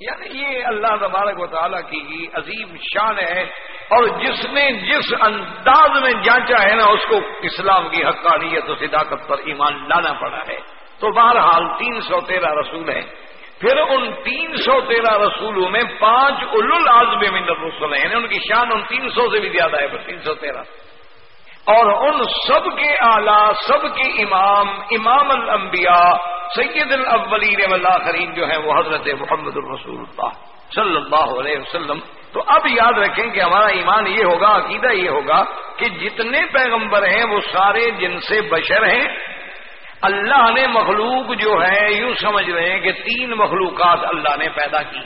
یعنی یہ اللہ تبارک و تعالیٰ کی عظیم شان ہے اور جس نے جس انداز میں جانچا ہے نا، اس کو اسلام کی حقانیت و صداقت پر ایمان لانا پڑا ہے۔ تو بہرحال تین سو تیرہ رسول ہیں۔ پھر ان تین سو تیرہ رسولوں میں پانچ العزم من الرسول ہیں ان کی شان ان تین سو سے بھی زیادہ ہے تین سو تیرہ۔ اور ان سب کے اعلی، سب کے امام امام الانبیاء سید الاولین والآخرین جو ہیں وہ حضرت محمد الرسول اللہ صلی اللہ علیہ وسلم۔ تو اب یاد رکھیں کہ ہمارا ایمان یہ ہوگا، عقیدہ یہ ہوگا کہ جتنے پیغمبر ہیں وہ سارے جن سے بشر ہیں۔ اللہ نے مخلوق جو ہے، یوں سمجھ رہے ہیں کہ تین مخلوقات اللہ نے پیدا کی۔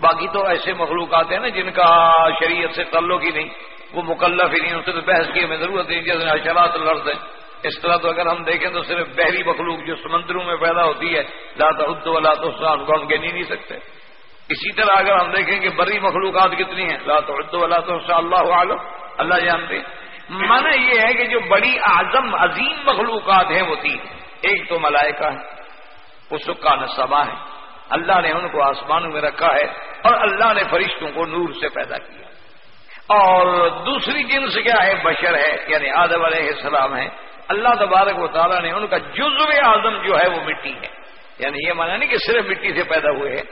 باقی تو ایسے مخلوقات ہیں نا جن کا شریعت سے تعلق ہی نہیں۔ وہ مکلف ہی نہیں، ان سے تو بحث کی ہمیں ضرورت نہیں، جیسے اشرات الرد ہے اس طرح تو اگر ہم دیکھیں تو صرف بحری مخلوق جو سمندروں میں پیدا ہوتی ہے لاتا اللہ تو کو ہم گن ہی نہیں سکتے۔ اسی طرح اگر ہم دیکھیں کہ بری مخلوقات کتنی ہیں لاتا اللہ تو اللہ عالم اللہ جانتے ہیں۔ مانا یہ ہے کہ جو بڑی اعظم، عظیم مخلوقات ہیں وہ تین۔ ایک تو ملائکہ ہے وہ سکا نصبہ ہے اللہ نے ان کو آسمانوں میں رکھا ہے اور اللہ نے فرشتوں کو نور سے پیدا کیا۔ اور دوسری جنس کیا ہے؟ بشر ہے یعنی آدم علیہ السلام ہے اللہ تبارک و تعالیٰ نے ان کا جزو اعظم جو ہے وہ مٹی ہے۔ یعنی یہ مانا نہیں کہ صرف مٹی سے پیدا ہوئے ہیں۔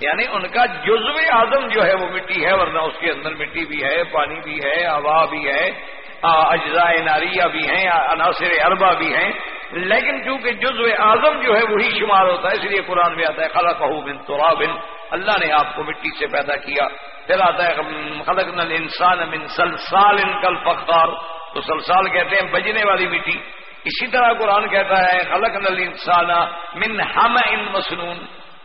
یعنی ان کا جزو اعظم جو ہے وہ مٹی ہے، ورنہ اس کے اندر مٹی بھی ہے، پانی بھی ہے، ہوا بھی ہے اجزاء ناریہ بھی ہیں عناصر اربا بھی ہیں۔ لیکن چونکہ جزو اعظم جو ہے وہی شمار ہوتا ہے، اس لیے قرآن میں آتا ہے خلا بن تو اللہ نے آپ کو مٹی سے پیدا کیا۔ پھر آتا ہے خلق نل انسان من سلسال کل فخار تو سلسال کہتے ہیں بجنے والی مٹی اسی طرح قرآن کہتا ہے خلق نل انسان من ہم ان مسنون۔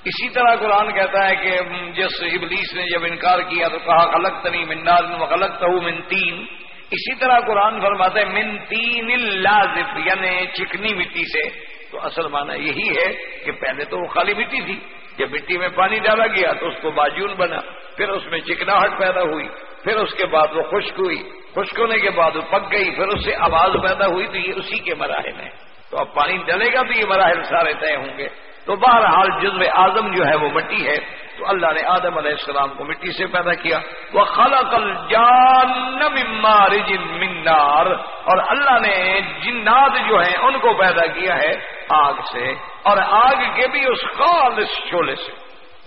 اسی طرح قرآن کہتا ہے کہ جس ابلیس نے جب انکار کیا تو کہا خلق تنی منار خلق من تین۔ اسی طرح قرآن فرماتا ہے، من تین لازف یعنی چکنی مٹی سے۔ تو اصل معنی یہی ہے کہ پہلے تو وہ خالی مٹی تھی۔ جب مٹی میں پانی ڈالا گیا تو اس کو باجون بنا، پھر اس میں چکناہٹ پیدا ہوئی، پھر اس کے بعد وہ خشک ہوئی۔ خشک ہونے کے بعد وہ پک گئی، پھر اس سے آواز پیدا ہوئی تو یہ اسی کے مراحل ہیں۔ تو اب پانی ڈلے گا تو یہ مراحل سارے طے ہوں گے۔ تو بہرحال جزو اعظم جو ہے وہ مٹی ہے۔ تو اللہ نے آدم علیہ السلام کو مٹی سے پیدا کیا۔ وہ خلا کل جان منار اور اللہ نے جنات جو ہیں ان کو پیدا کیا ہے آگ سے۔ اور آگ کے بھی اس خالص شولے سے۔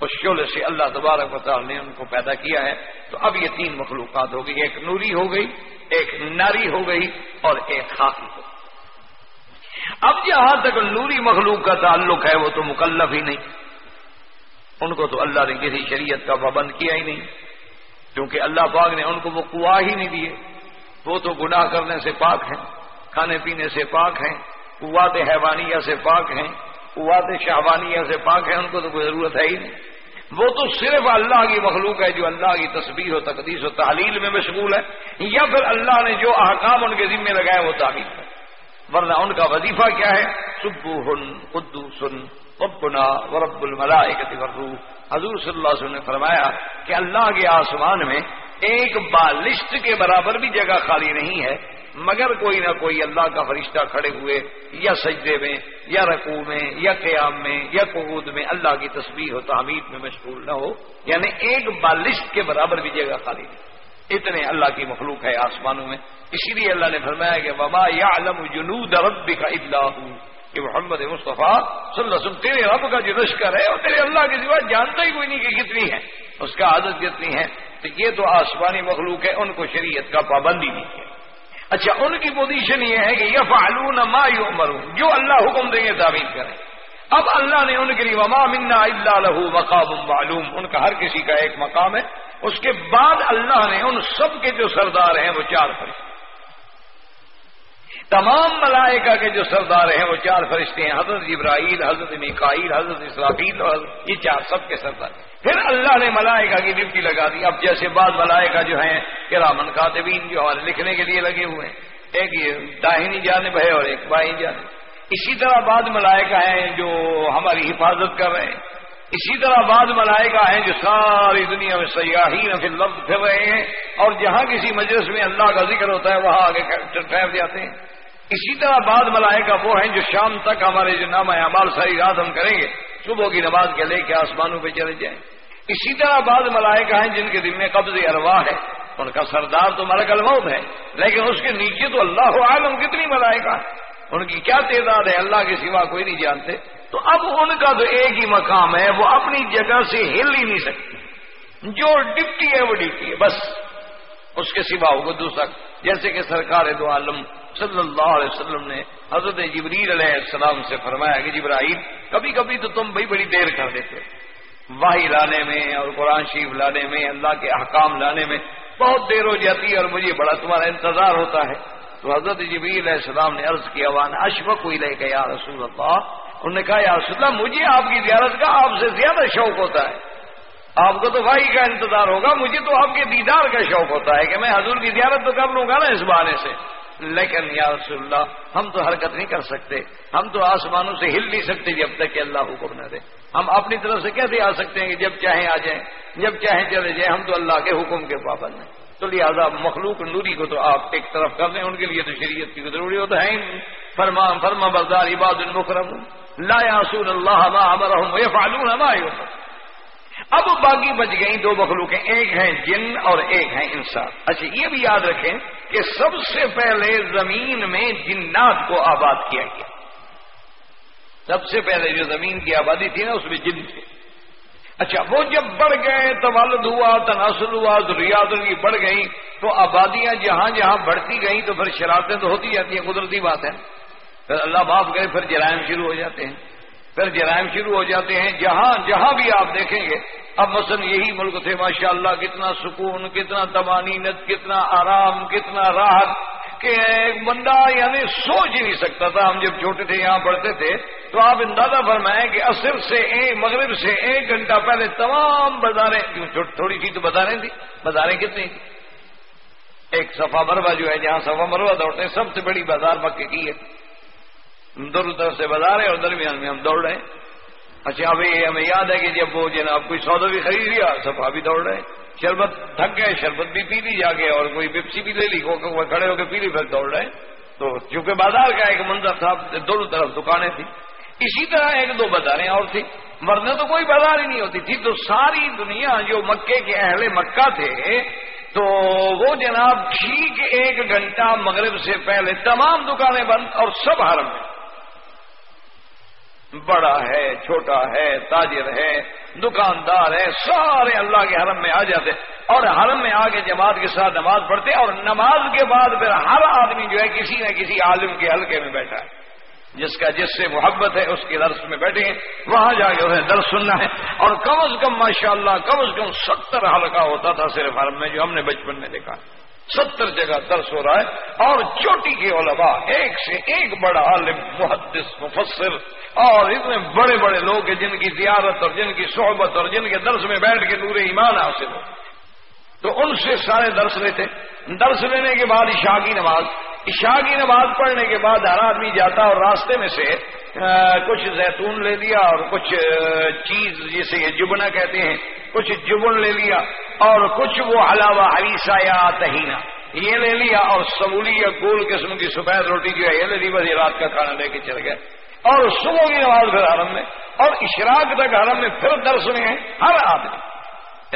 اس شولے سے اللہ تبارک تعالی نے ان کو پیدا کیا ہے۔ تو اب یہ تین مخلوقات ہو گئی، ایک نوری ہو گئی، ایک ناری ہو گئی اور ایک خاکی ہو گئی۔ اب جہاں تک نوری مخلوق کا تعلق ہے، وہ تو مکلف ہی نہیں۔ ان کو تو اللہ نے کسی شریعت کا پابند کیا ہی نہیں، کیونکہ اللہ پاک نے ان کو وہ کنواں ہی نہیں دیے۔ وہ تو گناہ کرنے سے پاک ہیں، کھانے پینے سے پاک ہیں، قوات حیوانیہ سے پاک ہیں، قوات شہبانیہ سے پاک ہیں، ان کو تو کوئی ضرورت ہے ہی نہیں۔ وہ تو صرف اللہ کی مخلوق ہے جو اللہ کی تصویر و تقدیس و تحلیل میں مشغول ہے، یا پھر اللہ نے جو احکام ان کے ذمے لگائے وہ تعمیل ہے۔ ورنہ ان کا وظیفہ کیا ہے؟ سبو ہن قدو سن ربنا ورب الملائکت والروح۔ حضور صلی اللہ علیہ وسلم نے فرمایا کہ اللہ کے آسمان میں ایک بالشت کے برابر بھی جگہ خالی نہیں ہے، مگر کوئی نہ کوئی اللہ کا فرشتہ کھڑے ہوئے، یا سجدے میں، یا رقو میں، یا قیام میں، یا قعود میں، اللہ کی تصویر و تعمیر میں مشغول نہ ہو۔ یعنی ایک بالشت کے برابر بھی جگہ خالی نہیں۔ اتنے اللہ کی مخلوق ہے آسمانوں میں۔ اسی لیے اللہ نے فرمایا کہ وما یا علم جنود رب کا اطلاع ہوں کہ محمد مصطفیٰ صلی اللہ علیہ وسلم تیرے رب کا جو لشکر ہے اور تیرے اللہ کے سوا جانتا ہی کوئی نہیں کہ کتنی ہے۔ اس کا عادت کتنی ہے؟ تو یہ تو آسمانی مخلوق ہے ان کو شریعت کا پابندی نہیں ہے۔ اچھا ان کی پوزیشن یہ ہے کہ یہ فعلون ما یؤمرون، جو اللہ حکم دیں گے تعمیر کریں۔ اب اللہ نے ان کے لیے وما منا اللہ لہو مقام معلوم، ان کا ہر کسی کا ایک مقام ہے۔ اس کے بعد اللہ نے ان سب کے جو سردار ہیں، وہ چار فرشتے۔ تمام ملائکہ کے جو سردار ہیں، وہ چار فرشتے ہیں، حضرت ابراہیل حضرت مکائیل حضرت اسرافیل اور یہ چار سب کے سردار۔ پھر اللہ نے ملائکہ کی ڈپٹی لگا دی۔ اب جیسے بعض ملائکہ جو ہیں کہ رامن کاتبین جو ہمارے لکھنے کے لیے لگے ہوئے ہیں۔ ایک یہ داہنی جانب ہے اور ایک بائیں جانب۔ اسی طرح بعض ملائکہ ہیں جو ہماری حفاظت کر رہے ہیں۔ اسی طرح بعض ملائکہ ہیں جو ساری دنیا میں سیاحین پھر لفظ پھر رہے ہیں اور جہاں کسی مجلس میں اللہ کا ذکر ہوتا ہے، وہاں آگے ٹھہر جاتے ہیں۔ اسی طرح بعض ملائکہ وہ ہیں جو شام تک ہمارے جو نام اعمال ساری رات ہم کریں گے، صبح کی نماز کے لے کے آسمانوں پہ چلے جائیں۔ اسی طرح بعض ملائکہ ہیں جن کے دن میں قبض ارواح ہے، ان کا سردار تو مرک الموت ہے، لیکن اس کے نیچے تو اللہ عالم کتنی ملائکہ ہے ان کی کیا تعداد ہے، اللہ کے سوا کوئی نہیں جانتے۔ تو اب ان کا تو ایک ہی مقام ہے، وہ اپنی جگہ سے ہل ہی نہیں سکتی۔ جو ڈپٹی ہے، وہ ڈپٹی ہے، بس۔ اس کے سوا ہوگا دوسرا، جیسے کہ سرکار دو عالم صلی اللہ علیہ وسلم نے حضرت جبریل علیہ السلام سے فرمایا کہ جبرائیل کبھی کبھی تو تم بھائی بڑی دیر کر دیتے واہی لانے میں اور قرآن شریف لانے میں، اللہ کے احکام لانے میں بہت دیر ہو جاتی ہے اور مجھے بڑا تمہارا انتظار ہوتا ہے۔ تو حضرت جبریل علیہ السلام نے عرض کیا، وان اشفق کوئی لے گیا رسول اللہ؟ انہوں نے کہا، یا رسول اللہ، مجھے آپ کی زیارت کا آپ سے زیادہ شوق ہوتا ہے۔ آپ کو تو بھائی کا انتظار ہوگا، مجھے تو آپ کے دیدار کا شوق ہوتا ہے کہ میں حضور کی زیارت تو کر لوں گا نا اس بہانے سے۔ لیکن یا رسول اللہ، ہم تو حرکت نہیں کر سکتے۔ ہم تو آسمانوں سے ہل نہیں سکتے جب تک کہ اللہ حکم نہ دے۔ ہم اپنی طرف سے کیسے آ سکتے ہیں کہ جب چاہیں آ جائیں، جب چاہیں چلے جائیں، ہم تو اللہ کے حکم کے پابند ہیں۔ تو لہٰذا مخلوق نوری کو تو آپ ایک طرف کر دیں ان کے لیے تو شریعت کی ضروری ہو تو ہے۔ فرما فرما بردار، عباد المکرم لا رسول اللہ فالون ہمارے اب باقی بچ گئی دو مخلوقیں، ایک ہیں جن اور ایک ہیں انسان۔ اچھا یہ بھی یاد رکھیں کہ سب سے پہلے زمین میں جنات کو آباد کیا گیا۔ سب سے پہلے جو زمین کی آبادی تھی نا، اس میں جن تھے۔ اچھا وہ جب بڑھ گئے تولد ہوا، تناسل ہوا ریاض کی بڑھ گئی تو آبادیاں جہاں جہاں بڑھتی گئیں تو پھر شرارتیں تو ہوتی جاتی ہیں، قدرتی بات ہے۔ پھر اللہ معاف کرے، پھر جرائم شروع ہو جاتے ہیں۔ پھر جرائم شروع ہو جاتے ہیں۔ جہاں جہاں بھی آپ دیکھیں گے، اب مثلا یہی ملک تھے ماشاء اللہ کتنا سکون، کتنا تمانینت، کتنا آرام، کتنا راحت، کہ ایک بندہ یعنی سوچ ہی نہیں سکتا تھا۔ ہم جب چھوٹے تھے، یہاں پڑھتے تھے، تو آپ اندازہ فرمائیں کہ اصر سے ایک مغرب سے ایک گھنٹہ پہلے تمام بازاریں تھوڑی سی تو بازاریں تھی بازاریں کتنی تھی ایک صفا مروا جو ہے، جہاں صفا مروا دوڑتے ہیں، سب سے بڑی بازار مکے کی ہے۔ دونوں طرف سے بازار ہے اور درمیان میں ہم دوڑ رہے ہیں۔ اچھا ابھی ہمیں یاد ہے کہ جب وہ جناب کوئی سودا بھی خرید لیا، صفا بھی دوڑ رہے ہیں۔ شربت تھک گئے، شربت بھی پی لی، جا کے اور کوئی بپسی بھی لے لی کھڑے ہو کے پی لی، پھر دوڑ رہے تو چونکہ بازار کا ایک منظر تھا دونوں طرف دکانیں تھیں۔ اسی طرح ایک دو بازاریں اور تھی مرنے تو کوئی بازار ہی نہیں ہوتی تھی، تو ساری دنیا جو مکے کے اہل مکہ تھے، تو وہ جناب ٹھیک ایک گھنٹہ مغرب سے پہلے تمام دکانیں بند اور سب حرم میں۔ بڑا ہے، چھوٹا ہے، تاجر ہے، دکاندار ہے، سارے اللہ کے حرم میں آ جاتے اور حرم میں آ کے جماعت کے ساتھ نماز پڑھتے اور نماز کے بعد پھر ہر آدمی جو ہے کسی نہ کسی عالم کے حلقے میں بیٹھا ہے۔ جس کا جس سے محبت ہے، اس کے درس میں بیٹھے ہیں۔ وہاں جا کے انہیں درس سننا ہے۔ اور کم از کم، ماشاءاللہ، کم از کم ستر حلقہ ہوتا تھا صرف حرم میں، جو ہم نے بچپن میں دیکھا۔ ستر جگہ درس ہو رہا ہے اور چوٹی کے علماء ایک سے ایک بڑا عالم، محدث، مفسر اور اتنے بڑے بڑے لوگ ہیں جن کی زیارت اور جن کی صحبت اور جن کے درس میں بیٹھ کے نور ایمان حاصل ہو۔ تو ان سے سارے درس لیتے۔ درس لینے کے بعد عشاء کی نماز، عشاء کی نماز پڑھنے کے بعد ہر آدمی جاتا اور راستے میں سے کچھ زیتون لے لیا اور کچھ چیز جسے یہ جبنا کہتے ہیں، کچھ جبن لے لیا اور کچھ وہ علاوہ حریسا یا تہینا۔ یہ لے لیا اور سمولی یا گول قسم کی سفید روٹی جو ہے، یہ لے لی، بس یہ رات کا کھانا لے کے چل گئے۔ اور صبح کی نماز پھر حرم میں، اور اشراق تک حرم میں پھر درس میں ہے ہر آدمی۔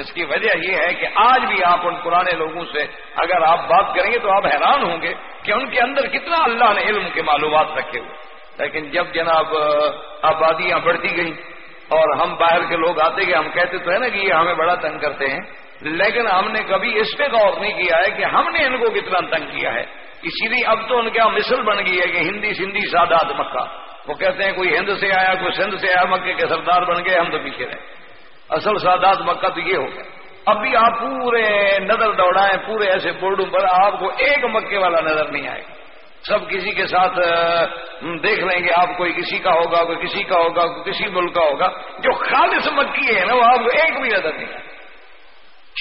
اس کی وجہ یہ ہے کہ آج بھی آپ ان پرانے لوگوں سے اگر آپ بات کریں گے تو آپ حیران ہوں گے کہ ان کے اندر کتنا اللہ نے علم کے معلومات رکھے ہوئے۔ لیکن جب جناب آبادیاں بڑھتی گئیں اور ہم باہر کے لوگ آتے گئے، ہم کہتے تو ہے نا کہ یہ ہمیں بڑا تنگ کرتے ہیں، لیکن ہم نے کبھی اس پہ غور نہیں کیا ہے کہ ہم نے ان کو کتنا تنگ کیا ہے۔ اسی لیے اب تو ان کا مثل بن گئی ہے کہ ہندی سندھی سادات مکہ۔ وہ کہتے ہیں کوئی ہند سے آیا، کوئی سندھ سے آیا، مکے کے سردار بن گئے، ہم تو پیچھے رہے۔ اصل سادات مکہ تو یہ ہو گیا۔ اب بھی آپ پورے نظر دوڑائیں، پورے ایسے بورڈوں پر آپ کو ایک مکے والا نظر نہیں آئے گا۔ سب کسی کے ساتھ دیکھ لیں گے، آپ کوئی کسی کا ہوگا، کوئی کسی کا ہوگا، کوئی کسی ملک کا ہوگا۔ جو خالص مکی ہے نا، وہ آپ کو ایک بھی نظر نہیں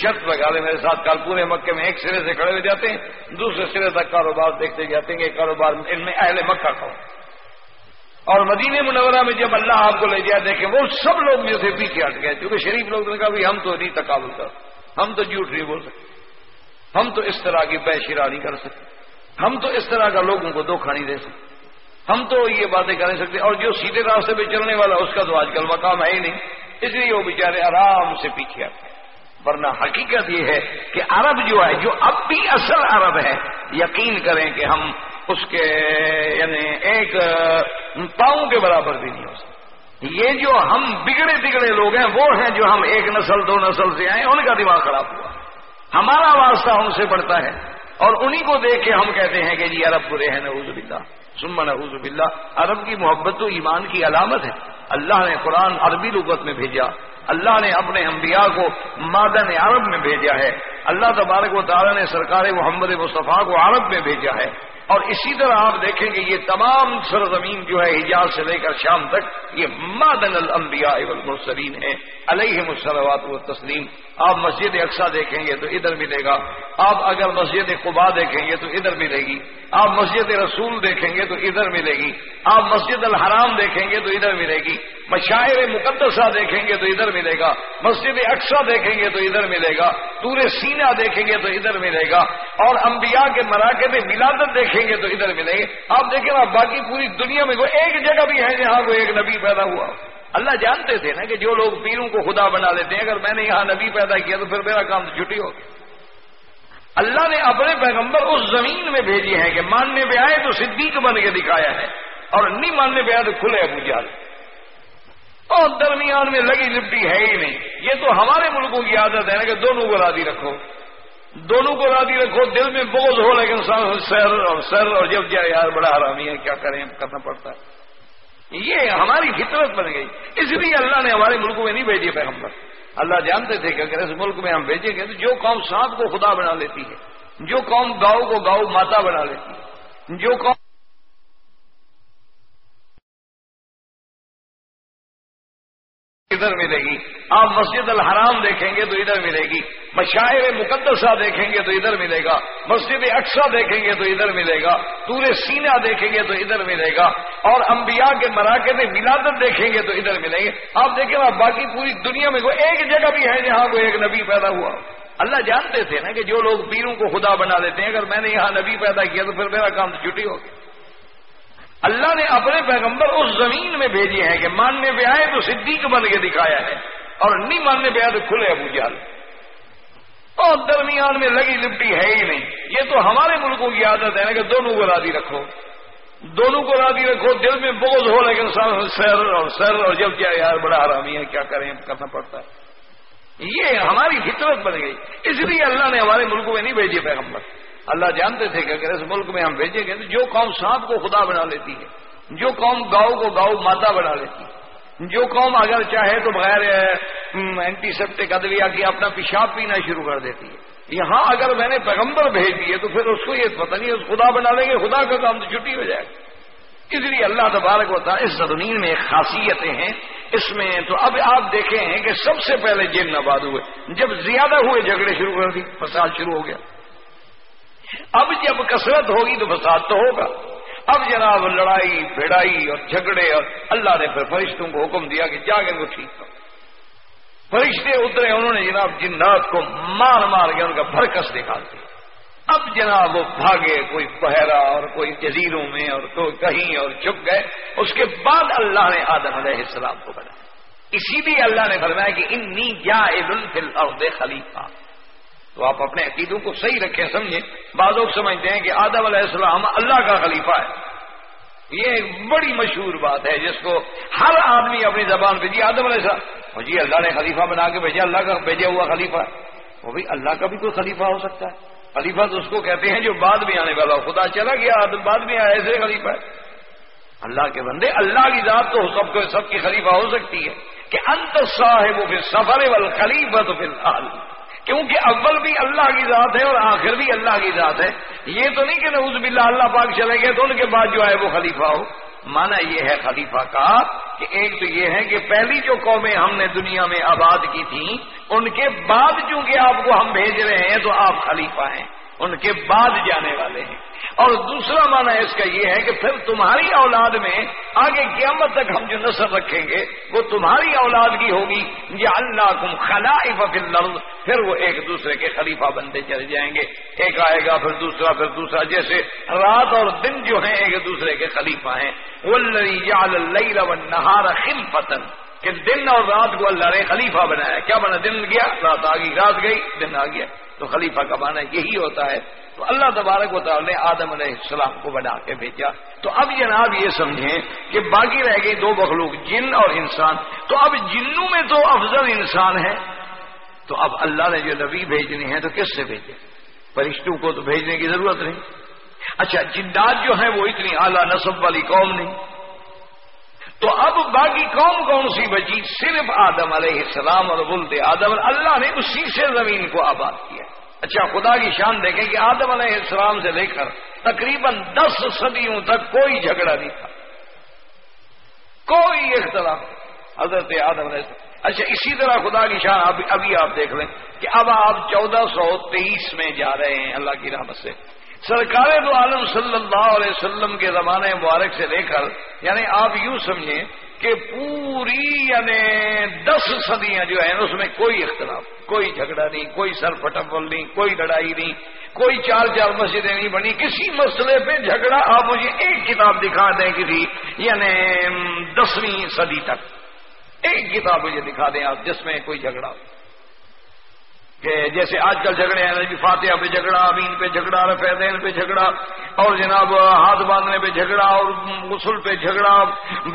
شرط لگا میرے ساتھ، کل پورے مکے میں ایک سرے سے کھڑے ہو جاتے ہیں، دوسرے سرے تک کاروبار دیکھتے جاتے ہیں کہ کاروبار ان میں اہل مکہ کا ہو۔ اور مدینہ منورہ میں جب اللہ آپ کو لے جائے دیکھیں وہ سب لوگ جو تھے پیچھے ہٹ گئے کیونکہ شریف لوگ نے کہا بھی ہم تو نہیں تقابل کر، ہم تو جھوٹ نہیں بول سکتے، ہم تو اس طرح کی بے شرا نہیں کر سکتے۔ ہم تو اس طرح کا لوگوں کو دھوکھا نہیں دے سکتے۔ ہم تو یہ باتیں کر نہیں سکتے، اور جو سیدھے راستے پہ چلنے والا، اس کا تو آج کل مقام ہے ہی نہیں۔ اس لیے وہ بیچارے آرام سے پیچھے آتے ہیں۔ ورنہ حقیقت یہ ہے کہ عرب جو ہے، جو اب بھی اصل عرب ہے یقین کریں کہ ہم اس کے یعنی ایک، پاؤں کے برابر بھی نہیں ہو سکتے۔ یہ جو ہم بگڑے بگڑے لوگ ہیں، وہ ہیں جو ہم ایک نسل، دو نسل سے آئے، ان کا دماغ خراب ہوا۔ ہمارا واسطہ ان سے پڑتا ہے۔ اور انہی کو دیکھ کے ہم کہتے ہیں کہ جی عرب برے ہیں، نعوذ باللہ سما نعوذ باللہ۔ عرب کی محبت تو ایمان کی علامت ہے۔ اللہ نے قرآن عربی لغت میں بھیجا، اللہ نے اپنے انبیاء کو مادن عرب میں بھیجا ہے۔ اللہ تبارک و تعالیٰ نے سرکار محمد مصطفیٰ کو عرب میں بھیجا ہے۔ اور اسی طرح آپ دیکھیں گے یہ تمام سرزمین جو ہے حجاز سے لے کر شام تک یہ مادن الانبیاء والمرسلین ہے علیہ مسلوات و تسلیم آپ مسجد اقسا دیکھیں گے تو ادھر ملے گا۔ آپ اگر مسجد قبا دیکھیں گے تو ادھر ملے گی۔ آپ مسجد رسول دیکھیں گے تو ادھر ملے گی۔ آپ مسجد الحرام دیکھیں گے تو ادھر ملے گی۔ مشاعر مقدسہ دیکھیں گے تو ادھر ملے گا، مسجد اقسا دیکھیں گے تو ادھر ملے گا، تور سینا دیکھیں گے تو ادھر ملے گا، اور انبیاء کے مراکز ملادت دیکھیں گے تو ادھر ملیں گے آپ دیکھیں نا، باقی پوری دنیا میں کوئی ایک جگہ بھی ہے جہاں کوئی ایک نبی پیدا ہوا۔ اللہ جانتے تھے نا کہ جو لوگ پیروں کو خدا بنا لیتے ہیں، اگر میں نے یہاں نبی پیدا کیا تو پھر میرا کام تو چھٹی ہوگی اللہ نے اپنے پیغمبر اس زمین میں بھیجے ہیں کہ ماننے پہ آئے تو صدیق بن کے دکھایا ہے، اور نہیں ماننے پہ آئے تو کھلے ابو جال اور درمیان میں لگی لپٹی ہے ہی نہیں۔ یہ تو ہمارے ملکوں کی عادت ہے نا کہ دونوں کو راضی رکھو۔ دونوں کو راضی رکھو، دل میں بوجھ ہو، لیکن سر اور سر اور جب جائے یار، بڑا حرامی ہے، کیا کریں؟ کرنا پڑتا ہے۔ یہ ہماری فطرت بن گئی۔ اس لیے اللہ نے ہمارے ملک میں نہیں بھیجی پیغمبر۔ اللہ جانتے تھے کہ اگر اس ملک میں ہم بھیجیں گے تو جو قوم سانپ کو خدا بنا لیتی ہے، جو قوم گاؤں کو گاؤں ماتا بنا لیتی ہے، جو قوم ادھر ملے گی؟ آپ مسجد الحرام دیکھیں گے تو ادھر ملے گی۔ مشاعر مقدسہ دیکھیں گے تو ادھر ملے گا۔ مسجد اقسا دیکھیں گے تو ادھر ملے گا۔ تور سینا دیکھیں گے تو ادھر ملے گا۔ اور انبیاء کے مراکز ملادت دیکھیں گے تو ادھر ملیں گے۔ آپ دیکھیں نا باقی پوری دنیا میں کوئی ایک جگہ بھی ہے جہاں کوئی ایک نبی پیدا ہوا۔ اللہ جانتے تھے نا کہ جو لوگ پیروں کو خدا بنا لیتے ہیں، اگر میں نے یہاں نبی پیدا کیا تو پھر میرا کام تو چھٹی ہوگی اللہ نے اپنے پیغمبر اس زمین میں بھیجے ہیں کہ ماننے پہ آئے تو صدیق بن کے دکھایا ہے اور نہیں ماننے پہ آئے تو کھلے ابو جال اور درمیان میں لگی لپٹی ہے ہی نہیں۔ یہ تو ہمارے ملکوں کی عادت ہے نا کہ دونوں کو راضی رکھو۔ دونوں کو راضی رکھو، دل میں بوجھ ہو لیکن سر اور سر اور جب کیا یار بڑا حرامی ہے، کیا کریں کرنا پڑتا ہے۔ یہ ہماری فطرت بن گئی۔ اس لیے اللہ نے ہمارے ملکوں میں نہیں بھیجی پیغمبر۔ اللہ جانتے تھے کہ اگر اس ملک میں ہم بھیجیں گے تو جو قوم سانپ کو خدا بنا لیتی ہے، جو قوم گاؤں کو گاؤں ماتا بنا لیتی ہے، جو قوم اگر چاہے تو بغیر اینٹی سیپٹک ادویہ کی اپنا پیشاب پینا شروع کر دیتی ہے۔ یہاں اگر میں نے پیغمبر بھیج دیے تو پھر اس کو یہ پتہ نہیں اس خدا بنا لیں گے، خدا کا کام تو چھٹی ہو جائے گا۔ اس لیے اللہ تبارک ہوتا ہے اس زمین میں خاصیتیں ہیں۔ اس میں تو اب آپ دیکھیں ہیں کہ سب سے پہلے جن آباد ہوئے۔ جب زیادہ ہوئے، جھگڑے شروع کر دی فساد شروع ہو گیا۔ اب جب کثرت ہوگی تو فساد تو ہوگا۔ اب جناب لڑائی بھڑائی اور جھگڑے اور اللہ نے پھر فرشتوں کو حکم دیا کہ جا کے وہ ٹھیک کرو۔ فرشتے اترے، انہوں نے جناب جنات کو مار مار کے ان کا بھرکس دکھا دیا۔ اب جناب وہ بھاگے، کوئی بحیرا اور کوئی جزیروں میں اور کوئی کہیں اور چپ گئے۔ اس کے بعد اللہ نے آدم علیہ السلام کو بنایا۔ اسی لیے اللہ نے فرمایا کہ انی جا فل اور خلیفہ۔ تو آپ اپنے عقیدوں کو صحیح رکھیں، سمجھیں۔ بعض لوگ سمجھتے ہیں کہ آدم علیہ السلام اللہ کا خلیفہ ہے۔ یہ ایک بڑی مشہور بات ہے، جس کو ہر آدمی اپنی زبان پہ جی آدم علیہ السلام جی اللہ نے خلیفہ بنا کے بھیجا، اللہ کا بھیجا ہوا خلیفہ ہے۔ وہ بھی اللہ کا بھی کوئی خلیفہ ہو سکتا ہے۔ خلیفہ تو اس کو کہتے ہیں جو بعد میں آنے والا خدا چلا گیا، آدم بعد میں آیا، ایسے خلیفہ ہے۔ اللہ کے بندے، اللہ کی ذات تو سب کو، سب کی خلیفہ ہو سکتی ہے۔ کہ انت صاحب پھر سفر وال خلیفہ تو پھر کیونکہ اول بھی اللہ کی ذات ہے اور آخر بھی اللہ کی ذات ہے۔ یہ تو نہیں کہ نعوذ باللہ اللہ پاک چلے گئے تو ان کے بعد جو ہے وہ خلیفہ ہو۔ مانا یہ ہے خلیفہ کا کہ ایک تو یہ ہے کہ پہلی جو قومیں ہم نے دنیا میں آباد کی تھیں، ان کے بعد چونکہ آپ کو ہم بھیج رہے ہیں تو آپ خلیفہ ہیں۔ ان کے بعد جانے والے ہیں۔ اور دوسرا معنی اس کا یہ ہے کہ پھر تمہاری اولاد میں آگے قیامت تک ہم جو نسل رکھیں گے، وہ تمہاری اولاد کی ہوگی۔ یا اللہ کم خلا لفظ پھر وہ ایک دوسرے کے خلیفہ بنتے چلے جائیں گے۔ ایک آئے گا، پھر دوسرا پھر دوسرا۔ جیسے رات اور دن جو ہیں، ایک دوسرے کے خلیفہ ہیں۔ وہ نہارا خل پتن کہ دن اور رات کو اللہ نے خلیفہ بنایا کیا بنا دن گیا؟ رات آ گئی رات گئی، دن آ گیا۔ تو خلیفہ کا مانا یہی ہوتا ہے۔ تو اللہ تبارک و تعالی نے آدم علیہ السلام کو بنا کے بھیجا۔ تو اب جناب یہ سمجھیں کہ باقی رہ گئی دو مخلوق، جن اور انسان۔ تو اب جنوں میں تو افضل انسان ہے تو اب اللہ نے جو نبی بھیجنی ہے تو کس سے بھیجے؟ فرشتوں کو تو بھیجنے کی ضرورت نہیں۔ اچھا جداد جو ہیں وہ اتنی اعلیٰ نصب والی قوم نہیں۔ تو اب باقی قوم کون سی بچی؟ صرف آدم علیہ السلام اور ولد آدم۔ اللہ نے اسی سے زمین کو آباد کیا۔ اچھا خدا کی شان دیکھیں کہ آدم علیہ السلام سے لے کر تقریباً دس صدیوں تک کوئی جھگڑا نہیں تھا۔ کوئی اختلاف حضرت آدم علیہ السلام۔ اچھا اسی طرح خدا کی شان ابھی ابھی آپ دیکھ لیں کہ اب آپ چودہ سو تیئیس میں جا رہے ہیں اللہ کی رحمت سے۔ سرکار دو عالم صلی اللہ علیہ وسلم کے زمانے مبارک سے لے کر یعنی آپ یوں سمجھیں کہ پوری یعنی دس صدیاں جو ہیں، اس میں کوئی اختلاف، کوئی جھگڑا نہیں، کوئی سر پٹمل نہیں، کوئی لڑائی نہیں، کوئی چار چار مسجدیں نہیں بنی، کسی مسئلے پہ جھگڑا، آپ مجھے ایک کتاب دکھا دیں کسی یعنی دسویں صدی تک۔ ایک کتاب مجھے دکھا دیں آپ، جس میں کوئی جھگڑا ہو۔ کہ جیسے آج کل جھگڑے ہیں نبی جی فاتحہ پہ جھگڑا، امین پہ جھگڑا رفیدین پہ جھگڑا، اور جناب ہاتھ باندھنے پہ جھگڑا، اور غسل پہ جھگڑا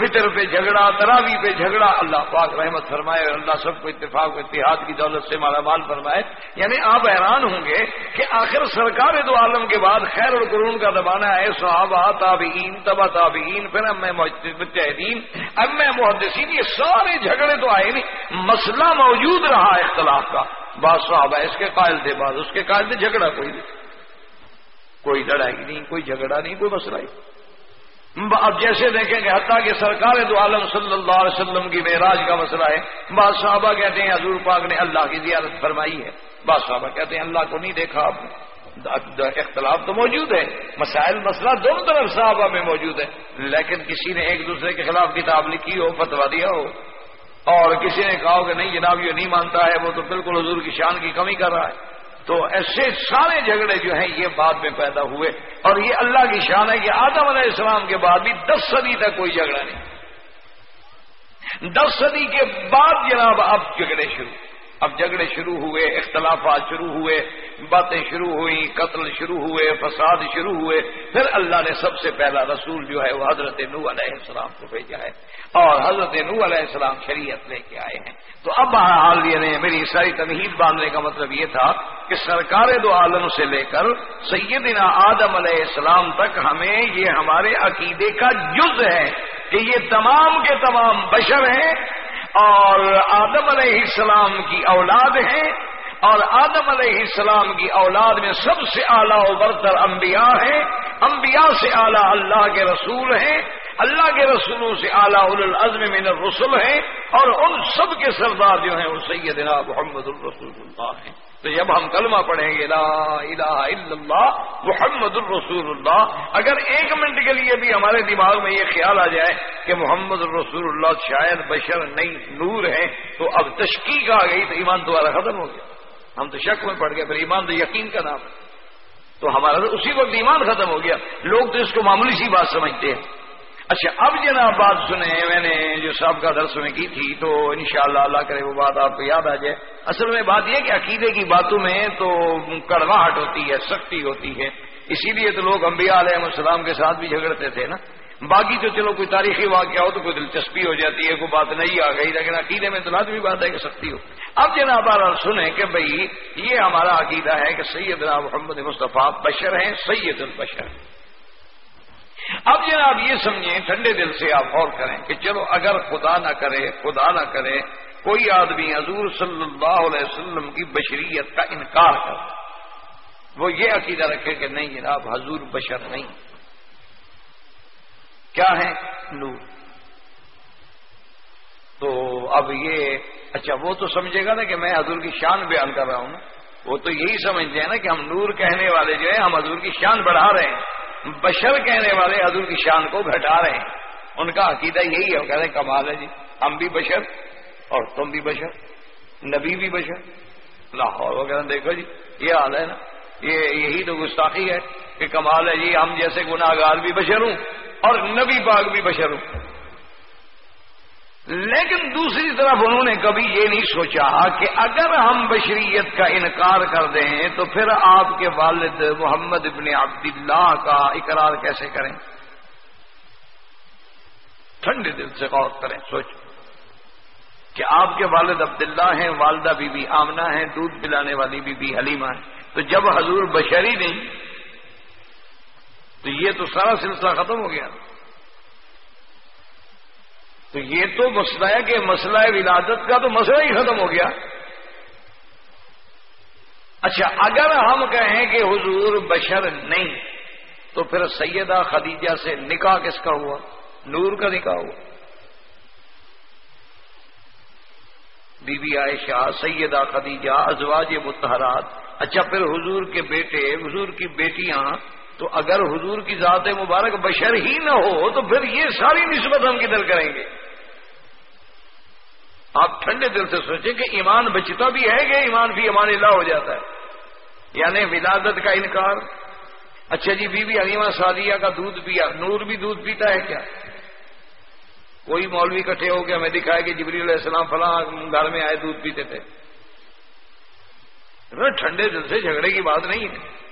فطر پہ جھگڑا، تراوی پہ جھگڑا، اللہ پاک رحمت فرمائے اللہ سب کو اتفاق اتحاد کی دولت سے مالا مال فرمائے۔ یعنی آپ حیران ہوں گے کہ آخر سرکار دو عالم کے بعد خیر اور قرون کا زمانہ ہے، صحابہ، تابعین تبا تابعین، پھر اب میں متحدین اب میں محدثین، یہ سارے جھگڑے تو آئے نہیں۔ مسئلہ موجود رہا اختلاف کا۔ بعض صحابہ اس کے قائل تھے، بعض اس کے قائل تھے، جھگڑا کوئی نہیں۔ کوئی لڑائی نہیں، کوئی جھگڑا نہیں، کوئی مسئلہ نہیں۔ اب جیسے دیکھیں گے، حتیٰ کہ سرکار دو عالم صلی اللہ علیہ وسلم کی معراج کا مسئلہ ہے۔ بعض صحابہ کہتے ہیں، حضور پاک نے اللہ کی زیارت فرمائی ہے۔ بعض صحابہ کہتے ہیں، اللہ کو نہیں دیکھا آپ نے۔ اختلاف تو موجود ہے۔ مسائل، مسئلہ دونوں طرف صحابہ میں موجود ہے۔ لیکن کسی نے ایک دوسرے کے خلاف کتاب لکھی ہو فتوا دیا ہو۔ اور کسی نے کہا کہ نہیں جناب، یہ نہیں مانتا ہے، وہ تو بالکل حضور کی شان کی کمی کر رہا ہے۔ تو ایسے سارے جھگڑے جو ہیں، یہ بعد میں پیدا ہوئے۔ اور یہ اللہ کی شان ہے کہ آدم علیہ السلام کے بعد بھی دس صدی تک کوئی جھگڑا نہیں۔ دس صدی کے بعد جناب اب جھگڑے شروع۔ اب جھگڑے شروع ہوئے، اختلافات شروع ہوئے، باتیں شروع ہوئی قتل شروع ہوئے، فساد شروع ہوئے، پھر اللہ نے سب سے پہلا رسول جو ہے وہ حضرت نو علیہ السلام کو بھیجا ہے اور حضرت نو علیہ السلام شریعت لے کے آئے ہیں۔ تو اب حال یہ نہیں، میری ساری تمہید باندھنے کا مطلب یہ تھا کہ سرکار دو عالم سے لے کر سیدنا آدم علیہ السلام تک ہمیں یہ ہمارے عقیدے کا جز ہے کہ یہ تمام کے تمام بشر ہیں۔ اور آدم علیہ السلام کی اولاد ہیں اور آدم علیہ السلام کی اولاد میں سب سے اعلیٰ و برتر انبیاء ہیں۔ انبیاء سے اعلیٰ اللہ کے رسول ہیں۔ اللہ کے رسولوں سے اعلیٰ العزم من الرسل ہیں۔ اور ان سب کے سردار جو ہیں وہ سیدنا محمد الرسول اللہ ہیں۔ تو جب ہم کلمہ پڑھیں گے، لا الہ الا اللہ، محمد الرسول اللہ۔ اگر ایک منٹ کے لیے بھی ہمارے دماغ میں یہ خیال آ جائے کہ محمد الرسول اللہ شاید بشر نہیں، نور ہے تو اب تشکیق آ گئی تو ایمان دوبارہ ختم ہو گیا۔ ہم تو شک میں پڑ گئے، پھر ایمان تو یقین کا نام ہے۔ تو ہمارا تو اسی وقت ایمان ختم ہو گیا۔ لوگ تو اس کو معمولی سی بات سمجھتے ہیں۔ اچھا اب جناب بات سنیں، میں نے جو صاحب کا درس میں کی تھی، تو انشاءاللہ اللہ کرے وہ بات آپ کو یاد آ جائے۔ اصل میں بات یہ کہ عقیدے کی باتوں میں تو کڑواہٹ ہوتی ہے، سختی ہوتی ہے۔ اسی لیے تو لوگ انبیاء علیہ السلام کے ساتھ بھی جھگڑتے تھے نا۔ باقی تو چلو کوئی تاریخی واقعہ ہو تو کوئی دلچسپی ہو جاتی ہے، کوئی بات نہیں آ گئی، لیکن عقیدے میں تو لازمی بات ہے کہ سختی ہو۔ اب جناب سنیں کہ بھائی یہ ہمارا عقیدہ ہے کہ سیدنا محمد مصطفیٰ بشر ہیں، سید البشر۔ ہیں اب جناب یہ سمجھیں، ٹھنڈے دل سے آپ غور کریں کہ چلو اگر خدا نہ کرے، خدا نہ کرے، کوئی آدمی حضور صلی اللہ علیہ وسلم کی بشریت کا انکار کر وہ یہ عقیدہ رکھے کہ نہیں جناب، حضور بشر نہیں۔ کیا ہے نور۔ تو اب یہ اچھا وہ تو سمجھے گا نا کہ میں حضور کی شان بیان کر رہا ہوں۔ وہ تو یہی سمجھتے ہیں نا کہ ہم نور کہنے والے جو ہیں، ہم حضور کی شان بڑھا رہے ہیں۔ بشر کہنے والے حضور کی شان کو گھٹا رہے ہیں۔ ان کا عقیدہ یہی ہے، وہ کہتے ہیں، کمال ہے جی۔ ہم بھی بشر اور تم بھی بشر، نبی بھی بشر۔ لاہور وغیرہ دیکھو جی یہ حال ہے نا۔ یہ یہی تو گستاخی ہے کہ کمال ہے جی ہم جیسے گناہ گار بھی بشر ہوں اور نبی باغ بھی بشر ہوں۔ لیکن دوسری طرف انہوں نے کبھی یہ نہیں سوچا کہ اگر ہم بشریت کا انکار کر دیں تو پھر آپ کے والد محمد ابن عبداللہ کا اقرار کیسے کریں؟ ٹھنڈے دل سے غور کریں سوچ کہ آپ کے والد عبداللہ ہیں، والدہ بی بی آمنہ ہیں، دودھ پلانے والی بی بی حلیمہ ہے تو جب حضور بشری نہیں، تو یہ تو سارا سلسلہ ختم ہو گیا۔ تو یہ تو مسئلہ ہے کہ مسئلہ ولادت کا تو مسئلہ ہی ختم ہو گیا۔ اچھا اگر ہم کہیں کہ حضور بشر نہیں، تو پھر سیدہ خدیجہ سے نکاح کس کا ہوا؟ نور کا نکاح ہوا۔ بی بی عائشہ، سیدہ خدیجہ، ازواج متحرات اچھا پھر حضور کے بیٹے، حضور کی بیٹیاں تو اگر حضور کی ذات مبارک بشر ہی نہ ہو تو پھر یہ ساری نسبت ہم کدھر کریں گے؟ آپ ٹھنڈے دل سے سوچیں کہ ایمان بچتا بھی ہے کہ ایمان بھی ایمان اللہ ہو جاتا ہے؟ یعنی ولادت کا انکار؟ اچھا جی بی بی علیمہ سعدیہ کا دودھ پیا، نور بھی دودھ پیتا ہے کیا؟ کوئی مولوی کٹھے ہو کے ہمیں دکھائے کہ جبری علیہ السلام فلاں گھر میں آئے دودھ پیتے تھے۔ ٹھنڈے دل سے جھگڑے کی بات نہیں ہے۔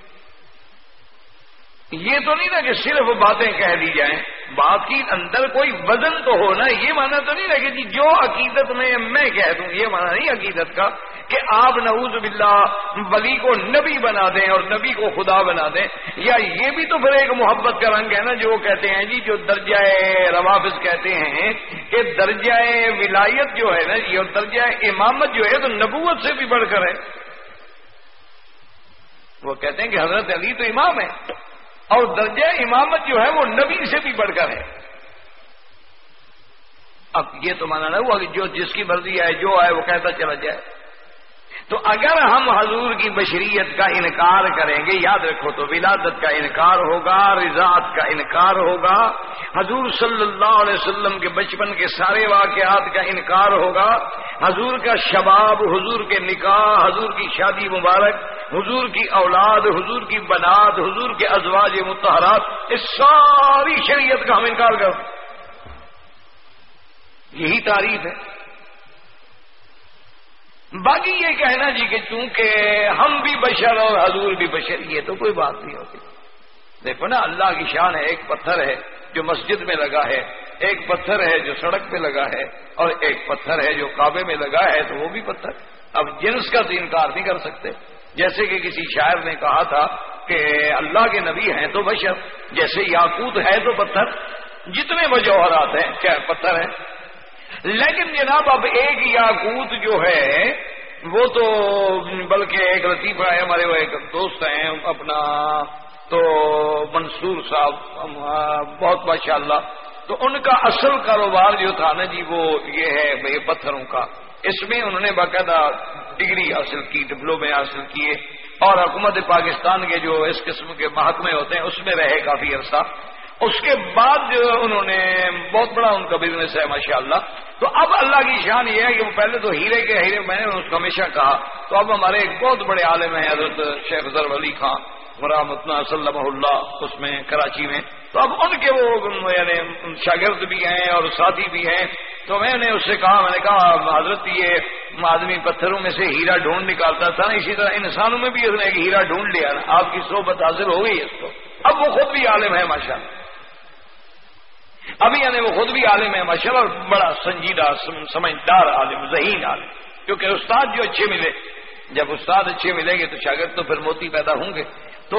یہ تو نہیں نا کہ صرف باتیں کہہ دی جائیں بات کی اندر کوئی وزن تو ہونا، یہ مانا تو نہیں نا کہ جی جو عقیدت میں میں کہہ دوں، یہ مانا نہیں عقیدت کا کہ آپ نعوذ باللہ ولی کو نبی بنا دیں اور نبی کو خدا بنا دیں۔ یا یہ بھی تو پھر ایک محبت کا رنگ ہے نا جو کہتے ہیں جی جو درجہ روافظ کہتے ہیں کہ درجہ ولایت جو ہے نا جی اور درجہ امامت جو ہے تو نبوت سے بھی بڑھ کر ہے۔ وہ کہتے ہیں کہ حضرت علی تو امام ہے اور درجہ امامت جو ہے وہ نبی سے بھی بڑھ کر ہے۔ اب یہ تو مانا نہ ہوا کہ جو جس کی مرضی آئے، جو آئے، وہ کہتا چلا جائے۔ تو اگر ہم حضور کی بشریت کا انکار کریں گے، یاد رکھو تو ولادت کا انکار ہوگا، رضاعت کا انکار ہوگا، حضور صلی اللہ علیہ وسلم کے بچپن کے سارے واقعات کا انکار ہوگا، حضور کا شباب، حضور کے نکاح، حضور کی شادی مبارک، حضور کی اولاد، حضور کی بنات، حضور کے ازواج متحرات اس ساری شریعت کا ہم انکار کر یہی تعریف ہے۔ باقی یہ کہنا جی کہ چونکہ ہم بھی بشر اور حضور بھی بشر، یہ تو کوئی بات نہیں ہوتی۔ دیکھو نا، اللہ کی شان ہے، ایک پتھر ہے جو مسجد میں لگا ہے، ایک پتھر ہے جو سڑک پہ لگا ہے، اور ایک پتھر ہے جو کعبے میں لگا ہے، تو وہ بھی پتھر۔ اب جنس کا تو انکار نہیں کر سکتے۔ جیسے کہ کسی شاعر نے کہا تھا کہ اللہ کے نبی ہیں تو بشر، جیسے یاقوت ہے تو پتھر۔ جتنے وجوہرات ہیں کیا پتھر ہیں لیکن جناب اب ایک یاقوت جو ہے، وہ تو بلکہ ایک لطیفہ ہے، ہمارے وہ ایک دوست ہیں، اپنا تو منصور صاحب بہت ماشاء اللہ تو ان کا اصل کاروبار جو تھا نا جی وہ یہ ہے بھائی پتھروں کا۔ اس میں انہوں نے باقاعدہ ڈگری حاصل کی، ڈپلومے حاصل کیے۔ اور حکومت پاکستان کے جو اس قسم کے محکمے ہوتے ہیں، اس میں رہے کافی عرصہ۔ اس کے بعد جو انہوں نے بہت بڑا ان کا بزنس ہے ماشاء اللہ تو اب اللہ کی شان یہ ہے کہ وہ پہلے تو ہیرے کے ہیرے، میں نے اس کو ہمیشہ کہا۔ تو اب ہمارے ایک بہت بڑے عالم ہیں، حضرت شیخ ضرب علی خان مرامتنا صلی اللہ، اس میں، کراچی میں۔ تو اب ان کے وہ یعنی شاگرد بھی ہیں اور ساتھی بھی ہیں۔ تو میں نے اس سے کہا، میں نے کہا، حضرت یہ آدمی پتھروں میں سے ہیرا ڈھونڈ نکالتا تھا نا، اسی طرح انسانوں میں بھی اس نے ایک ہیرا ڈھونڈ لیا نا۔ آپ کی صحبت حاصل ہو گئی اس کو۔ اب وہ خود بھی عالم ہے ماشاء اللہ ابھی یعنی وہ خود بھی عالم ہے، ماشاء اور بڑا سنجیدہ سمجھدار عالم، ذہین عالم۔ کیونکہ استاد جو اچھے ملے، جب استاد اچھے ملیں گے تو شاگرد تو پھر موتی پیدا ہوں گے۔ تو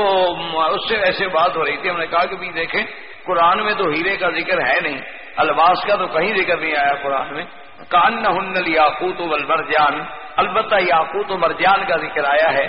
اس سے ایسے بات ہو رہی تھی، ہم نے کہا کہ بھی دیکھیں، قرآن میں تو ہیرے کا ذکر ہے نہیں الباس کا تو کہیں ذکر نہیں آیا قرآن میں۔ کان نہ ہن یاقوت و البتہ یاقوت و مرجان کا ذکر آیا ہے،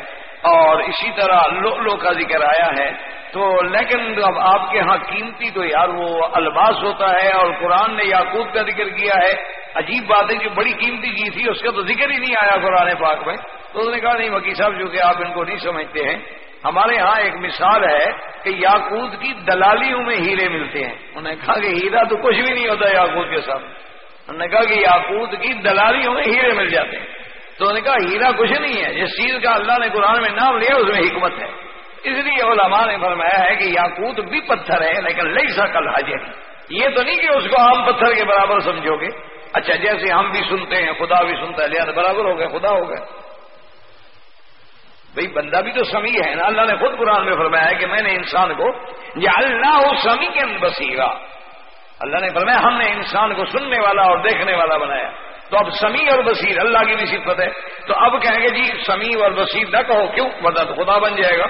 اور اسی طرح لو لو کا ذکر آیا ہے۔ تو لیکن اب آپ کے ہاں قیمتی تو یار وہ الباس ہوتا ہے اور قرآن نے یاقوت کا ذکر کیا ہے۔ عجیب بات ہے جو بڑی قیمتی چیز تھی، اس کا تو ذکر ہی نہیں آیا قرآن پاک میں۔ تو انہوں نے کہا، نہیں وکیل صاحب، جو کہ آپ ان کو نہیں سمجھتے ہیں، ہمارے ہاں ایک مثال ہے کہ یاقوت کی دلالیوں میں ہیرے ملتے ہیں۔ انہوں نے کہا کہ ہیرا تو کچھ بھی نہیں ہوتا یاقوت کے ساتھ۔ انہوں نے کہا کہ یاقوت کی دلالیوں میں ہیرے مل جاتے ہیں۔ تو انہوں نے کہا، ہیرا کچھ نہیں ہے، جس چیز کا اللہ نے قرآن میں نام لیا، اس میں حکمت ہے۔ اس لیے علماء نے فرمایا ہے کہ یاقوت بھی پتھر ہے، لیکن لئی سا کل حاجر یہ تو نہیں کہ اس کو عام پتھر کے برابر سمجھو گے۔ اچھا جیسے ہم بھی سنتے ہیں، خدا بھی سنتا ہے، لہٰذا برابر ہو گئے، خدا ہو گئے۔ بھئی، بندہ بھی تو سمی ہے نا۔ اللہ نے خود قرآن میں فرمایا ہے کہ میں نے انسان کو یا اللہ سمی کے بسیرا اللہ نے فرمایا، ہم نے انسان کو سننے والا اور دیکھنے والا بنایا۔ تو اب سمی اور بصیر، اللہ کی بھی صفت ہے۔ تو اب کہیں گے جی سمی اور بصیر نہ کہو، کیوں؟ بتا تو خدا بن جائے گا۔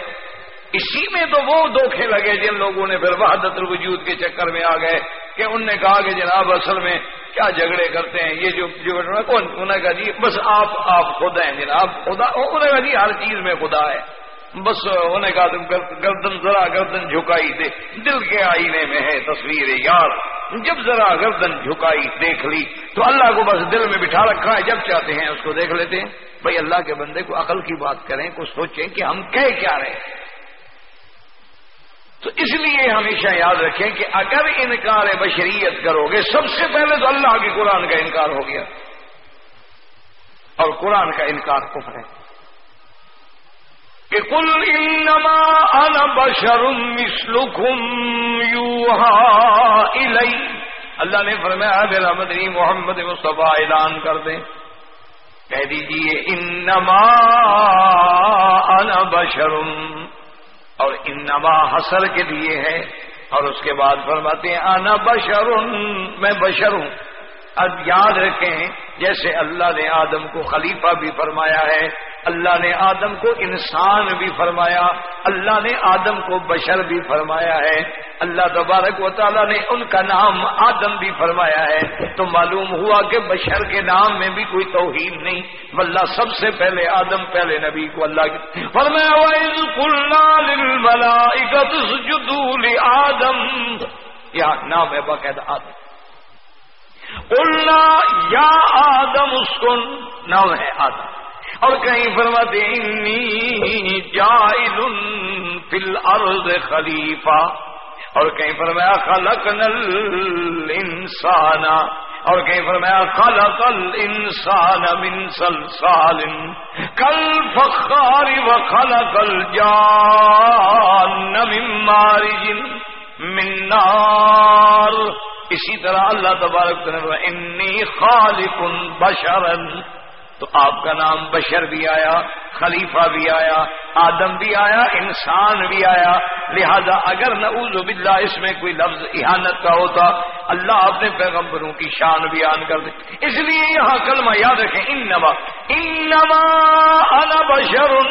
اسی میں تو وہ دھوکھے لگے جن لوگوں نے پھر وحدت الوجود کے چکر میں آ گئے کہ ان نے کہا کہ جناب اصل میں کیا جھگڑے کرتے ہیں؟ یہ جو کون؟ انہوں نے کہا جی بس آپ آپ خود ہیں جناب، خدا انہوں نے کہا جی ہر چیز میں خدا ہے۔ بس انہیں کہا تم گردن ذرا گردن جھکائی دے دل کے آئینے میں ہے تصویر یار۔ جب ذرا گردن جھکائی دیکھ لی تو اللہ کو بس دل میں بٹھا رکھا ہے۔ جب چاہتے ہیں اس کو دیکھ لیتے ہیں۔ بھائی اللہ کے بندے کو عقل کی بات کریں کچھ سوچیں کہ ہم کہہ کیا رہے ہیں۔ تو اس لیے ہمیشہ یاد رکھیں کہ اگر انکار بشریت کرو گے، سب سے پہلے تو اللہ کے قرآن کا انکار ہو گیا۔ اور قرآن کا انکار کفر ہے۔ کہ کل انما انا بشر مثلکم یوہا الی۔ اللہ نے فرمایا میرا مدنی محمد مصطفیٰ، اعلان کر دیں۔ کہہ دیجیے، انما انا بشرم اور انما حسر کے لیے ہے اور اس کے بعد فرماتے ہیں آنا بشر میں بشر ہوں۔ اب یاد رکھیں، جیسے اللہ نے آدم کو خلیفہ بھی فرمایا ہے اللہ نے آدم کو انسان بھی فرمایا، اللہ نے آدم کو بشر بھی فرمایا ہے۔ اللہ تبارک و تعالیٰ نے ان کا نام آدم بھی فرمایا ہے۔ تو معلوم ہوا کہ بشر کے نام میں بھی کوئی توہین نہیں۔ واللہ سب سے پہلے آدم، پہلے نبی کو اللہ کی فرمایا آدم یا نام ہے باقاعدہ آدم۔ یا آدم اسکن۔ نام ہے آدم۔ اور کہیں فرماتے انی جائل فی الارض خلیفہ. اور کہیں فرمایا خلق نل انسان اور کہیں فرمایا، خلق الانسان من سلسال کل فخار و خلق الجان من مارج من نار. اسی طرح اللہ تبارک انی خالق بشرن. تو آپ کا نام بشر بھی آیا، خلیفہ بھی آیا، آدم بھی آیا، انسان بھی آیا۔ لہذا اگر نعوذ باللہ اس میں کوئی لفظ احانت کا ہوتا، اللہ اپنے پیغمبروں کی شان بیان کر دے۔ اس لیے یہاں کلمہ یاد رکھیں ان نما ان نما انا بشر۔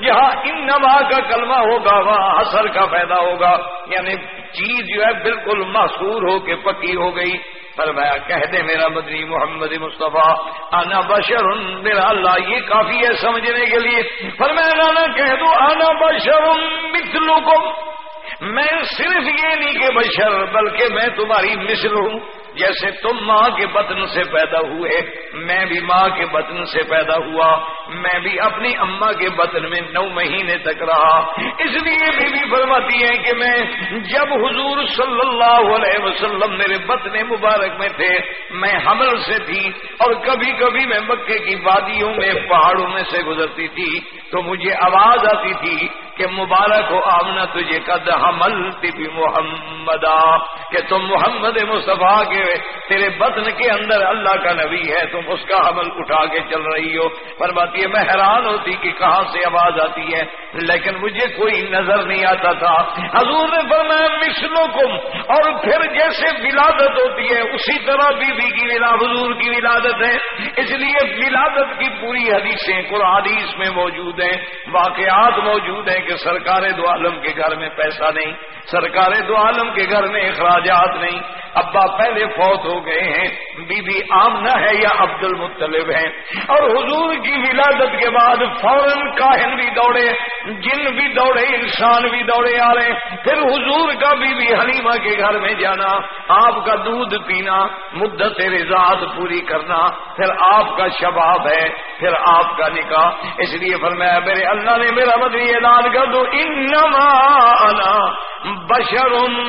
یہاں ان کا کلمہ ہوگا، وہاں حسر کا پیدا ہوگا۔ یعنی چیز جو ہے بالکل محصور ہو کے پکی ہو گئی۔ فرمایا، کہہ دے میرا مدنی محمد مصطفیٰ آنا بشر میرا اللہ، یہ کافی ہے سمجھنے کے لیے۔ فرمایا نانا کہہ دو آنا بشر مثلکم۔ میں صرف یہ نہیں کہ بشر، بلکہ میں تمہاری مثل ہوں۔ جیسے تم ماں کے بطن سے پیدا ہوئے، میں بھی ماں کے بطن سے پیدا ہوا، میں بھی اپنی اما کے بطن میں نو مہینے تک رہا۔ اس لیے بی بی فرماتی ہے کہ میں جب حضور صلی اللہ علیہ وسلم میرے بطن مبارک میں تھے، میں حمل سے تھی اور کبھی کبھی میں مکے کی وادیوں میں، پہاڑوں میں سے گزرتی تھی، تو مجھے آواز آتی تھی کہ مبارک ہو آمنا تجھے قد حمل بھی محمد کہ تم محمد مصطفیٰ کے تیرے بطن کے اندر اللہ کا نبی ہے، تم اس کا حمل اٹھا کے چل رہی ہو۔ پر بات یہ میں حیران ہوتی کہ کہاں سے آواز آتی ہے، لیکن مجھے کوئی نظر نہیں آتا تھا۔ حضور نے فرمایا مسلوں کو اور پھر جیسے ولادت ہوتی ہے، اسی طرح بی بی کی ولا حضور کی ولادت ہے۔ اس لیے ولادت کی پوری حدیثیں قرآن میں موجود ہیں۔ واقعات موجود ہیں کہ سرکار دو عالم کے گھر میں پیسہ نہیں، سرکار دو عالم کے گھر میں اخراجات نہیں۔ ابا پہلے فوت ہو گئے ہیں۔ بی بی آمنا ہے یا عبد المطلب ہے۔ اور حضور کی ولادت کے بعد فوراً کاہن بھی دوڑے، جن بھی دوڑے، انسان بھی دوڑے آ رہے پھر حضور کا بی بی حلیمہ کے گھر میں جانا، آپ کا دودھ پینا، مدت رضاعت پوری کرنا، پھر آپ کا شباب ہے، پھر آپ کا نکاح۔ اس لیے فرمایا، میرے اللہ نے میرا مدنی اعلان کر دو، انما انا بشرم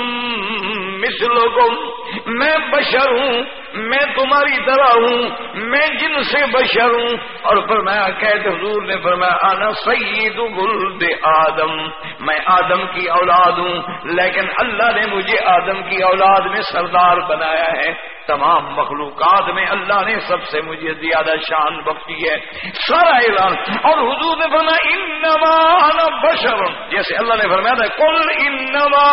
مثلکم۔ میں بشر ہوں، میں تمہاری طرح ہوں، میں جن سے بشر ہوں۔ اور فرمایا قید حضور نے فرمایا آنا سید گلد آدم، میں آدم کی اولاد ہوں، لیکن اللہ نے مجھے آدم کی اولاد میں سردار بنایا ہے۔ تمام مخلوقات میں اللہ نے سب سے مجھے زیادہ شان بخشی ہے، سارا اعلان۔ اور حضور نے فرمایا، انما انا بشر۔ جیسے اللہ نے فرمایا تھا کل انما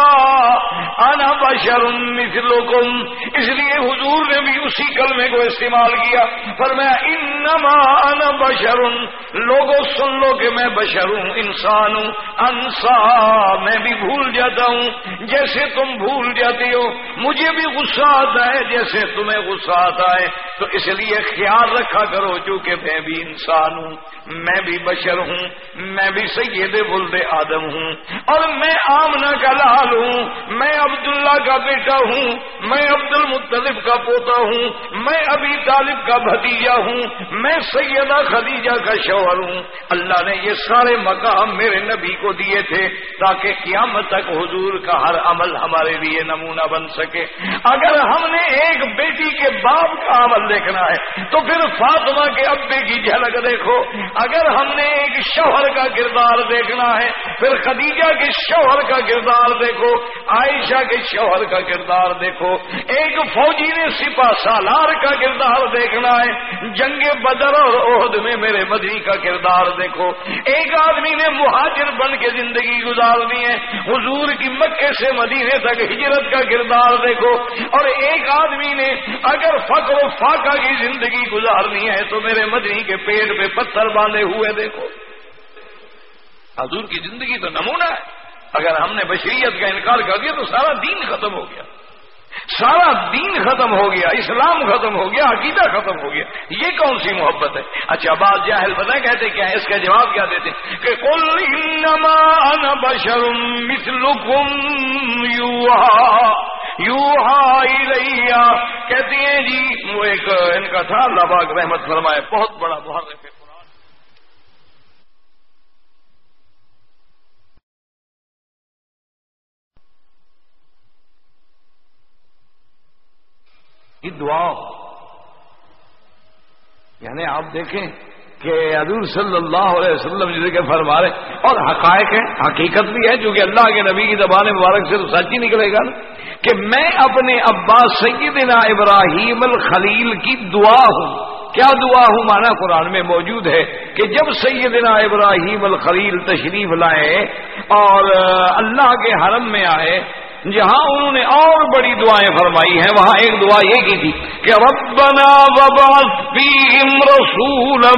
انا بشر مثلکم۔ اس لیے حضور نے بھی اسی کلمے کو استعمال کیا۔ فرمایا، انما انا بشر۔ لوگوں سن لو کہ میں بشر ہوں، انسان ہوں۔ انسا، میں بھی بھول جاتا ہوں۔ جیسے تم بھول جاتی ہو، مجھے بھی غصہ آتا ہے، جیسے تمہیں غصہ آتا ہے، تو اس لیے خیال رکھا کرو، چونکہ میں بھی انسان ہوں، میں بھی بشر ہوں، میں بھی سید بلد آدم ہوں۔ اور میں آمنا کا لال ہوں، میں عبداللہ کا بیٹا ہوں، میں عبد المطلف کا پوتا ہوں، میں ابھی طالب کا بھتیجا ہوں، میں سیدہ خدیجہ کا شوہر ہوں۔ اللہ نے یہ سارے مقام میرے نبی کو دیے تھے، تاکہ قیامت تک حضور کا ہر عمل ہمارے لیے نمونہ بن سکے۔ اگر ہم نے ایک بیٹی کے باپ کا عمل دیکھنا ہے، تو پھر فاطمہ کے ابے کی جھلک دیکھو۔ اگر ہم نے ایک شوہر کا کردار دیکھنا ہے، پھر خدیجہ کے شوہر کا کردار دیکھو، عائشہ کے شوہر کا کردار دیکھو۔ ایک فوجی نے سپا سالار کا کردار دیکھنا ہے، جنگ بدر اور عہد میں میرے مدنی کا کردار دیکھو۔ ایک آدمی نے مہاجر بن کے زندگی گزارنی ہے، حضور کی مکے سے مدینے تک ہجرت کا کردار دیکھو۔ اور ایک آدمی نے، اگر فقر و فاقہ کی زندگی گزارنی ہے تو میرے مدنی کے پیٹ پہ پتھر باندھے ہوئے دیکھو. حضور کی زندگی تو نمونہ ہے۔ اگر ہم نے بشریت کا انکار کر دیا تو سارا دین ختم ہو گیا۔ سارا دین ختم ہو گیا، اسلام ختم ہو گیا، عقیدہ ختم ہو گیا۔ یہ کون سی محبت ہے؟ اچھا بات جاہل پتہ کہتے کیا ہے؟ اس کا جواب کیا دیتے کہ کل انما انا بشر مثلکم یوہا یوہا الیہ۔ کہتی ہیں جی وہ ایک ان کا تھا، اللہ باغ رحمت فرمائے، بہت بڑا محرف کی دعا یعنی آپ دیکھیں کہ حضور صلی اللہ علیہ وسلم جیسے کہ فرما رہے اور حقائق ہے حقیقت بھی ہے، جو کہ اللہ کے نبی کی زبان مبارک سے تو سچ ہی نکلے گا نا۔ کہ میں اپنے ابا سیدنا ابراہیم الخلیل کی دعا ہوں۔ کیا دعا ہوں؟ مانا قرآن میں موجود ہے کہ جب سیدنا ابراہیم الخلیل تشریف لائے اور اللہ کے حرم میں آئے، جہاں انہوں نے اور بڑی دعائیں فرمائی ہیں، وہاں ایک دعا یہ کی تھی کہ ربنا فيهم رسولا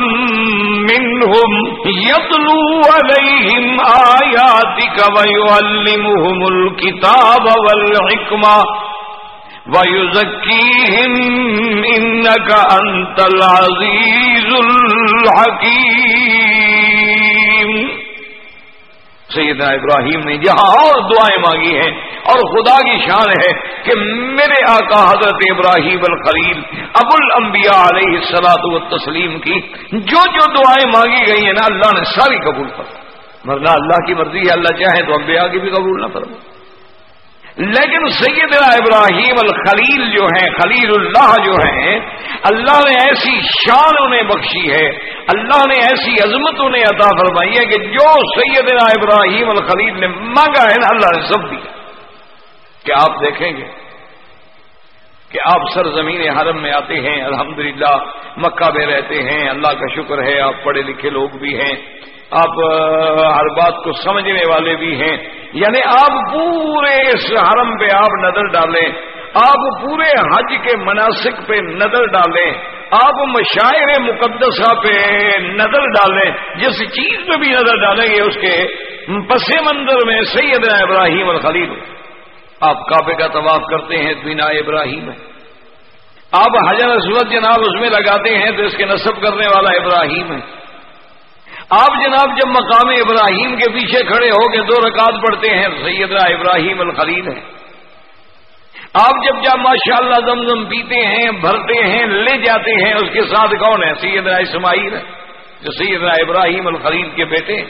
منهم يتلو عليهم آياتك ويعلمهم الكتاب والحكمة ويزكيهم إنك أنت العزيز الحكيم سیدنا ابراہیم نے جہاں اور دعائیں مانگی ہیں اور خدا کی شان ہے کہ میرے آقا حضرت ابراہیم الخلیل ابو الانبیاء علیہ السلاط و تسلیم کی جو جو دعائیں مانگی گئی ہیں نا، اللہ نے ساری قبول کر ورنہ اللہ کی مرضی ہے، اللہ چاہے تو انبیاء کی بھی قبول نہ فرما لیکن سیدنا ابراہیم الخلیل جو ہیں، خلیل اللہ جو ہیں، اللہ نے ایسی شان انہیں بخشی ہے، اللہ نے ایسی عظمت انہیں عطا فرمائی ہے کہ جو سیدنا ابراہیم الخلیل نے مانگا ہے نا، اللہ نے سب دیا۔ کہ آپ دیکھیں گے؟ کہ آپ سرزمین حرم میں آتے ہیں، الحمدللہ، مکہ میں رہتے ہیں، اللہ کا شکر ہے، آپ پڑھے لکھے لوگ بھی ہیں، آپ ہر بات کو سمجھنے والے بھی ہیں۔ یعنی آپ پورے اس حرم پہ آپ نظر ڈالیں، آپ پورے حج کے مناسب پہ نظر ڈالیں، آپ مشاعر مقدسہ پہ نظر ڈالیں، جس چیز پہ بھی نظر ڈالیں گے، اس کے پس منظر میں سیدنا ابراہیم الخلیل۔ آپ کعبے کا طواف کرتے ہیں، بینا ابراہیم ہے۔ آپ حجر اسود جناب اس میں لگاتے ہیں تو اس کے نصب کرنے والا ابراہیم ہے۔ آپ جناب جب مقام ابراہیم کے پیچھے کھڑے ہو کے دو رکعت پڑھتے ہیں، سیدنا ابراہیم الخلیل ہے۔ آپ جب جب ماشاء اللہ زمزم پیتے ہیں، بھرتے ہیں، لے جاتے ہیں، اس کے ساتھ کون ہے؟ سیدنا اسماعیل ہے، جو سیدنا ابراہیم الخلیل کے بیٹے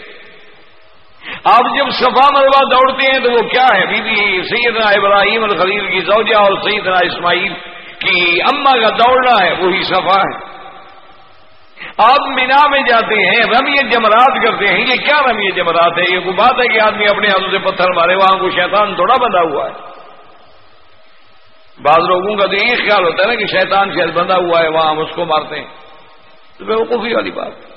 آپ جب صفا مروا دوڑتے ہیں تو وہ کیا ہے؟ بی بی سیدنا ابراہیم الخلیل کی زوجہ اور سیدنا اسماعیل کی اما کا دوڑنا ہے، وہی صفا ہے۔ آپ مینا میں جاتے ہیں، رمی جمرات کرتے ہیں۔ یہ کیا رمی جمرات ہے؟ یہ بات ہے کہ آدمی اپنے ہاتھوں سے پتھر مارے، وہاں کو شیطان تھوڑا بندھا ہوا ہے۔ بعض لوگوں کا تو یہ خیال ہوتا ہے نا کہ شیطان شاید بندھا ہوا ہے، وہاں ہم اس کو مارتے ہیں۔ تو بیوقوفی والی بات۔ ہے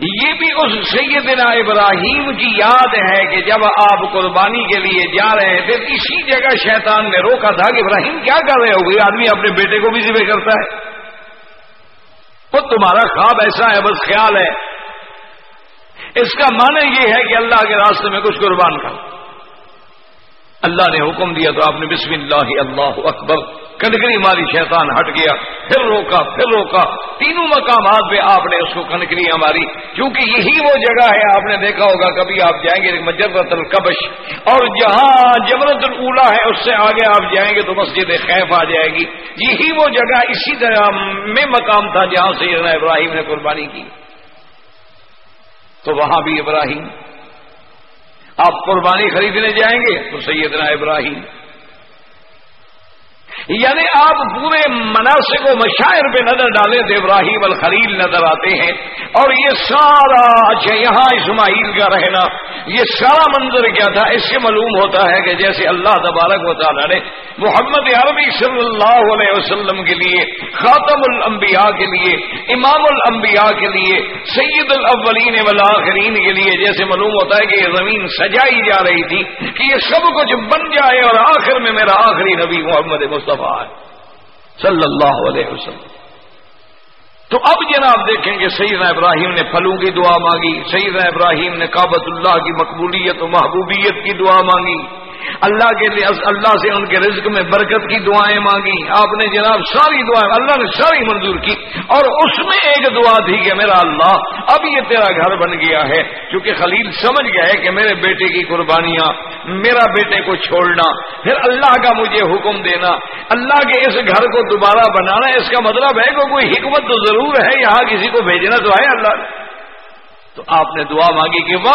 یہ بھی اس سیدنا ابراہیم کی یاد ہے کہ جب آپ قربانی کے لیے جا رہے تھے اسی جگہ شیطان نے روکا تھا کہ ابراہیم کیا کر رہے ہو آدمی اپنے بیٹے کو بھی ذبح کرتا ہے۔ وہ تمہارا خواب ایسا ہے، بس خیال ہے۔ اس کا معنی یہ ہے کہ اللہ کے راستے میں کچھ قربان کرو اللہ نے حکم دیا تو آپ نے بسم اللہ اللہ اکبر، کنکری ماری شیطان ہٹ گیا، پھر روکا پھر روکا۔ تینوں مقامات پہ آپ نے اس کو کنکری ماری۔ کیونکہ یہی وہ جگہ ہے، آپ نے دیکھا ہوگا، کبھی آپ جائیں گے مجرت القبش۔ اور جہاں جمرت الا ہے، اس سے آگے آپ جائیں گے تو مسجد خیف آ جائے گی۔ یہی وہ جگہ اسی طرح میں مقام تھا جہاں سے ابراہیم نے قربانی کی۔ تو وہاں بھی ابراہیم آپ قربانی خریدنے جائیں گے تو سیدنا ابراہیم یعنی آپ پورے مناسب و مشاعر پہ نظر ڈالیں تو ابراہیم الخلیل نظر آتے ہیں اور یہ سارا اچھا یہاں اسماعیل کا رہنا، یہ سارا منظر کیا تھا؟ اس سے معلوم ہوتا ہے کہ جیسے اللہ تبارک و تعالیٰ نے محمد عربی صلی اللہ علیہ وسلم کے لیے، خاتم الانبیاء کے لیے، امام الانبیاء کے لیے، سید الاولین والآخرین کے لیے، جیسے معلوم ہوتا ہے کہ یہ زمین سجائی جا رہی تھی، کہ یہ سب کچھ بن جائے اور آخر میں میرا آخری نبی محمد مصطفیٰ صلی اللہ علیہ وسلم۔ تو اب جناب دیکھیں گے سیدنا ابراہیم نے پھلوں کی دعا مانگی، سیدنا ابراہیم نے کابت اللہ کی مقبولیت و محبوبیت کی دعا مانگی۔ اللہ کے لیے اللہ سے ان کے رزق میں برکت کی دعائیں مانگی۔ آپ نے جناب ساری دعائیں اللہ نے ساری منظور کی۔ اور اس میں ایک دعا تھی کہ میرا اللہ، اب یہ تیرا گھر بن گیا ہے۔ کیونکہ خلیل سمجھ گئے کہ میرے بیٹے کی قربانیاں، میرا بیٹے کو چھوڑنا، پھر اللہ کا مجھے حکم دینا۔ اللہ کے اس گھر کو دوبارہ بنانا، اس کا مطلب ہے کہ کوئی حکمت تو ضرور ہے، یہاں کسی کو بھیجنا تو ہے اللہ۔ تو آپ نے دعا مانگی کہ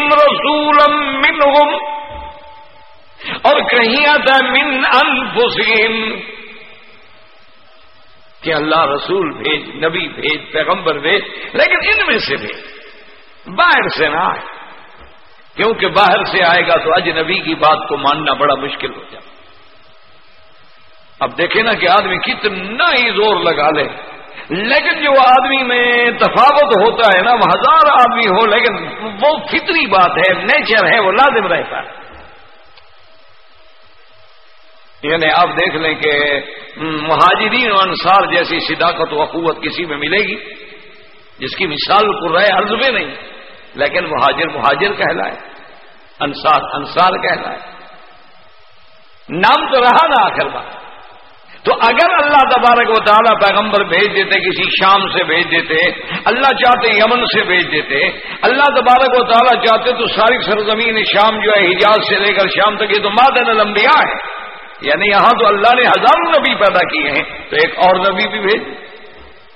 رسول اور کہیں آتا من انفسہم کہ اللہ رسول بھیج، نبی بھیج، پیغمبر بھیج، لیکن ان میں سے بھیج باہر سے نہ آئے۔ کیونکہ باہر سے آئے گا تو اج نبی کی بات کو ماننا بڑا مشکل ہو جائے۔ اب دیکھیں نا کہ آدمی کتنا ہی زور لگا لے۔ لیکن جو آدمی میں تفاوت ہوتا ہے نا، وہ ہزار آدمی ہو، لیکن وہ فطری بات ہے، نیچر ہے، وہ لازم رہتا ہے۔ یعنی آپ دیکھ لیں کہ مہاجرین و انصار جیسی صداقت و قوت کسی میں ملے گی؟ جس کی مثال کو رائے عرض میں نہیں، لیکن مہاجر مہاجر کہلائے، انصار انصار کہلائے۔ نام تو رہا نا آخر بات تو اگر اللہ تبارک و تعالیٰ پیغمبر بھیج دیتے، کسی شام سے بھیج دیتے، اللہ چاہتے یمن سے بھیج دیتے، اللہ تبارک و تعالیٰ چاہتے تو ساری سرزمین شام جو ہے، حجاز سے لے کر شام تک، یہ تو مادن لمبیا ہے۔ یعنی یہاں تو اللہ نے ہزاروں نبی پیدا کیے ہیں، تو ایک اور نبی بھی بھیج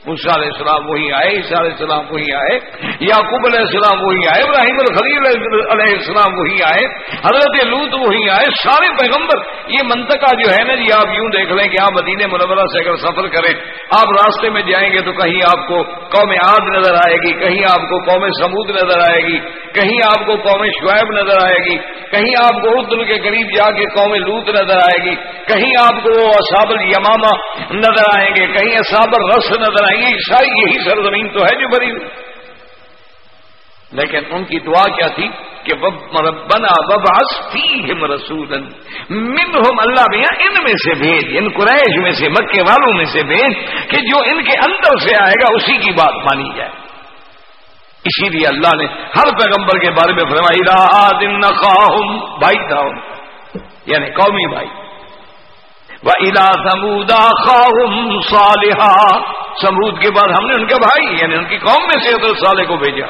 علیہ السلام وہی آئے، عیسیٰ علیہ السلام وہی آئے، یعقوب علیہ السلام وہی آئے، ابراہیم الخلیل علیہ السلام وہی آئے، حضرت لوت وہی آئے، سارے پیغمبر، یہ منطقہ جو ہے نا جی آپ یوں دیکھ لیں کہ آپ مدینہ منورہ سے اگر سفر کریں، آپ راستے میں جائیں گے تو کہیں آپ کو قوم عاد نظر آئے گی، کہیں آپ کو قوم سمود نظر آئے گی، کہیں آپ کو قوم شعیب نظر آئے گی، کہیں آپ کو اردن کے قریب جا کے قوم لوت نظر آئے گی، کہیں آپ کو وہ اصاب یمامہ نظر آئیں گے، کہیں اصاب رس نظر آئیں گے ساری یہی سرزمین تو ہے جو بری لیکن ان کی دعا کیا تھی کہ بنا وباس فیم رسول منہم اللہ بھیا ان میں سے بھیج، ان قریش میں سے، مکے والوں میں سے بھیج کہ جو ان کے اندر سے آئے گا، اسی کی بات مانی جائے۔ اسی لیے اللہ نے ہر پیغمبر کے بارے میں فرمائی دن بھائی تھا۔ یعنی قومی بھائی۔ و الا سمودا خاہم صالحا سمود کے بعد ہم نے ان کے بھائی یعنی ان کی قوم میں سے حضرت صالح کو بھیجا۔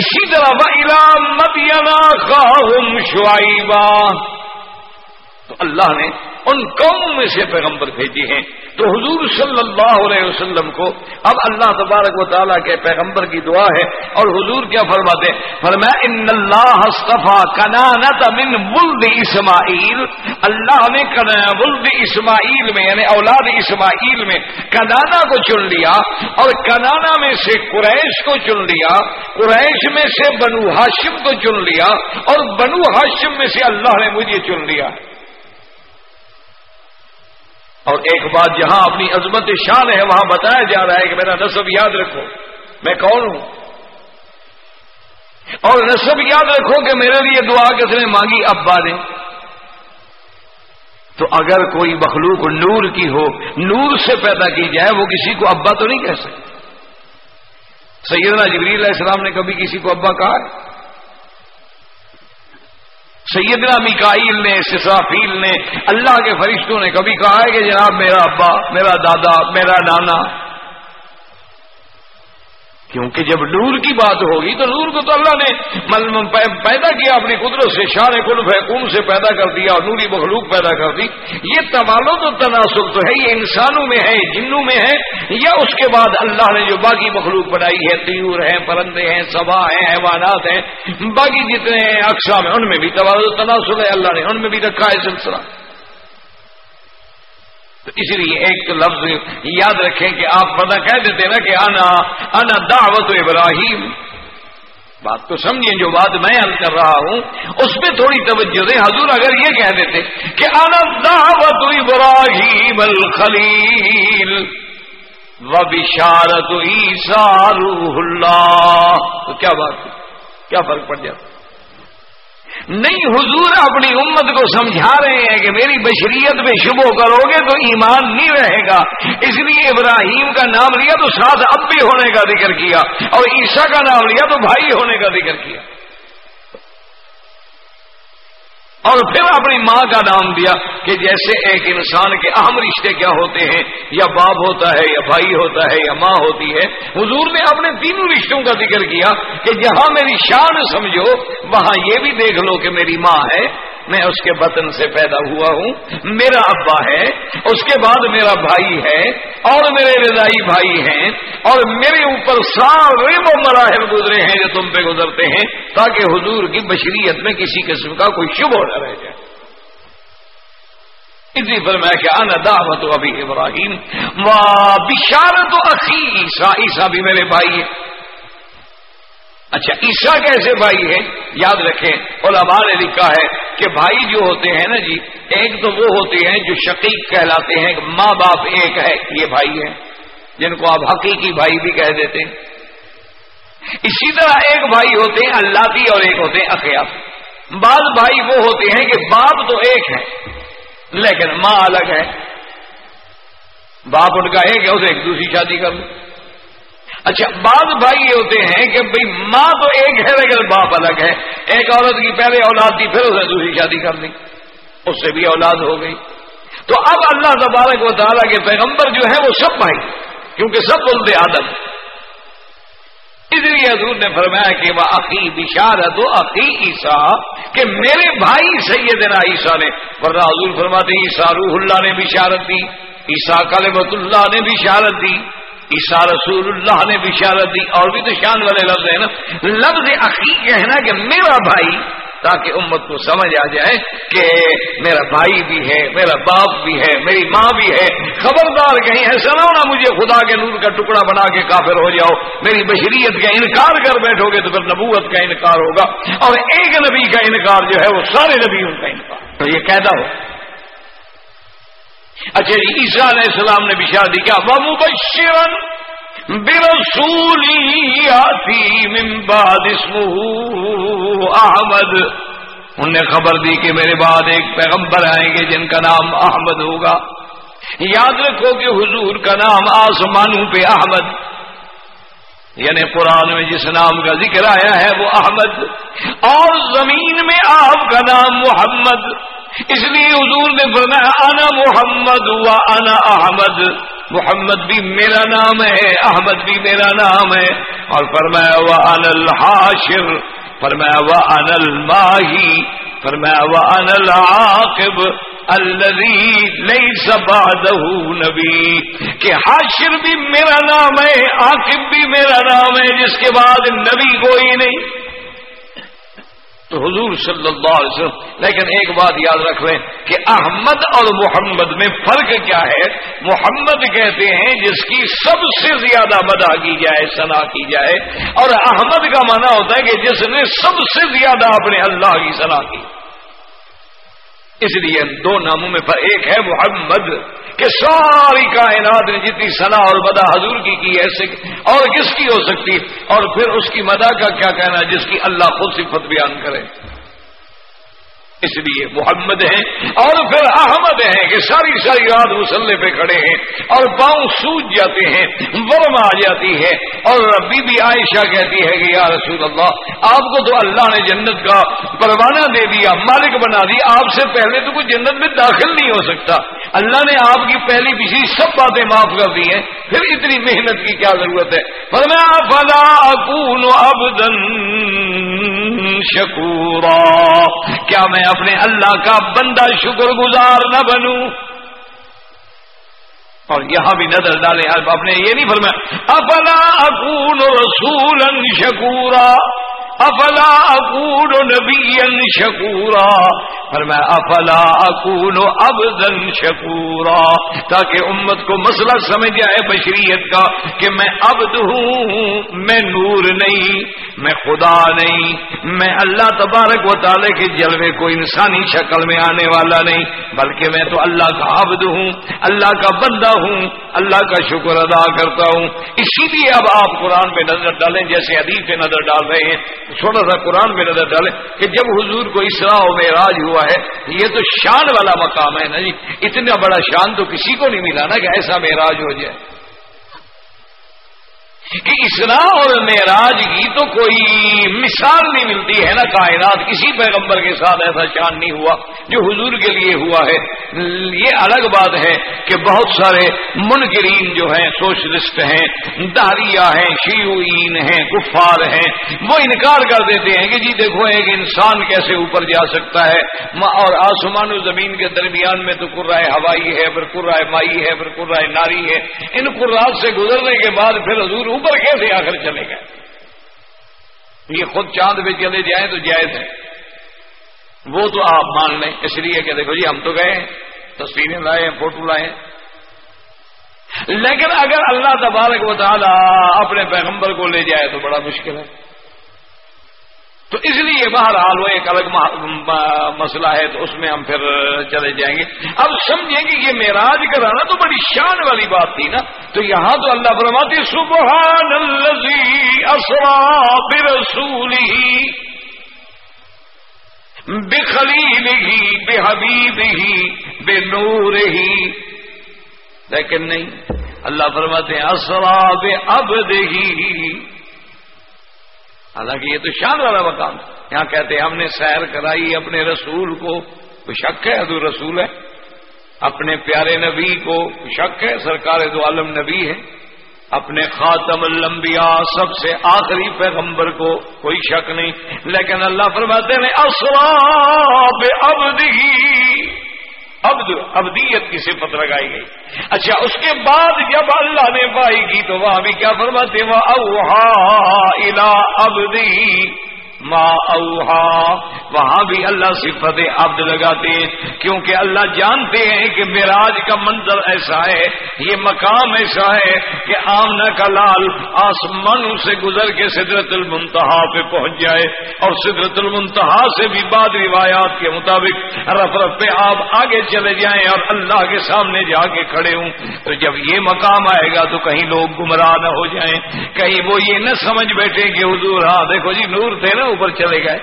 اسی طرح و الا مدینہ خاہم شعیبہ تو اللہ نے ان قوموں میں سے پیغمبر بھیجے ہیں تو حضور صلی اللہ علیہ وسلم کو اب اللہ تبارک و تعالیٰ کے پیغمبر کی دعا ہے اور حضور کیا فرماتے فرمایا، ان اللہ کنانت من ولد اسماعیل. اللہ نے ولد اسماعیل میں یعنی اولاد اسماعیل میں کنانا کو چن لیا اور کنانا میں سے قریش کو چن لیا، قریش میں سے بنو ہاشم کو چن لیا اور بنو ہاشم میں سے اللہ نے مجھے چن لیا۔ اور ایک بات جہاں اپنی عظمت شان ہے، وہاں بتایا جا رہا ہے کہ میرا نصب یاد رکھو۔ میں کون ہوں؟ اور نصب یاد رکھو کہ میرے لیے دعا کس نے مانگی؟ ابا نے۔ تو اگر کوئی مخلوق نور کی ہو، نور سے پیدا کی جائے، وہ کسی کو ابا تو نہیں کہہ سکتے سیدنا جبریل علیہ السلام نے کبھی کسی کو ابا کہا ہے؟ سیدنا میکائیل نے سسافیل نے، اللہ کے فرشتوں نے کبھی کہا ہے کہ جناب میرا ابا، میرا دادا، میرا نانا کیونکہ جب نور کی بات ہوگی تو نور کو تو اللہ نے پیدا کیا، اپنی قدرت سے شان کل فیکون سے پیدا کر دیا اور نوری مخلوق پیدا کر دی۔ یہ تمالو تو تناسب تو ہے، یہ انسانوں میں ہے، جنوں میں ہے۔ یا اس کے بعد اللہ نے جو باقی مخلوق بنائی ہے تیور ہیں، پرندے ہیں سبا ہیں، حیوانات ہیں باقی جتنے ہیں، اقسام ہیں، ان میں بھی تمالو تناسب ہے، اللہ نے ان میں بھی رکھا ہے سلسلہ۔ تو اس لیے ایک لفظ یاد رکھیں کہ آپ پتہ کہہ دیتے نا کہ انا انا دعوت ابراہیم۔ بات تو سمجھیں جو بات میں حل کر رہا ہوں، اس پہ تھوڑی توجہ دیں۔ حضور اگر یہ کہہ دیتے کہ انا دعوت ابراہیم الخلیل و بشارت عیسا روح اللہ، تو کیا بات؟ کیا فرق پڑ جاتا؟ نہیں حضور اپنی امت کو سمجھا رہے ہیں کہ میری بشریت میں شبو کرو گے تو ایمان نہیں رہے گا۔ اس لیے ابراہیم کا نام لیا تو ساتھ اب بھی ہونے کا ذکر کیا اور عیسیٰ کا نام لیا تو بھائی ہونے کا ذکر کیا۔ اور پھر اپنی ماں کا نام دیا کہ جیسے ایک انسان کے اہم رشتے کیا ہوتے ہیں، یا باپ ہوتا ہے، یا بھائی ہوتا ہے، یا ماں ہوتی ہے، حضور نے اپنے تینوں رشتوں کا ذکر کیا کہ جہاں میری شان سمجھو، وہاں یہ بھی دیکھ لو کہ میری ماں ہے، میں اس کے بطن سے پیدا ہوا ہوں، میرا ابا ہے، اس کے بعد میرا بھائی ہے، اور میرے رضائی بھائی ہیں، اور میرے اوپر سارے وہ مراحل گزرے ہیں جو تم پہ گزرتے ہیں، تاکہ حضور کی بشریت میں کسی قسم کا کوئی شبہ نہ رہ جائے اسی پر میں کیا نا دعوت ابھی ابراہیم بشارت عقی عیسا عیسا بھی میرے بھائی ہیں۔ اچھا عیسا کیسے بھائی ہے یاد رکھیں، علماء نے لکھا ہے کہ بھائی جو ہوتے ہیں نا جی ایک تو وہ ہوتے ہیں جو شقیق کہلاتے ہیں، ماں باپ ایک ہے، یہ بھائی ہیں، جن کو آپ حقیقی بھائی بھی کہہ دیتے ہیں۔ اسی طرح ایک بھائی ہوتے ہیں، اللہ اور ایک ہوتے ہیں اخیاف بعض بھائی وہ ہوتے ہیں کہ باپ تو ایک ہے، لیکن ماں الگ ہے۔ باپ ان کا ایک ہے، اسے ایک دوسری شادی کر لو۔ اچھا بعض بھائی یہ ہوتے ہیں کہ بھئی ماں تو ایک ہے، لیکن باپ الگ ہے۔ ایک عورت کی پہلے اولاد تھی، پھر اسے دوسری شادی کر لی۔ اس سے بھی اولاد ہو گئی۔ تو اب اللہ تبارک و تعالیٰ کے پیغمبر جو ہے وہ سب بھائی، کیونکہ سب بولتے آدم اس لیے حضور نے فرمایا کہ وہ عقی بشارت و عقی عیسا کہ میرے بھائی سیدنا عیسیٰ نے، ورنہ حضور فرماتے عیسیٰ روح اللہ نے بشارت دی، عیسیٰ کلمت اللہ نے بشارت دی عیسا رسول اللہ نے بشارت دی، اور بھی تو شان والے لفظ ہیں نا۔ لفظ عقی ہے نا کہ میرا بھائی تاکہ امت کو سمجھ آ جائے کہ میرا بھائی بھی ہے، میرا باپ بھی ہے، میری ماں بھی ہے۔ خبردار کہیں ایسا نہ ہونا مجھے، خدا کے نور کا ٹکڑا بنا کے کافر ہو جاؤ۔ میری بشریت کا انکار کر بیٹھو گے تو پھر نبوت کا انکار ہوگا۔ اور ایک نبی کا انکار جو ہے، وہ سارے نبیوں کا انکار۔ تو یہ قیدا ہو۔ اچھا جی عیسیٰ علیہ السلام نے بشار دی کیا۔ وہ مبشرن برسولی آتی من بعد اسمه احمد۔ ان نے خبر دی کہ میرے بعد ایک پیغمبر آئیں گے جن کا نام احمد ہوگا۔ یاد رکھو کہ حضور کا نام آسمانوں پہ احمد۔ یعنی قرآن میں جس نام کا ذکر آیا ہے وہ احمد۔ اور زمین میں آپ کا نام محمد۔ اس لیے حضور نے فرمایا، انا محمد ہوا انا احمد۔ محمد بھی میرا نام ہے، احمد بھی میرا نام ہے۔ اور فرمایا وہ ان الحاشر فرمایا وہ ان الماہی فرمایا وہ ان العاقب الباد نبی۔ کہ حاشر بھی میرا نام ہے، عاقب بھی میرا نام ہے، جس کے بعد نبی کوئی نہیں۔ تو حضور صلی اللہ علیہ وسلم، لیکن ایک بات یاد رکھ لیں کہ احمد اور محمد میں فرق کیا ہے؟ محمد کہتے ہیں جس کی سب سے زیادہ مدا کی جائے صلاح کی جائے، اور احمد کا مانا ہوتا ہے کہ جس نے سب سے زیادہ اپنے اللہ کی صلاح کی۔ اس لیے دو ناموں میں ایک ہے محمد، کہ ساری کائنات نے جتنی صلاح اور مدا حضور کی کی ایسے اور کس کی ہو سکتی؟ اور پھر اس کی مدا کا کیا کہنا جس کی اللہ خود صفت بیان کرے۔ اس لیے محمد ہیں اور پھر احمد ہیں کہ ساری ساری رات مسلح پہ کھڑے ہیں اور پاؤں سوج جاتے ہیں، ورم آ جاتی ہے اور بی بی عائشہ کہتی ہے کہ یا رسول اللہ، آپ کو تو اللہ نے جنت کا پروانہ دے دیا، مالک بنا دیا آپ سے پہلے تو کوئی جنت میں داخل نہیں ہو سکتا۔ اللہ نے آپ کی پہلی پچھلی سب باتیں معاف کر دی ہیں، پھر اتنی محنت کی کیا ضرورت ہے؟ پر میں فلا اکون ابدن شکورا۔ کیا میں اپنے اللہ کا بندہ شکر گزار نہ بنوں؟ اور یہاں بھی نظر ڈالیں اپنے یہ نہیں فرمایا افلا اکون رسول شکورا؟ افلا اکون نبی شکورا؟ پر میں افلا اکون ابدن شکورا؟ تاکہ امت کو مسئلہ سمجھ جائے بشریت کا کہ میں عبد ہوں، میں نور نہیں، میں خدا نہیں، میں اللہ تبارک و تعالی کے جلوے کو انسانی شکل میں آنے والا نہیں، بلکہ میں تو اللہ کا عبد ہوں، اللہ کا بندہ ہوں، اللہ کا شکر ادا کرتا ہوں۔ اسی لیے اب آپ قرآن پہ نظر ڈالیں، جیسے ادیب پہ نظر ڈال رہے ہیں۔ چھوٹا سا قرآن میں نظر ڈالے کہ جب حضور کو اسرا و معراج ہوا ہے، یہ تو شان والا مقام ہے نا جی۔ اتنا بڑا شان تو کسی کو نہیں ملا نا کہ ایسا معراج ہو جائے۔ کہ اسرا اور معراج کی تو کوئی مثال نہیں ملتی ہے نا کائنات. کسی پیغمبر کے ساتھ ایسا شان نہیں ہوا جو حضور کے لیے ہوا ہے. یہ الگ بات ہے کہ بہت سارے منکرین جو ہیں، سوشلسٹ ہیں داریا ہیں شیوئین ہیں، کفار ہیں، وہ انکار کر دیتے ہیں کہ جی دیکھو ایک انسان کیسے اوپر جا سکتا ہے. اور آسمان و زمین کے درمیان میں تو کرائے ہوائی ہے، پھر کرائے مائی ہے، پھر کرائے ناری ہے. ان قرآن سے گزرنے کے بعد پھر حضور اوپر کیسے آخر چلے گئے۔ یہ خود چاند پہ چلے جائیں تو جائز ہے۔ وہ تو آپ مان لیں۔ اس لیے کہ دیکھو جی ہم تو گئے تصویریں لائے ہیں، فوٹو لائے ہیں۔ لیکن اگر اللہ تبارک و تعالی اپنے پیغمبر کو لے جائے تو بڑا مشکل ہے۔ تو اس لیے بہرحال وہ ایک الگ مسئلہ ہے، تو اس میں ہم پھر چلے جائیں گے۔ اب سمجھیں گے یہ معراج کرانا تو بڑی شان والی بات تھی نا۔ تو یہاں تو اللہ فرماتی سبحان الذی اسرا برسولی بے ہی بے حبیب ہی بے نور ہی لیکن نہیں، اللہ فرماتے ہیں، اسرا بے ابد ہی حالانکہ یہ تو شان والا مقام یہاں کہتے ہیں ہم نے سیر کرائی اپنے رسول کو شک ہے حضور رسول ہے؟ اپنے پیارے نبی کو شک ہے؟ سرکار دو عالم نبی ہے اپنے خاتم الانبیاء سب سے آخری پیغمبر کو کوئی شک نہیں۔ لیکن اللہ فرماتے ہیں اسراب ابدی عبد ابدیت کی صفت لگائی گئی۔ اچھا اس کے بعد جب اللہ نے پائی کی تو وہاں بھی کیا فرماتے وہ اوہا الا ابدی ما اوہا، وہاں بھی اللہ صفت عبد لگاتے ہیں، کیونکہ اللہ جانتے ہیں کہ میراج کا منظر ایسا ہے، یہ مقام ایسا ہے کہ آمنا کا لال آسمان سے گزر کے سدرت المنتہا پہ پہنچ جائے، اور سدرت المنتہا سے بھی بعد روایات کے مطابق رف رف پہ آپ آگے چلے جائیں اور اللہ کے سامنے جا کے کھڑے ہوں۔ تو جب یہ مقام آئے گا تو کہیں لوگ گمراہ نہ ہو جائیں، کہیں وہ یہ نہ سمجھ بیٹھے کہ حضور ہاں دیکھو جی نور تھے نا اوپر چلے گئے۔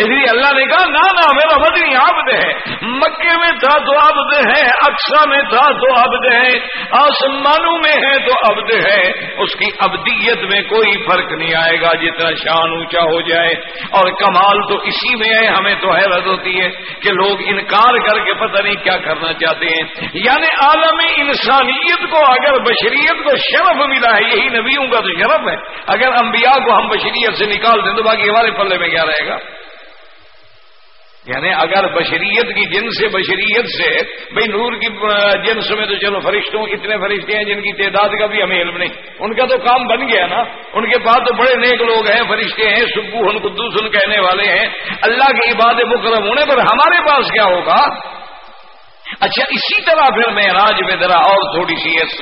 اس لیے اللہ نے کہا نا نا میرا مدنی عبد ہے۔ مکے میں تھا تو عبد ہے اکثر میں تھا تو عبد ہے، آسمانوں میں ہے تو عبد ہے۔ اس کی ابدیت میں کوئی فرق نہیں آئے گا، جتنا شان اونچا ہو جائے۔ اور کمال تو اسی میں ہے، ہمیں تو حیرت ہوتی ہے کہ لوگ انکار کر کے پتہ نہیں کیا کرنا چاہتے ہیں۔ یعنی عالم انسانیت کو اگر بشریت کو شرف ملا ہے، یہی نبیوں کا تو شرف ہے۔ اگر انبیاء کو ہم بشریت سے نکال دیں تو باقی ہمارے پلے میں کیا رہے گا؟ یعنی اگر بشریت کی جن سے بشریت سے، بھئی نور کی جنس میں تو چلو فرشتوں، اتنے فرشتے ہیں جن کی تعداد کا بھی ہمیں علم نہیں۔ ان کا تو کام بن گیا نا۔ ان کے پاس تو بڑے نیک لوگ ہیں، فرشتے ہیں سبو ان قدوس ان کہنے والے ہیں۔ اللہ کی عبادت مکرم ہونے پر ہمارے پاس کیا ہوگا؟ اچھا اسی طرح پھر میں راج میں ذرا اور تھوڑی سی اس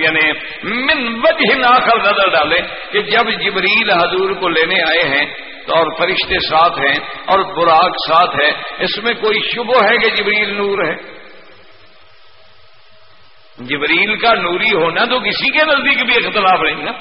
یعنی من وجہ آخر نظر ڈالے کہ جب جبریل حضور کو لینے آئے ہیں اور فرشتے ساتھ ہیں اور براق ساتھ ہے اس میں کوئی شبہ ہے کہ جبریل نور ہے؟ جبریل کا نوری ہونا تو کسی کے نزدیک بھی اختلاف نہیں نا؟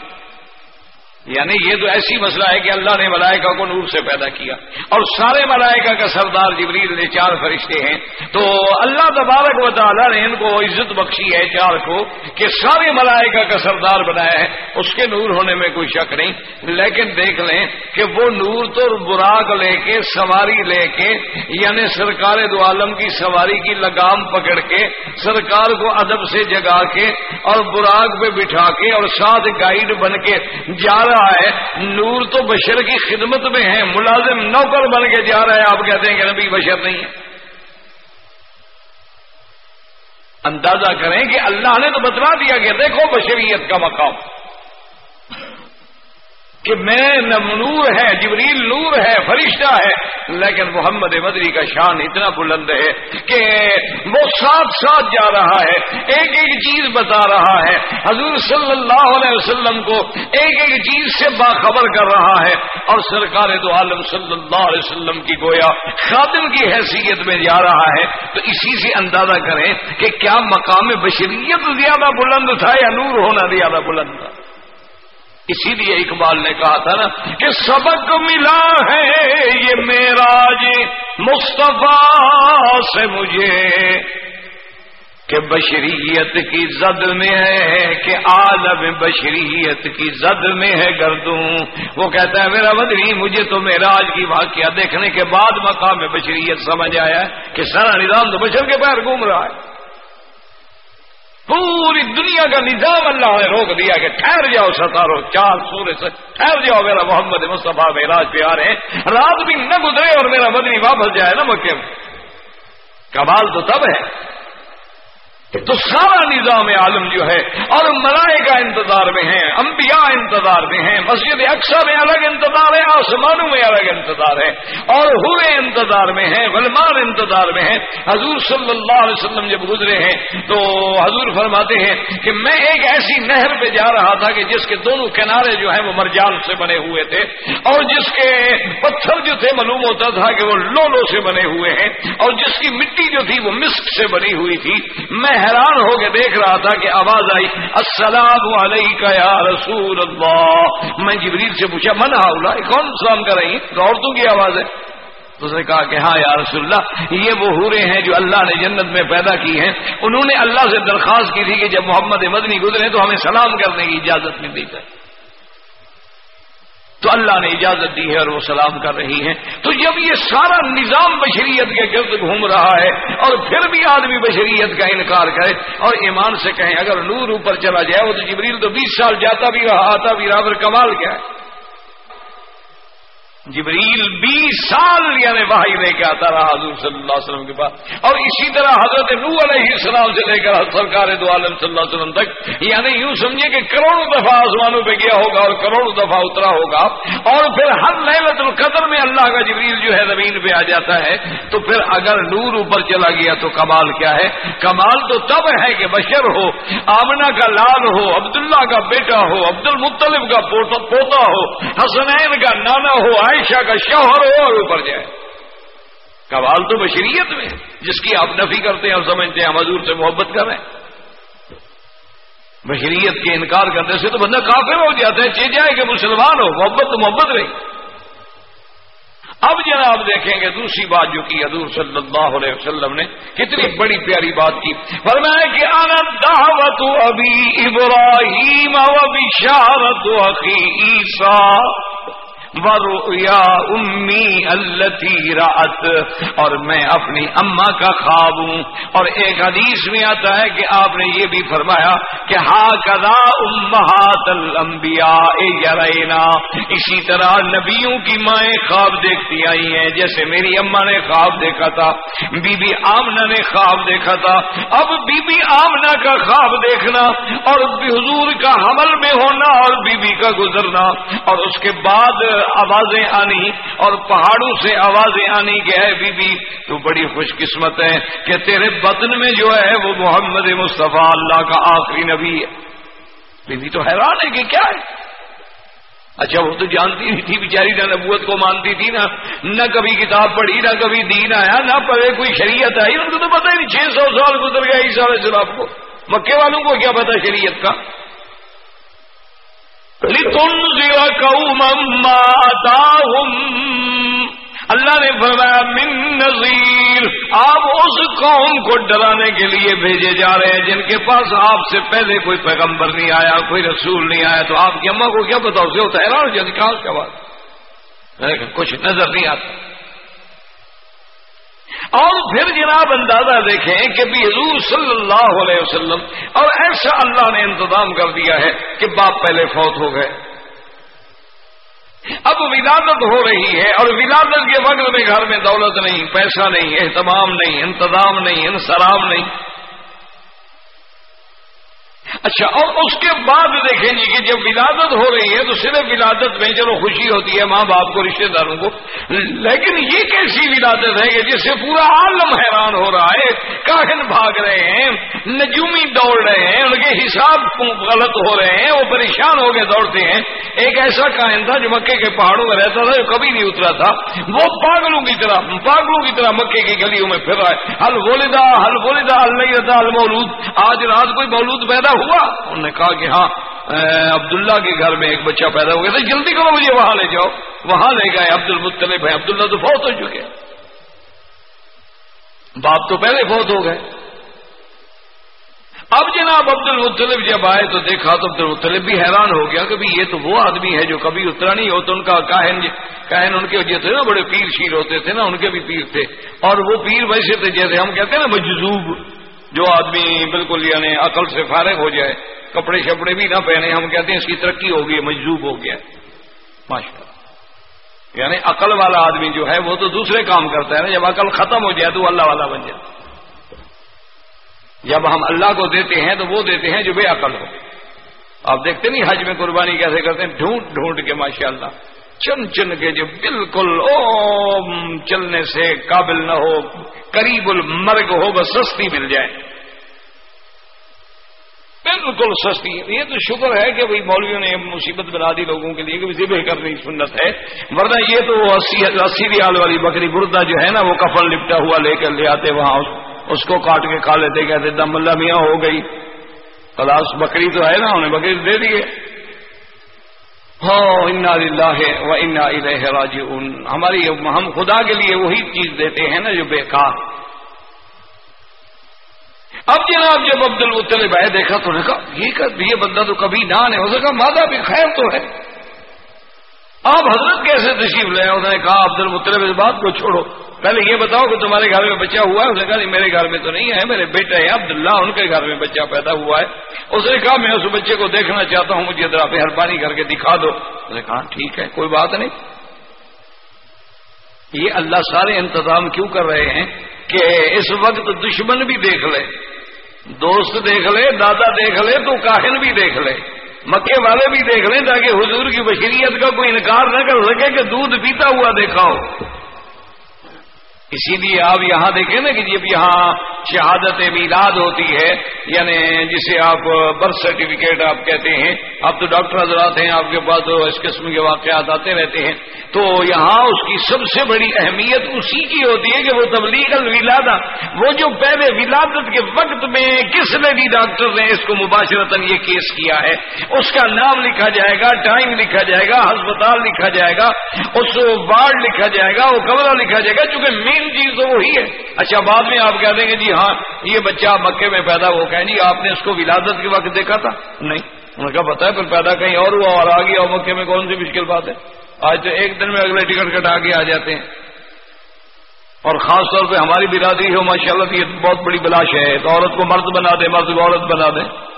یعنی یہ تو ایسی مسئلہ ہے کہ اللہ نے ملائکہ کو نور سے پیدا کیا اور سارے ملائکہ کا سردار جبریل نے چار فرشتے ہیں تو اللہ تبارک و تعالیٰ نے ان کو عزت بخشی ہے چار کو کہ سارے ملائکہ کا سردار بنایا ہے، اس کے نور ہونے میں کوئی شک نہیں۔ لیکن دیکھ لیں کہ وہ نور تو براغ لے کے، سواری لے کے یعنی سرکار دو عالم کی سواری کی لگام پکڑ کے، سرکار کو ادب سے جگا کے اور براغ پہ بٹھا کے اور ساتھ گائیڈ بن کے جا رہا ہے، نور تو بشر کی خدمت میں ہے، ملازم نوکر بن کے جا رہا ہے، آپ کہتے ہیں کہ نبی بشر نہیں ہے۔ اندازہ کریں کہ اللہ نے تو بتلا دیا کہ دیکھو بشریت کا مقام۔ کہ میں نور ہے، جبریل نور ہے، فرشتہ ہے، لیکن محمد مدری کا شان اتنا بلند ہے کہ وہ ساتھ ساتھ جا رہا ہے، ایک ایک چیز بتا رہا ہے۔ حضور صلی اللہ علیہ وسلم کو ایک ایک چیز سے باخبر کر رہا ہے۔ اور سرکار دو عالم صلی اللہ علیہ وسلم کی گویا خادم کی حیثیت میں جا رہا ہے۔ تو اسی سے اندازہ کریں کہ کیا مقام بشریت زیادہ بلند تھا یا نور ہونا زیادہ بلند تھا۔ اسی لیے اقبال نے کہا تھا نا کہ سبق ملا ہے یہ میرا جی مصطفیٰ سے مجھے، کہ بشریت کی زد میں ہے، کہ عالم بشریت کی زد میں ہے گردوں۔ وہ کہتا ہے، میرا بدری مجھے تو میرا آج کی واقعہ دیکھنے کے بعد مقام بشریت سمجھ آیا کہ سارا نظام تو بشر کے پیر گھوم رہا ہے۔ پوری دنیا کا نظام اللہ نے روک دیا کہ ٹھہر جاؤ ستارو چار سورج سے، ٹھہر جاؤ میرا محمد مصطفیٰ میں راج پہ آ رہے ہیں رات بھی نہ گزرے اور میرا مدنی واپس جائے نا مکے۔ میں کمال تو تب ہے تو سارا نظام عالم جو ہے اور ملائکہ انتظار میں ہیں، انبیاء انتظار میں ہیں، مسجد اکثر میں الگ انتظار ہے آسمانوں میں الگ انتظار ہے اور ہوئے انتظار میں ہیں، غلمان انتظار میں ہیں۔ حضور صلی اللہ علیہ وسلم جب گزرے ہیں تو حضور فرماتے ہیں کہ میں ایک ایسی نہر پہ جا رہا تھا کہ جس کے دونوں کنارے جو ہیں وہ مرجان سے بنے ہوئے تھے، اور جس کے پتھر جو تھے معلوم ہوتا تھا کہ وہ لولو سے بنے ہوئے ہیں، اور جس کی مٹی جو تھی وہ مسک سے بنی ہوئی تھی۔ میں حیران ہو کے دیکھ رہا تھا کہ آواز آئی، السلام علیکم یا رسول اللہ۔ میں جبریل سے پوچھا، من ہاؤ کون سلام کر رہی عورتوں کی آواز ہے۔ اس نے کہا کہ ہاں یا رسول اللہ، یہ وہ ہورے ہیں جو اللہ نے جنت میں پیدا کی ہیں۔ انہوں نے اللہ سے درخواست کی تھی کہ جب محمد مدنی گزرے تو ہمیں سلام کرنے کی اجازت مل ہے تو اللہ نے اجازت دی ہے اور وہ سلام کر رہی ہیں۔ تو جب یہ سارا نظام بشریت کے گرد گھوم رہا ہے اور پھر بھی آدمی بشریت کا انکار کرے اور ایمان سے کہیں اگر نور اوپر چلا جائے وہ تو جبریل تو بیس سال جاتا بھی رہا، آتا بھی رہا، پھر کمال کیا ہے؟ جبریل بیس سال یعنی بھائی لے کے آتا رہا حضور صلی اللہ علیہ وسلم کے پاس۔ اور اسی طرح حضرت نو علیہ السلام سے لے کر سرکار دو عالم صلی اللہ علیہ وسلم تک۔ یعنی یوں سمجھے کہ کروڑوں دفعہ آسمانوں پہ گیا ہوگا اور کروڑوں دفعہ اترا ہوگا۔ اور پھر ہر لہلت القدر میں اللہ کا جبریل جو ہے زمین پہ آ جاتا ہے۔ تو پھر اگر نور اوپر چلا گیا تو کمال کیا ہے؟ کمال تو تب ہے کہ بشر ہو آمنا کا لال ہو، عبداللہ کا بیٹا ہو عبد المطلب کا پوتا ہو، حسنین کا نانا ہو عائشہ کا شوہر ہو اور اوپر جائے۔ کمال تو بشریت میں جس کی آپ نفی کرتے ہیں اور سمجھتے ہیں ہم حضور سے محبت کر رہے ہیں۔ بشریت کے انکار کرنے سے تو بندہ کافر ہو جاتا ہے چیز جائے کہ مسلمان ہو، محبت تو محبت رہی۔ اب جناب دیکھیں گے دوسری بات جو کی حضور صلی اللہ علیہ وسلم نے کتنی بڑی پیاری بات کی۔ فرمایا کہ آنند دعوت ابھی ابراہیم و بشارت عیسیٰ۔ امی التی رات اور میں اپنی اما کا خواب ہوں۔ اور ایک حدیث میں آتا ہے کہ آپ نے یہ بھی فرمایا کہ ہا کدا امہات الانبیاء یرینا۔ اسی طرح نبیوں کی مائیں خواب دیکھتی آئی ہیں۔ جیسے میری اما نے خواب دیکھا تھا، بی بی آمنا نے خواب دیکھا تھا۔ اب بی بی آمنا کا خواب دیکھنا اور حضور کا حمل میں ہونا اور بی بی کا گزرنا۔ اور اس کے بعد آوازیں آنی اور پہاڑوں سے آوازیں آنی کہ ہے بی بی تو بڑی خوش قسمت ہے کہ تیرے بدن میں جو ہے وہ محمد مصطفیٰ اللہ کا آخری نبی ہے۔ بی بی تو حیران ہے کہ کیا ہے؟ اچھا وہ تو جانتی نہیں تھی، بیچاری نہ نبوت کو مانتی تھی نا نہ کبھی کتاب پڑھی، نہ کبھی دین آیا، نہ پڑھے، کوئی شریعت آئی، ان کو تو پتہ ہی نہیں، چھ سو سال گزر گیا عیسیٰ علیہ السلام کو۔ مکے والوں کو کیا پتا شریعت کا؟ اللہ نے فرمایا، من نظیر آپ اس قوم کو ڈرانے کے لیے بھیجے جا رہے ہیں، جن کے پاس آپ سے پہلے کوئی پیغمبر نہیں آیا، کوئی رسول نہیں آیا، تو آپ کی اماں کو کیا بتاؤ سے ہوتا ہے نا جن کا بات۔ کچھ نظر نہیں آتا۔ اور پھر جناب اندازہ دیکھیں کہ بھی حضور صلی اللہ علیہ وسلم اور ایسا اللہ نے انتظام کر دیا ہے کہ باپ پہلے فوت ہو گئے۔ اب ولادت ہو رہی ہے اور ولادت کے وقت میں گھر میں دولت نہیں، پیسہ نہیں، اہتمام نہیں، انتظام نہیں انسرام نہیں۔ اچھا اور اس کے بعد دیکھیں جی کہ جب ولادت ہو رہی ہے تو صرف ولادت میں چلو خوشی ہوتی ہے ماں باپ کو رشتے داروں کو۔ لیکن یہ کیسی ولادت ہے کہ جس سے پورا عالم حیران ہو رہا ہے، کاہن بھاگ رہے ہیں، نجومی دوڑ رہے ہیں، ان کے حساب غلط ہو رہے ہیں، وہ پریشان ہو کے دوڑتے ہیں۔ ایک ایسا کاہن تھا جو مکے کے پہاڑوں میں رہتا تھا جو کبھی نہیں اترا تھا۔ وہ پاگلوں کی طرح، پاگلوں کی طرح مکے کی گلیوں میں پھر رہا ہے ہل بولدا ہل بولدا ہل نہیں رہتا ہل مولود آج رات کوئی مولود پیدا ہوا؟ انہوں نے کہا کہ ہاں عبداللہ کے گھر میں ایک بچہ پیدا ہو گیا تھا، جلدی کرو مجھے وہاں لے جاؤ۔ وہاں لے گئے عبد المطلب ہے عبداللہ تو فوت ہو چکے۔ باپ تو پہلے فوت ہو گئے۔ اب جناب عبد المطلب جب آئے تو دیکھا تو عبد المطلب بھی حیران ہو گیا کہ یہ تو وہ آدمی ہے جو کبھی اترا نہیں ہو تو ان کا کاہن جی، کاہن ان کے تھے نا، بڑے پیر شیر ہوتے تھے نا، ان کے بھی پیر تھے۔ اور وہ پیر ویسے تھے جیسے ہم کہتے ہیں نا مجزوب جو آدمی بالکل یعنی عقل سے فارغ ہو جائے، کپڑے شپڑے بھی نہ پہنے، ہم کہتے ہیں اس کی ترقی ہو گئی مجزوب ہو گیا۔ ماشاء یعنی عقل والا آدمی جو ہے، وہ تو دوسرے کام کرتا ہے نا، جب عقل ختم ہو جائے تو اللہ والا بن جائے جب ہم اللہ کو دیتے ہیں تو وہ دیتے ہیں جو بے عقل ہو۔ آپ دیکھتے نہیں، حج میں قربانی کیسے کرتے ہیں؟ ڈھونڈ ڈھونڈ کے ماشاء اللہ چن چن کے جو بالکل او چلنے سے قابل نہ ہو، قریب المرگ ہو بس سستی مل جائے۔ بالکل سستی۔ یہ تو شکر ہے کہ بھائی مولویوں نے مصیبت بنا دی لوگوں کے لیے کہ ذبح کرنی سنت ہے۔ ورنہ یہ تو اسی ریال والی بکری بردہ جو ہے نا، وہ کفن لپٹا ہوا لے کر لے آتے، وہاں اس کو کاٹ کے کھا لیتے، کہتے، دم اللہ میاں ہو گئی۔ کلاس بکری تو ہے نا انہیں بکری دے دیے ہاں و انا راجعون۔ ہماری ہم خدا کے لیے وہی چیز دیتے ہیں نا جو بیکار اب جناب جب عبد المطلب آئے، دیکھا تو نے کہا، یہ بندہ تو کبھی نہ آنے اسے مادہ بھی خیر تو ہے۔ آپ حضرت کیسے تشریف لے انہوں نے کہا، عبد المطلب، اس بات کو چھوڑو۔ پہلے یہ بتاؤ کہ تمہارے گھر میں بچہ ہوا ہے؟ اس نے کہا، نہیں، میرے گھر میں تو نہیں ہے، میرے بیٹے ہیں، عبداللہ ان کے گھر میں بچہ پیدا ہوا ہے۔ اس نے کہا، میں اس بچے کو دیکھنا چاہتا ہوں، مجھے ذرا مہربانی کر کے دکھا دو۔ اس نے کہا ہاں، ٹھیک ہے، کوئی بات نہیں۔ یہ اللہ سارے انتظام کیوں کر رہے ہیں کہ اس وقت دشمن بھی دیکھ لے، دوست دیکھ لے، دادا دیکھ لے، تو کاہن بھی دیکھ لے۔ مکے والے بھی دیکھ لیں تاکہ حضور کی بشریت کا کوئی انکار نہ کر سکے کہ دودھ پیتا ہوا دیکھا ہو۔ اسی لیے آپ یہاں دیکھیں نا کہ جی جب یہاں شہادت میلاد ہوتی ہے یعنی جسے آپ برتھ سرٹیفکیٹ آپ کہتے ہیں، آپ تو ڈاکٹر حضرات ہیں، آپ کے پاس تو اس قسم کے واقعات آتے رہتے ہیں۔ تو یہاں اس کی سب سے بڑی اہمیت اسی کی ہوتی ہے کہ وہ تبلیغ الولادہ، وہ جو پہلے ولادت کے وقت میں کس نے بھی ڈاکٹر نے اس کو مباشرتاً یہ کیس کیا ہے، اس کا نام لکھا جائے گا ٹائم لکھا جائے گا، ہسپتال لکھا جائے گا، اس وارڈ لکھا جائے گا، وہ کمرہ لکھا جائے گا، چونکہ مین چیز تو وہی ہے۔ اچھا بعد میں آپ کہہ دیں گے جی ہاں یہ بچہ مکے میں پیدا ہو کہ جی آپ نے اس کو ولادت کے وقت دیکھا تھا؟ نہیں۔ ان کا پتا ہے، پھر پیدا کہیں اور ہوا اور آ گیا اور مکے میں کون سی مشکل بات ہے؟ آج تو ایک دن میں اگلے ٹکٹ کٹا کے آ جاتے ہیں۔ اور خاص طور پہ ہماری برادری ہو ماشاء اللہ یہ بہت بڑی بلاش ہے۔ تو عورت کو مرد بنا دے مرد کو عورت بنا دے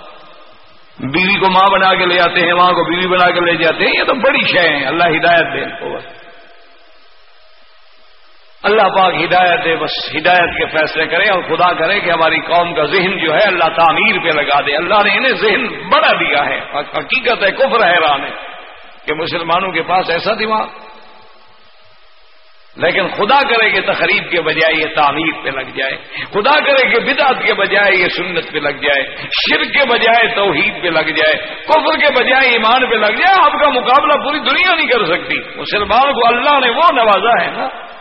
بیوی کو ماں بنا کے لے جاتے ہیں، ماں کو بیوی بنا کے لے جاتے ہیں۔ یہ تو بڑی شے ہیں۔ اللہ ہدایت دے بس۔ اللہ پاک ہدایت دے، بس ہدایت کے فیصلے کرے اور خدا کرے کہ ہماری قوم کا ذہن جو ہے اللہ تعمیر پہ لگا دے۔ اللہ نے انہیں ذہن بڑا دیا ہے۔ حقیقت ہے، کفر حیران ہے کہ مسلمانوں کے پاس ایسا دماغ۔ لیکن خدا کرے کہ تقریب کے بجائے یہ تعمیر پہ لگ جائے۔ خدا کرے کہ بدعت کے بجائے یہ سنت پہ لگ جائے۔ شرک کے بجائے توحید پہ لگ جائے۔ کفر کے بجائے ایمان پہ لگ جائے۔ آپ کا مقابلہ پوری دنیا نہیں کر سکتی۔ مسلمان کو اللہ نے وہ نوازا ہے نا۔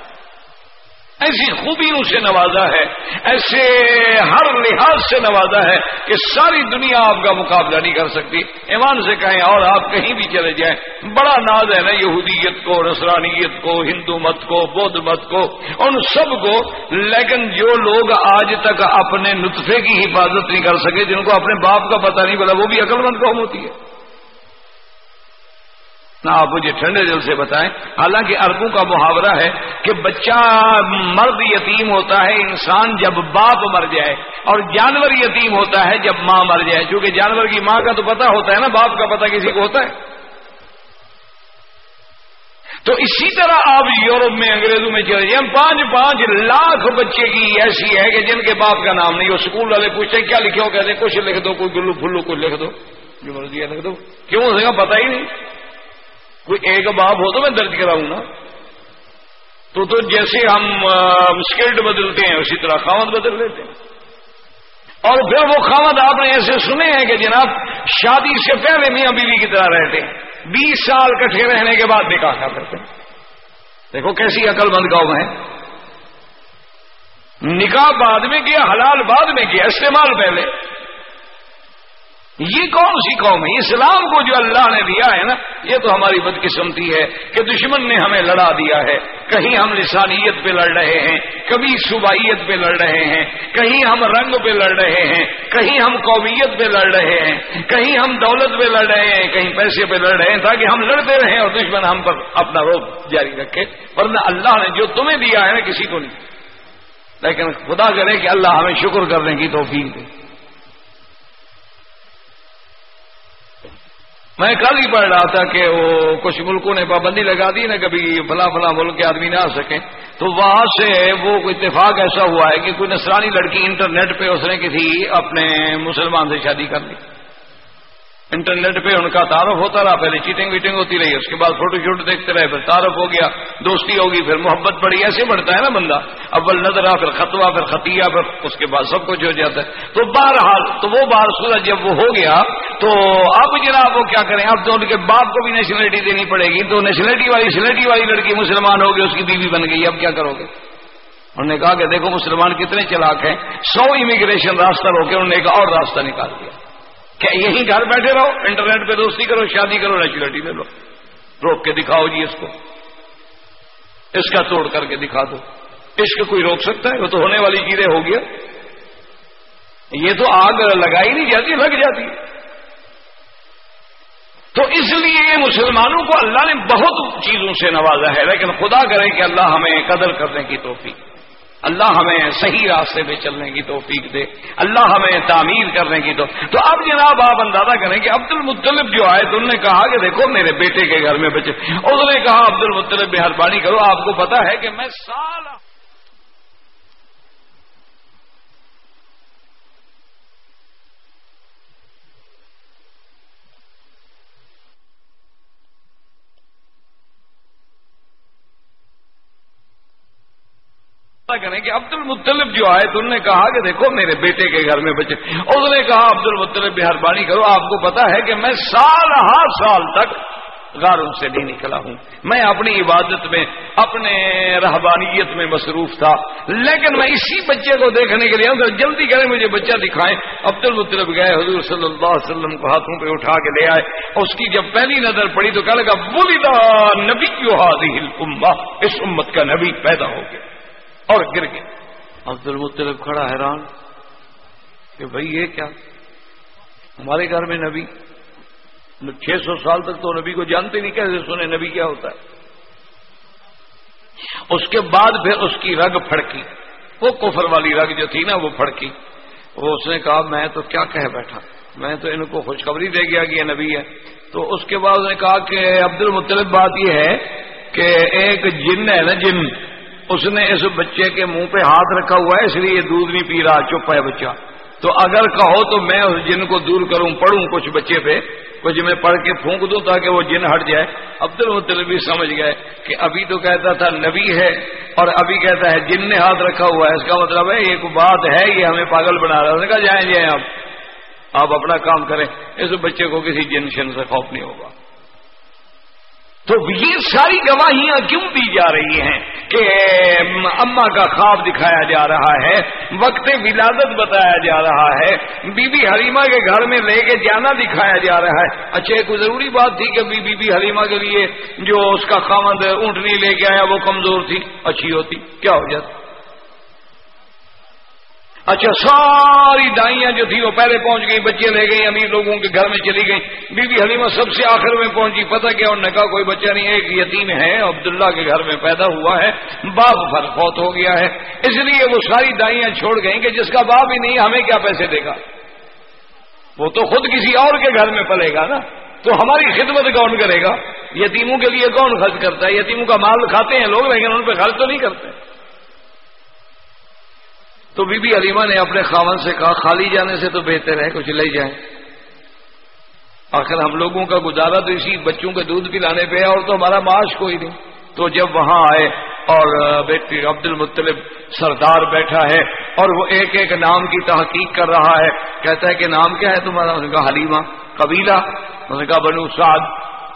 ایسی خوبیوں سے نوازا ہے، ایسے ہر لحاظ سے نوازا ہے کہ ساری دنیا آپ کا مقابلہ نہیں کر سکتی۔ ایمان سے کہیں اور آپ کہیں بھی چلے جائیں۔ بڑا ناز ہے نا یہودیت کو نسرانیت کو، ہندو مت کو بدھ مت کو، ان سب کو۔ لیکن جو لوگ آج تک اپنے نطفے کی حفاظت نہیں کر سکے، جن کو اپنے باپ کا پتہ نہیں بلا، وہ بھی عقل مند قوم ہوتی ہے۔ نہ آپ مجھے ٹھنڈے دل سے بتائیں۔ حالانکہ اربوں کا محاورہ ہے کہ بچہ مرد یتیم ہوتا ہے، انسان جب باپ مر جائے، اور جانور یتیم ہوتا ہے جب ماں مر جائے۔ چونکہ جانور کی ماں کا تو پتہ ہوتا ہے نا، باپ کا پتہ کسی کو ہوتا ہے۔ تو اسی طرح آپ یورپ میں، انگریزوں میں چلے جائیں۔ پانچ پانچ لاکھ بچے کی ایسی ہے کہ جن کے باپ کا نام نہیں، وہ اسکول والے پوچھتے کیا لکھے ہو؟ کہتے کچھ لکھ دو، کوئی گلو پھلو کو لکھ دو، جو مرضی لکھ دو۔ کیوں؟ اسے پتا ہی نہیں۔ کوئی ایک باپ ہو تو میں درج کراؤں نا۔ تو تو جیسے ہم اسکلڈ بدلتے ہیں، اسی طرح خامد بدل لیتے ہیں۔ اور پھر وہ خامد آپ نے ایسے سنے ہیں کہ جناب، شادی سے پہلے میاں بیوی کی طرح رہتے ہیں۔ بیس سال کٹھے رہنے کے بعد نکاح کر کرتے ہیں۔ دیکھو کیسی عقل مند گاؤں ہے۔ نکاح بعد میں کیا، حلال بعد میں کیا، استعمال پہلے۔ یہ کون سی قوم ہے؟ اسلام کو جو اللہ نے دیا ہے نا، یہ تو ہماری بدقسمتی ہے کہ دشمن نے ہمیں لڑا دیا ہے۔ کہیں ہم لسانیت پہ لڑ رہے ہیں، کبھی صوبائیت پہ لڑ رہے ہیں، کہیں ہم رنگ پہ لڑ رہے ہیں، کہیں ہم قومیت پہ لڑ رہے ہیں، کہیں ہم دولت پہ لڑ رہے ہیں، کہیں پیسے پہ لڑ رہے ہیں، تاکہ ہم لڑتے رہیں اور دشمن ہم پر اپنا روپ جاری رکھے۔ ورنہ اللہ نے جو تمہیں دیا ہے نا، کسی کو نہیں۔ لیکن خدا کرے کہ اللہ ہمیں شکر کرنے کی توفیق دے۔ میں کل ہی پڑھ رہا تھا کہ وہ کچھ ملکوں نے پابندی لگا دی نا کبھی فلاں فلاں ملک کے آدمی نہ آ سکیں۔ تو وہاں سے وہ اتفاق ایسا ہوا ہے کہ کوئی نسرانی لڑکی انٹرنیٹ پہ اس نے کسی اپنے مسلمان سے شادی کر لی۔ انٹرنیٹ پہ ان کا تعارف ہوتا رہا، پہلے چیٹنگ ویٹنگ ہوتی رہی، اس کے بعد فوٹو شوٹ دیکھتے رہے، پھر تعارف ہو گیا، دوستی ہوگی، پھر محبت بڑی، ایسے بڑھتا ہے نا بندہ۔ اول نظر آ پھر خطوہ، پھر خطیہ، پھر اس کے بعد سب کچھ ہو جاتا ہے۔ تو بہرحال، تو وہ بار سورج جب وہ ہو گیا، تو اب جناب وہ کیا کریں، اب تو ان کے باپ کو بھی نیشنلٹی دینی پڑے گی، تو نیشنلٹی والی سلیٹی والی لڑکی مسلمان ہوگی اس کی بیوی بن گئی، اب کیا کرو گے؟ انہوں نے کہا کہ دیکھو مسلمان کتنے چلاک ہیں، سو امیگریشن راستہ روکے، انہوں نے ایک اور راستہ نکال دیا۔ کیا یہیں گھر بیٹھے رہو؟ انٹرنیٹ پہ دوستی کرو، شادی کرو نیچورٹی لے لو۔ روک کے دکھاؤ جی اس کو۔ اس کا توڑ کر کے دکھا دو۔ اس کو کوئی روک سکتا ہے؟ وہ تو ہونے والی چیزیں ہو گیا۔ یہ تو آگ لگائی نہیں جاتی، لگ جاتی۔ تو اس لیے مسلمانوں کو اللہ نے بہت چیزوں سے نوازا ہے، لیکن خدا کرے کہ اللہ ہمیں قدر کرنے کی توفیق۔ اللہ ہمیں صحیح راستے پہ چلنے کی توفیق دے، اللہ ہمیں تعمیر کرنے کی تو تو اب جناب آپ اندازہ کریں کہ عبد المطلب جو آئے تو انہوں نے کہا کہ دیکھو میرے بیٹے کے گھر میں بچے اس نے کہا عبد المطلب مہربانی کرو، آپ کو پتا ہے کہ میں سال کریں کہ عبد المطلب جو آئے تو انہوں نے کہا کہ دیکھو میرے بیٹے کے گھر میں بچے۔ اس نے کہا عبد المطلب مہربانی کرو، آپ کو پتا ہے کہ میں سال ہر سال تک غاروں سے نہیں نکلا ہوں۔ میں اپنی عبادت میں، اپنے رہبانیت میں مصروف تھا۔ لیکن میں اسی بچے کو دیکھنے کے لیے جلدی کریں، مجھے بچہ دکھائیں۔ عبد المطلب گئے، حضور صلی اللہ علیہ وسلم کو ہاتھوں پہ اٹھا کے لے آئے۔ اس کی جب پہلی نظر پڑی تو کہا لگا بولیدہ نبی کیوں ہادی اس امت کا نبی پیدا ہو گیا۔ اور گر گئے عبد المطلب کھڑا حیران کہ بھائی یہ کیا؟ ہمارے گھر میں نبی، چھ سو سال تک تو نبی کو جانتے نہیں، کیسے سنے نبی کیا ہوتا ہے؟ اس کے بعد پھر اس کی رگ پھڑکی۔ وہ کفر والی رگ جو تھی نا، وہ پھڑکی۔ وہ اس نے کہا، میں تو کیا کہہ بیٹھا؟ میں تو ان کو خوشخبری دے گیا کہ یہ نبی ہے۔ تو اس کے بعد اس نے کہا کہ عبد المطلب بات یہ ہے کہ ایک جن ہے نا، جن۔ اس نے اس بچے کے منہ پہ ہاتھ رکھا ہوا ہے، اس لیے یہ دودھ نہیں پی رہا، چپ ہے بچہ۔ تو اگر کہو تو میں اس جن کو دور کروں، پڑھوں کچھ بچے پہ۔ کچھ میں پڑھ کے پھونک دوں تاکہ وہ جن ہٹ جائے۔ عبد المطلب بھی سمجھ گئے کہ ابھی تو کہتا تھا نبی ہے اور ابھی کہتا ہے جن نے ہاتھ رکھا ہوا ہے۔ اس کا مطلب ہے ایک بات ہے، یہ ہمیں پاگل بنا رہا ہے۔ کہا جائیں جائیں آپ آپ اپنا کام کریں۔ اس بچے کو کسی جن شن سے خوف نہیں ہوگا۔ تو یہ ساری گواہیاں کیوں دی جا رہی ہیں کہ اما کا خواب دکھایا جا رہا ہے، وقت ولادت بتایا جا رہا ہے، بی بی حلیمہ کے گھر میں لے کے جانا دکھایا جا رہا ہے۔ اچھا ایک ضروری بات تھی کہ بی بی حلیمہ کے لیے جو اس کا خامد اونٹنی لے کے آیا وہ کمزور تھی، اچھی ہوتی، کیا ہو جاتی؟ اچھا ساری دائیاں جو تھی وہ پہلے پہنچ گئی بچے لے گئی امیر لوگوں کے گھر میں چلی گئی بی بی حلیمہ سب سے آخر میں پہنچی، پتہ کیا انہوں نے کہا، کوئی بچہ نہیں، ایک یتیم ہے، عبداللہ کے گھر میں پیدا ہوا ہے، باپ فر فوت ہو گیا ہے۔ اس لیے وہ ساری دائیاں چھوڑ گئیں کہ جس کا باپ ہی نہیں، ہمیں کیا پیسے دے گا؟ وہ تو خود کسی اور کے گھر میں پلے گا نا۔ تو ہماری خدمت کون کرے گا؟ یتیموں کے لیے کون خرچ کرتا ہے؟ یتیموں کا مال کھاتے ہیں لوگ، لیکن ان پہ خرچ تو نہیں کرتے۔ تو بی بی علیما نے اپنے خاون سے کہا، خالی جانے سے تو بہتر ہے، کچھ لے جائیں۔ آخر ہم لوگوں کا گزارا تو اسی بچوں کے دودھ پلانے پہ ہے، اور تو ہمارا معاش کوئی نہیں۔ تو جب وہاں آئے اور بیٹی عبد المطلب سردار بیٹھا ہے اور وہ ایک ایک نام کی تحقیق کر رہا ہے، کہتا ہے کہ نام کیا ہے تمہارا؟ نے کہا، حلیمہ قبیلہ۔ نے کہا، بنو سعد۔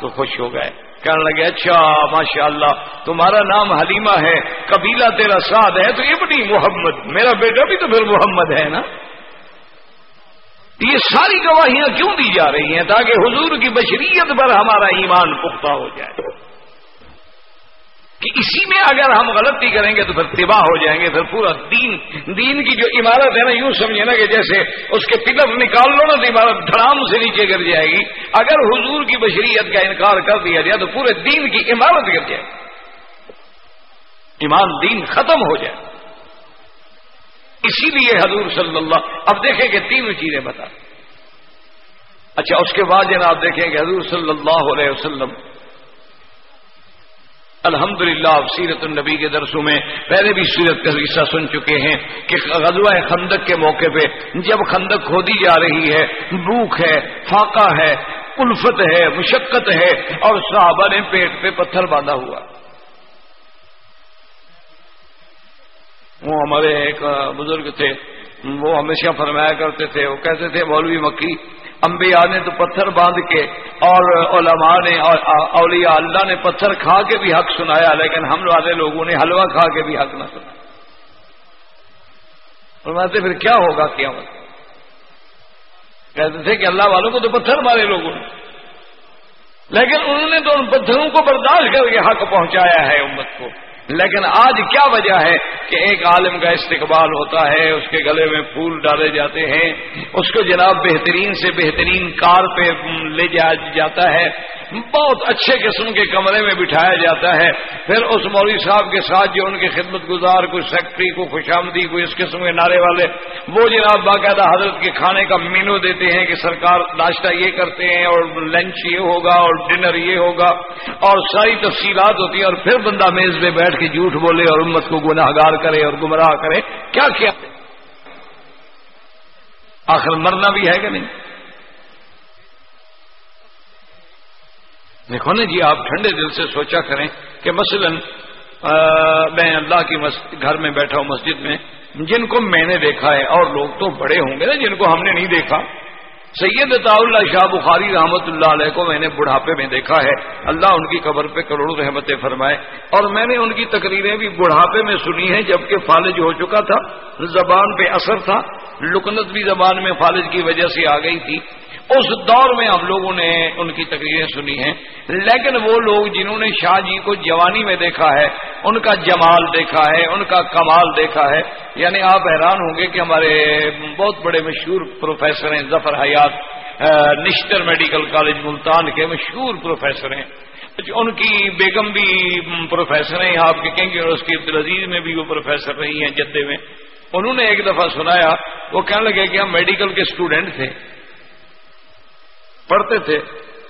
تو خوش ہو گئے۔ کہنے لگے اچھا ماشاء اللہ تمہارا نام حلیمہ ہے، قبیلہ تیرا سعد ہے، تو ابنی محمد، میرا بیٹا بھی تو پھر محمد ہے نا؟ یہ ساری گواہیاں کیوں دی جا رہی ہیں تاکہ حضور کی بشریت پر ہمارا ایمان پختہ ہو جائے؟ کہ اسی میں اگر ہم غلطی کریں گے تو پھر تباہ ہو جائیں گے، پھر پورا دین دین کی جو عمارت ہے نا، یوں سمجھے نا کہ جیسے اس کے پلر نکال لو نا تو عمارت دھڑام سے نیچے گر جائے گی۔ اگر حضور کی بشریت کا انکار کر دیا جائے تو پورے دین کی عمارت گر جائے۔ ایمان دین ختم ہو جائے۔ اسی لیے حضور صلی اللہ، اب دیکھیں کہ تینوں چیزیں بتا اچھا اس کے بعد جناب دیکھیں کہ حضور صلی اللہ علیہ وسلم الحمد للہ سیرت النبی کے درسوں میں پہلے بھی سیرت کا حصہ سن چکے ہیں کہ غزوہ خندق کے موقع پہ جب خندق کھودی جا رہی ہے، بھوک ہے، فاقہ ہے، الفت ہے، مشقت ہے اور صحابہ نے پیٹ پہ پتھر باندھا ہوا۔ وہ ہمارے ایک بزرگ تھے، وہ ہمیشہ فرمایا کرتے تھے، وہ کہتے تھے، مولوی مکی انبیاء نے تو پتھر باندھ کے اور علماء نے اور اولیاء اللہ نے پتھر کھا کے بھی حق سنایا، لیکن ہم والے لوگوں نے حلوہ کھا کے بھی حق نہ سنا۔ فرماتے پھر کیا ہوگا کیا کہتے تھے کہ اللہ والوں کو تو پتھر مارے لوگوں نے۔ لیکن انہوں نے تو ان پتھروں کو برداشت کر کے حق پہنچایا ہے امت کو۔ لیکن آج کیا وجہ ہے کہ ایک عالم کا استقبال ہوتا ہے، اس کے گلے میں پھول ڈالے جاتے ہیں، اس کو جناب بہترین سے بہترین کار پہ لے جایا جاتا ہے۔ بہت اچھے قسم کے کمرے میں بٹھایا جاتا ہے۔ پھر اس مولوی صاحب کے ساتھ جو ان کی خدمت گزار، کوئی سیکٹری کو خوش آمدی، کوئی اس قسم کے نعرے والے، وہ جناب باقاعدہ حضرت کے کھانے کا مینو دیتے ہیں کہ سرکار ناشتہ یہ کرتے ہیں اور لنچ یہ ہوگا اور ڈنر یہ ہوگا اور ساری تفصیلات ہوتی ہیں اور پھر بندہ میز پہ بیٹھ کے جھوٹ بولے اور امت کو گناہ گار کرے اور گمراہ کرے، کیا کیا؟ آخر مرنا بھی ہے کہ نہیں؟ دیکھو نا جی آپ ٹھنڈے دل سے سوچا کریں کہ مثلا میں اللہ کی گھر میں بیٹھا ہوں مسجد میں، جن کو میں نے دیکھا ہے، اور لوگ تو بڑے ہوں گے نا جن کو ہم نے نہیں دیکھا۔ سید اللہ شاہ بخاری رحمت اللہ علیہ کو میں نے بڑھاپے میں دیکھا ہے۔ اللہ ان کی قبر پہ کروڑوں رحمتیں فرمائے۔ اور میں نے ان کی تقریریں بھی بڑھاپے میں سنی ہیں جبکہ فالج ہو چکا تھا۔ زبان پہ اثر تھا۔ لکنت بھی زبان میں فالج کی وجہ سے آ گئی تھی۔ اس دور میں ہم لوگوں نے ان کی تقریریں سنی ہیں۔ لیکن وہ لوگ جنہوں نے شاہ جی کو جوانی میں دیکھا ہے، ان کا جمال دیکھا ہے، ان کا کمال دیکھا ہے۔ یعنی آپ حیران ہوں گے کہ ہمارے بہت بڑے مشہور پروفیسر ہیں، ظفر حیات نشتر میڈیکل کالج ملتان کے مشہور پروفیسر ہیں۔ ان کی بیگم بھی پروفیسر ہیں، آپ کے کنگ یونیورسٹی عبدالعزیز میں بھی وہ پروفیسر رہی ہیں جدے میں۔ انہوں نے ایک دفعہ سنایا، وہ کہنے لگے کہ ہم میڈیکل کے اسٹوڈنٹ تھے۔ پڑھتے تھے،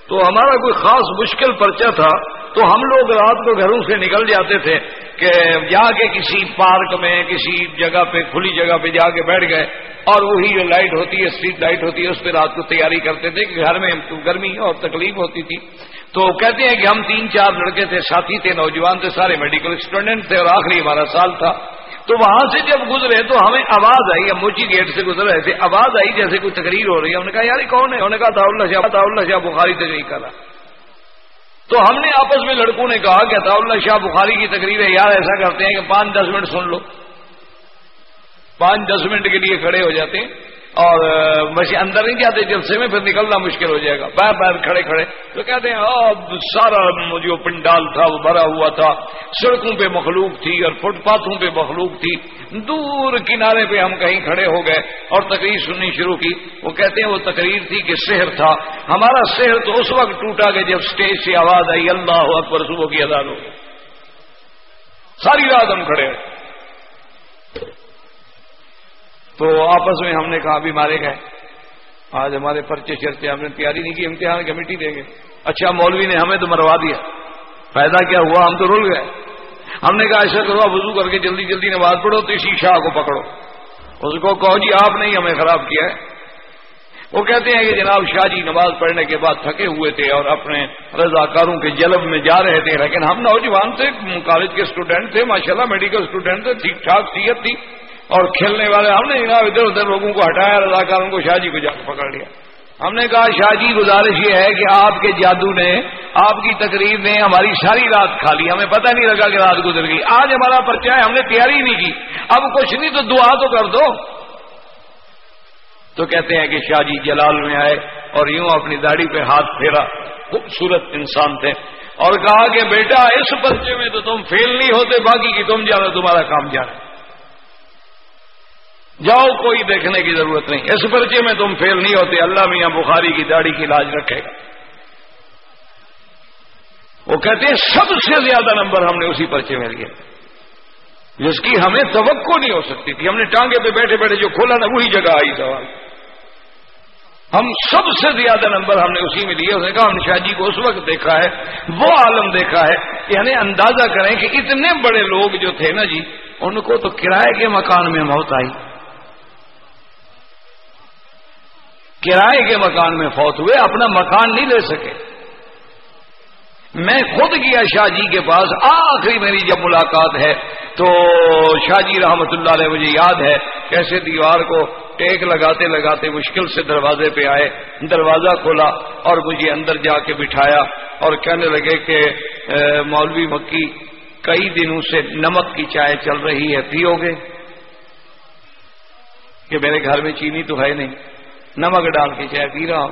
تو ہمارا کوئی خاص مشکل پرچہ تھا۔ تو ہم لوگ رات کو گھروں سے نکل جاتے تھے کہ جا کے کسی پارک میں، کسی جگہ پہ، کھلی جگہ پہ جا کے بیٹھ گئے۔ اور وہی جو لائٹ ہوتی ہے، اسٹریٹ لائٹ ہوتی ہے، اس پہ رات کو تیاری کرتے تھے کہ گھر میں گرمی اور تکلیف ہوتی تھی۔ تو کہتے ہیں کہ ہم تین چار لڑکے تھے، ساتھی تھے، نوجوان تھے، سارے میڈیکل اسٹوڈنٹ تھے اور آخری ہمارا سال تھا۔ تو وہاں سے جب گزرے تو ہمیں آواز آئی، ہم موچی گیٹ سے گزر رہے تھے، آواز آئی جیسے کوئی تقریر ہو رہی ہے۔ انہوں نے کہا یار کون ہے؟ انہوں نے کہا اللہ شاہ اللہ شاہ بخاری تقریر کرا تو ہم نے آپس میں لڑکوں نے کہا کہ اللہ شاہ بخاری کی تقریر ہے، یار ایسا کرتے ہیں کہ پانچ دس منٹ سن لو۔ پانچ دس منٹ کے لیے کھڑے ہو جاتے ہیں۔ اور ویسے اندر نہیں جاتے، جلسے میں پھر نکلنا مشکل ہو جائے گا۔ بیر بیر کھڑے کھڑے۔ تو کہتے ہیں اب سارا جو پنڈال تھا، وہ بھرا ہوا تھا۔ سڑکوں پہ مخلوق تھی اور فٹ پاتھوں پہ مخلوق تھی۔ دور کنارے پہ ہم کہیں کھڑے ہو گئے اور تقریر سننی شروع کی۔ وہ کہتے ہیں، وہ تقریر تھی کہ شہر تھا۔ ہمارا شہر تو اس وقت ٹوٹا کہ جب اسٹیج سے آواز آئی، اللہ اکبر، صبح کی ادا ہو ساری رات ہم کھڑے ہیں۔ تو آپس میں ہم نے کہا بھی مارے گئے۔ آج ہمارے پرچے چرچے ہم نے تیاری نہیں کی، امتحان کمیٹی دیں گے۔ اچھا مولوی نے ہمیں تو مروا دیا۔ فائدہ کیا ہوا؟ ہم تو رول گئے۔ ہم نے کہا ایسا کرو وضو کر کے جلدی جلدی نماز پڑھو تو اسی شاہ کو پکڑو۔ اس کو کہو جی آپ نے ہی ہمیں خراب کیا ہے۔ وہ کہتے ہیں کہ جناب شاہ جی نماز پڑھنے کے بعد تھکے ہوئے تھے اور اپنے رضاکاروں کے جلب میں جا رہے تھے۔ لیکن ہم نوجوان تھے کالج کے اسٹوڈنٹ تھے، ماشاءاللہ میڈیکل اسٹوڈنٹ تھے، ٹھیک ٹھاک، صحت تھی۔ اور کھیلنے والے، ہم نے جناب ادھر ادھر لوگوں کو ہٹایا رضاکاروں کو شاہ جی کو جا کے پکڑ لیا۔ ہم نے کہا، شاہ جی گزارش یہ ہے کہ آپ کے جادو نے آپ کی تقریر نے ہماری ساری رات کھا لی۔ ہمیں پتہ نہیں لگا کہ رات گزر گئی۔ آج ہمارا پرچہ ہے، ہم نے تیاری نہیں کی۔ اب کچھ نہیں تو دعا تو کر دو۔ تو کہتے ہیں کہ شاہ جی جلال میں آئے اور یوں اپنی داڑھی پہ ہاتھ پھیرا۔ خوبصورت انسان تھے۔ اور کہا کہ بیٹا، اس پرچے میں تو تم فیل نہیں ہوتے، باقی کی تم جانا، تمہارا کام جانا۔ جاؤ کوئی دیکھنے کی ضرورت نہیں اس پرچے میں تم فیل نہیں ہوتے اللہ میاں بخاری کی داڑھی کی لاج رکھے گا۔ وہ کہتے ہیں سب سے زیادہ نمبر ہم نے اسی پرچے میں لیے جس کی ہمیں توقع نہیں ہو سکتی تھی۔ ہم نے ٹانگے پہ بیٹھے بیٹھے جو کھولا نا وہی جگہ آئی سوال۔ ہم سب سے زیادہ نمبر ہم نے اسی میں لیے اس نے کہا ہم نے شاہ جی کو اس وقت دیکھا ہے، وہ عالم دیکھا ہے یعنی اندازہ کریں کہ اتنے بڑے لوگ جو تھے نا جی ان کو تو کرائے کے مکان میں موت آئی۔ کرائے کے مکان میں فوت ہوئے، اپنا مکان نہیں لے سکے۔ میں خود گیا شاہ جی کے پاس، آخری میری جب ملاقات ہے تو شاہ جی رحمت اللہ علیہ مجھے یاد ہے، کیسے دیوار کو ٹیک لگاتے لگاتے مشکل سے دروازے پہ آئے، دروازہ کھولا اور مجھے اندر جا کے بٹھایا اور کہنے لگے کہ مولوی مکی، کئی دنوں سے نمک کی چائے چل رہی ہے، پیو گے؟ کہ میرے گھر میں چینی تو ہے نہیں۔ نمک ڈال کے چائے پی رہا ہوں۔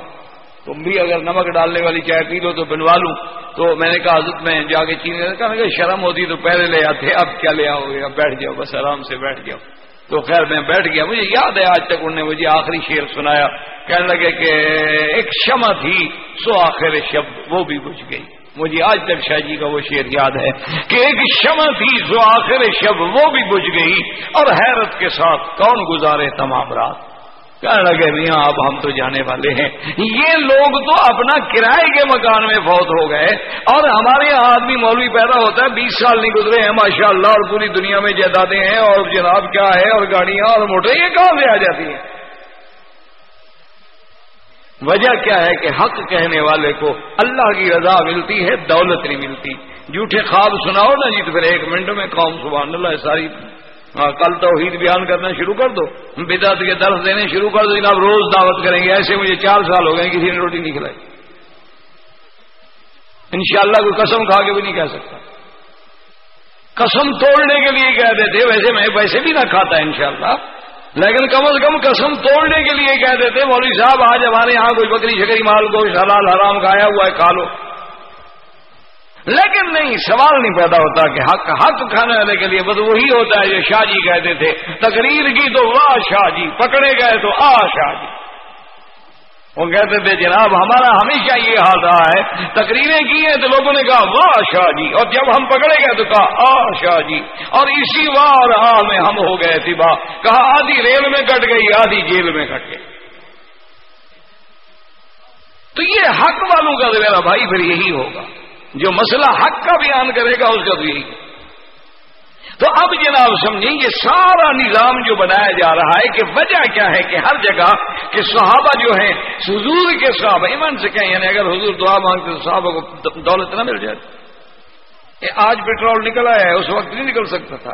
تم بھی اگر نمک ڈالنے والی چائے پی لو تو بنوا لوں۔ تو میں نے کہا، حضرت میں جا کے چینی کہا کہ شرم ہوتی تو پہلے لے آتے، اب کیا لے آؤ گے؟ اب بیٹھ جاؤ، بس آرام سے بیٹھ جاؤ۔ تو خیر، میں بیٹھ گیا۔ مجھے یاد ہے، آج تک انہوں نے مجھے آخری شعر سنایا۔ کہنے لگے کہ ایک شمع تھی، سو آخر شب، وہ بھی بجھ گئی۔ مجھے آج تک شاہ جی کا وہ شعر یاد ہے کہ ایک شمع تھی، سو آخر شب، وہ بھی بجھ گئی۔ اور حیرت کے ساتھ کون گزارے تمام رات؟ کہنے لگے، میاں، اب ہم تو جانے والے ہیں۔ یہ لوگ تو اپنا کرائے کے مکان میں فوت ہو گئے۔ اور ہمارے یہاں آدمی مولوی پیدا ہوتا ہے، بیس سال نہیں گزرے ہیں ماشاء اللہ اور پوری دنیا میں جائیدادیں ہیں، اور جناب کیا ہے، اور گاڑیاں اور موٹر، یہ کہاں سے آ جاتی ہیں؟ وجہ کیا ہے کہ حق کہنے والے کو اللہ کی رضا ملتی ہے، دولت نہیں ملتی۔ جھوٹے خواب سناؤ نا جی تو پھر ایک منٹ میں قوم، سبحان اللہ، ساری ہاں، کل توحید بیان کرنا شروع کر دو۔ بدعت کے درس دینے شروع کر دو، جناب، روز دعوت کریں گے۔ ایسے مجھے چار سال ہو گئے کسی نے روٹی نہیں کھلائی۔ انشاءاللہ کوئی قسم کھا کے بھی نہیں کہہ سکتا۔ قسم توڑنے کے لیے کہہ دیتے، ویسے میں ویسے بھی نہ کھاتا، انشاءاللہ۔ لیکن کم از کم قسم توڑنے کے لیے کہہ دیتے، مولوی صاحب، آج ہمارے یہاں کوئی بکری، شکری، مال، گوشت، حلال، حرام کھایا ہوا ہے، کھا لو۔ لیکن نہیں، سوال نہیں پیدا ہوتا کہ حق حق کھانے والے کے لیے بس وہی ہوتا ہے جو شاہ جی کہتے تھے۔ تقریر کی تو واہ شاہ جی پکڑے گئے تو آ شاہ جی۔ وہ کہتے تھے، جناب، ہمارا ہمیشہ یہ حال رہا ہے۔ تقریریں کی ہیں تو لوگوں نے کہا، واہ شاہ جی۔ اور جب ہم پکڑے گئے تو کہا، آ شاہ جی۔ اور اسی وار حال میں ہم ہو گئے تھی با۔ کہا، آدھی ریل میں کٹ گئی، آدھی جیل میں کٹ گئی۔ تو یہ حق والوں کا میرا بھائی پھر یہی ہوگا۔ جو مسئلہ حق کا بیان کرے گا، اس کا تو یہی۔ تو اب جناب سمجھیں، یہ سارا نظام جو بنایا جا رہا ہے کہ وجہ کیا ہے کہ ہر جگہ کہ صحابہ جو ہیں، حضور کے صحابہ، ایمان سے کہیں یعنی اگر حضور دعا مانگتے تو صحابہ کو دولت نہ مل جائے۔ آج پیٹرول نکل آیا ہے، اس وقت نہیں نکل سکتا تھا۔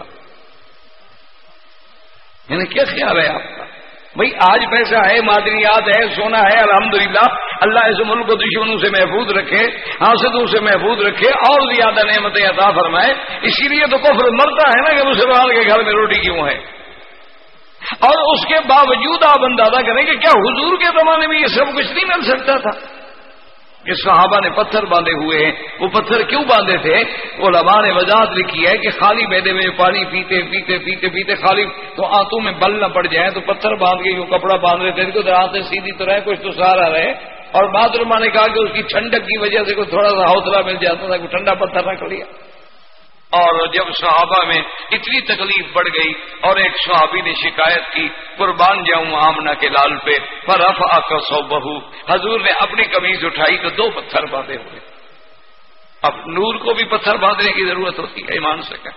یعنی کیا خیال ہے آپ کا؟ بھائی آج پیسہ ہے معدنیات ہے، سونا ہے، الحمدللہ۔ اللہ اس ملک کو دشمنوں سے محفوظ رکھے، حاصلوں سے محفوظ رکھے اور زیادہ نعمتیں عطا فرمائے۔ اسی لیے تو کفر مرتا ہے نا کہ مسلمان کے گھر میں روٹی کیوں ہے؟ اور اس کے باوجود آپ اندازہ کریں کہ کیا حضور کے زمانے میں یہ سب کچھ نہیں مل سکتا تھا؟ کہ صحابہ نے پتھر باندھے ہوئے ہیں۔ وہ پتھر کیوں باندھے تھے؟ وہ لبا نے وضاحت لکھی ہے کہ خالی میدے میں پانی پیتے پیتے پیتے پیتے، خالی تو آنتوں میں بل نہ پڑ جائیں تو پتھر باندھ کے جو کپڑا باندھ رہے تھے تو آنتیں سیدھی تو رہے کچھ تو سہارا رہے۔ اور بہادر نے کہا کہ اس کی ٹھنڈک کی وجہ سے کوئی تھوڑا سا حوصلہ مل جاتا تھا، کوئی ٹھنڈا پتھر رکھ لیا۔ اور جب صحابہ میں اتنی تکلیف بڑھ گئی اور ایک صحابی نے شکایت کی، قربان جاؤں آمنا کے لال پہ پر اف آ کر سو بہو حضور نے اپنی کمیز اٹھائی تو دو پتھر باندھے ہوئے۔ اب نور کو بھی پتھر باندھنے کی ضرورت ہوتی ہے، ایمان سے کہ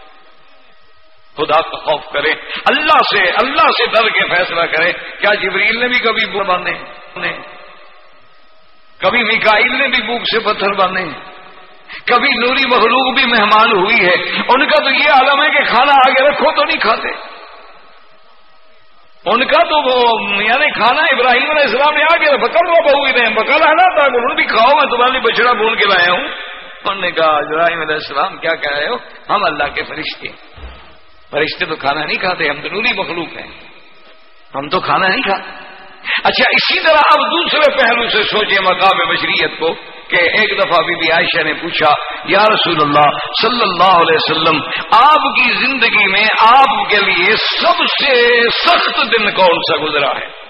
خدا کا خوف کرے، اللہ سے اللہ سے ڈر کے فیصلہ کرے۔ کیا جبریل نے بھی کبھی باندھے؟ کبھی میکائل نے بھی بوک سے پتھر باندھے؟ کبھی نوری مخلوق بھی مہمان ہوئی ہے۔ ان کا تو یہ عالم ہے کہ کھانا آگے رکھو تو نہیں کھاتے۔ ان کا تو وہ یعنی کھانا ابراہیم علیہ السلام نے آگے بکر وہ بہو رہے بکر ہے نا تھا انہوں بھی کھاؤ، میں تمہاری بچڑا بول کے لایا ہوں۔ انہوں نے کہا، ابراہیم علیہ السلام، کیا کہہ رہے ہو؟ ہم اللہ کے فرشتے فرشتے تو کھانا نہیں کھاتے، ہم تو نوری مخلوق ہیں۔ ہم تو کھانا نہیں کھاتے۔ اچھا اسی طرح اب دوسرے پہلو سے سوچے مقام بشریت کو۔ کہ ایک دفعہ بی بی عائشہ نے پوچھا، یا رسول اللہ، صلی اللہ علیہ وسلم، آپ کی زندگی میں آپ کے لیے سب سے سخت دن کون سا گزرا ہے؟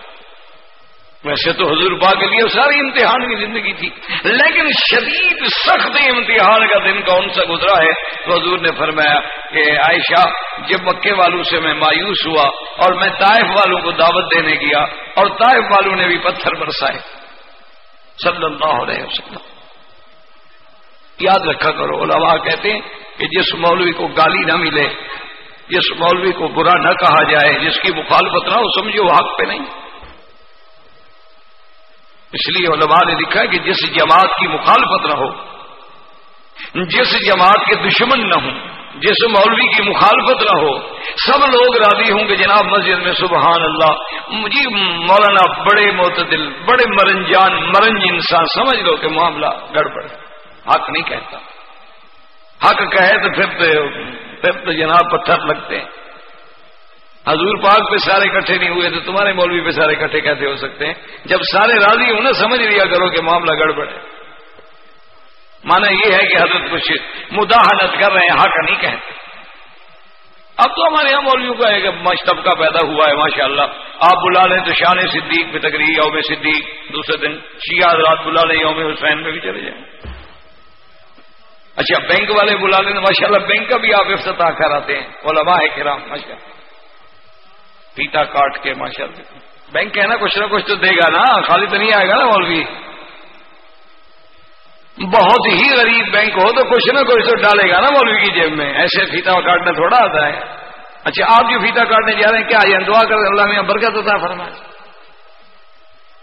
ویسے تو حضور پا کے لیے ساری امتحان کی زندگی تھی، لیکن شدید سخت امتحان کا دن کون سا گزرا ہے؟ تو حضور نے فرمایا کہ عائشہ، جب مکے والوں سے میں مایوس ہوا اور میں طائف والوں کو دعوت دینے گیا اور طائف والوں نے بھی پتھر برسائے۔ صلی اللہ علیہ وسلم۔ یاد رکھا کرو، علماء کہتے ہیں کہ جس مولوی کو گالی نہ ملے، جس مولوی کو برا نہ کہا جائے، جس کی مخالفت نہ ہو، سمجھو حق پہ نہیں۔ اس لیے علماء نے لکھا ہے کہ جس جماعت کی مخالفت نہ ہو، جس جماعت کے دشمن نہ ہوں جس مولوی کی مخالفت نہ ہو، سب لوگ راضی ہوں کہ جناب مسجد میں، سبحان اللہ۔ مجھے مولانا بڑے معتدل، بڑے مرنجان، مرنج انسان، سمجھ لو کہ معاملہ گڑبڑ حق نہیں کہتا۔ حق کہے تو پھر تو پھر تو جناب پتھر لگتے ہیں۔ حضور پاک پہ سارے اکٹھے نہیں ہوئے تو تمہارے مولوی پہ سارے اکٹھے کیسے ہو سکتے ہیں؟ جب سارے راضی ہوں نا، سمجھ لیا کرو کہ معاملہ گڑبڑ ہے۔ مانا یہ ہے کہ حضرت کچھ مداحنت کر رہے ہیں، حق نہیں کہتے۔ اب تو ہمارے یہاں مولویوں کا ایک طبقہ پیدا ہوا ہے ماشاء اللہ آپ بلا لیں تو شان صدیق پہ تقریر یوم صدیق، دوسرے دن شیعہ رات بلا لیں، یوم حسین میں بھی چلے جائیں۔ اچھا بینک والے بلا لیں تو ماشاء اللہ بینک کا بھی آپ افتتاح کراتے ہیں، علماء ہے کرام ماشاء پیتا کاٹ کے ماشاء اللہ بینک ہے نا کچھ نہ کچھ تو دے گا نا، خالی تو نہیں آئے گا نا مولوی۔ بہت ہی غریب بینک ہو تو کچھ نہ کچھ تو ڈالے گا نا مولوی کی جیب میں۔ ایسے فیتا کاٹنا تھوڑا آتا ہے۔ اچھا آپ جو فیتا کاٹنے جا رہے ہیں، کیا یہ دعا کر اللہ میں برکت ہوتا فرما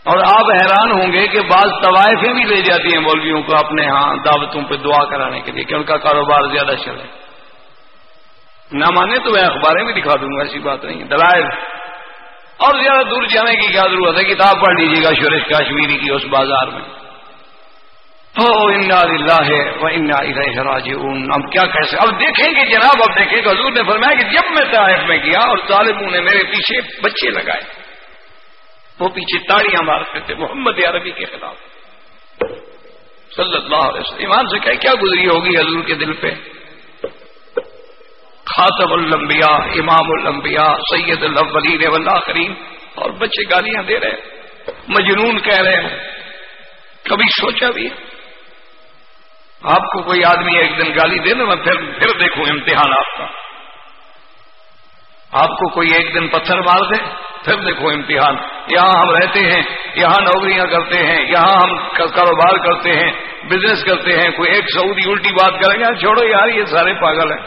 اور آپ حیران ہوں گے کہ بعض طوائفیں بھی لے جاتی ہیں مولویوں کو اپنے ہاں دعوتوں پہ دعا کرانے کے لیے کہ ان کا کاروبار زیادہ چلے۔ نہ مانے تو میں اخباریں بھی دکھا دوں گا، ایسی بات نہیں دلائل۔ اور زیادہ دور جانے کی کیا ضرورت ہے؟ کتاب پڑھ لیجیے گا، شورش کاشمیری کی، اس بازار میں۔ ہے وہ اب کیا کیسے اب دیکھیں گے جناب، اب دیکھیں حضور نے فرمایا کہ جب میں طائف میں گیا اور طالبوں نے میرے پیچھے بچے لگائے، وہ پیچھے تاڑیاں مارتے تھے محمد عربی کے خلاف۔ صلی اللہ علیہ وسلم۔ ایمان سے کہ کیا گزری ہوگی حضور کے دل پہ؟ خاطب الانبیاء، امام الانبیاء، سید الاولین والآخرین۔ اور بچے گالیاں دے رہے مجنون کہہ رہے ہیں۔ کبھی سوچا بھی آپ کو کوئی آدمی ایک دن گالی دے نا میں پھر پھر دیکھوں امتحان آپ کا۔ آپ کو کوئی ایک دن پتھر مار دے، پھر دیکھو امتحان۔ یہاں ہم رہتے ہیں، یہاں نوکریاں کرتے ہیں، یہاں ہم کاروبار کرتے ہیں بزنس کرتے ہیں۔ کوئی ایک سعودی الٹی بات کریں گے چھوڑو یار، یہ سارے پاگل ہیں۔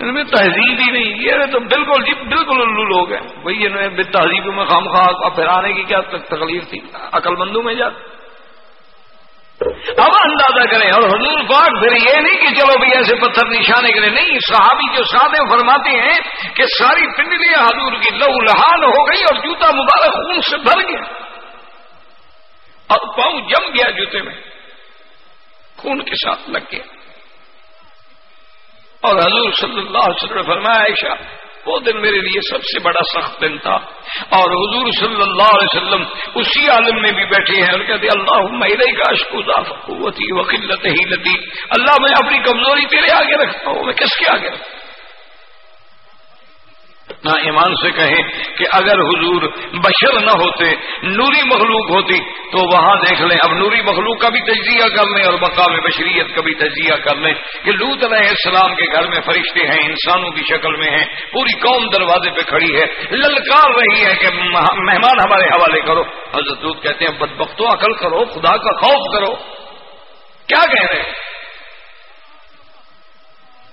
ان میں تہذیب ہی نہیں، یہ تو بالکل جی بالکل الو لوگ ہیں۔ بھائی انہوں نے تہذیب میں خام خواہ پھر آنے کی کیا تکلیف تھی؟ عقل مندوں میں جاتے اب اندازہ کریں، اور حضور پاک پھر یہ نہیں کہ چلو بھائی ایسے پتھر نشانے کے لیے نہیں، صحابی جو سادے فرماتے ہیں کہ ساری پنڈلی حضور کی لہو لہان ہو گئی اور جوتا مبارک خون سے بھر گیا۔ اور پاؤں جم گیا جوتے میں، خون کے ساتھ لگ گیا۔ اور حضور صلی اللہ علیہ وسلم فرمایا، عائشہ وہ دن میرے لیے سب سے بڑا سخت دن تھا۔ اور حضور صلی اللہ علیہ وسلم اسی عالم میں بھی بیٹھے ہیں اور کہتے اللہ میرے کا اشکوزاف قوتی وقلت ہی لتی۔ اللہ، میں اپنی کمزوری تیرے آگے رکھتا ہوں، میں کس کے آگے رکھتا ہوں؟ نہ ایمان سے کہیں کہ اگر حضور بشر نہ ہوتے، نوری مخلوق ہوتی، تو وہاں دیکھ لیں، اب نوری مخلوق کا بھی تجزیہ کر لیں اور مقام بشریت کا بھی تجزیہ کر لیں کہ لوت علیہ السلام کے گھر میں فرشتے ہیں، انسانوں کی شکل میں ہیں، پوری قوم دروازے پہ کھڑی ہے، للکار رہی ہے کہ مہمان ہمارے حوالے کرو۔ حضرت لوت کہتے ہیں بدبختوں عقل کرو، خدا کا خوف کرو۔ کیا کہہ رہے ہیں؟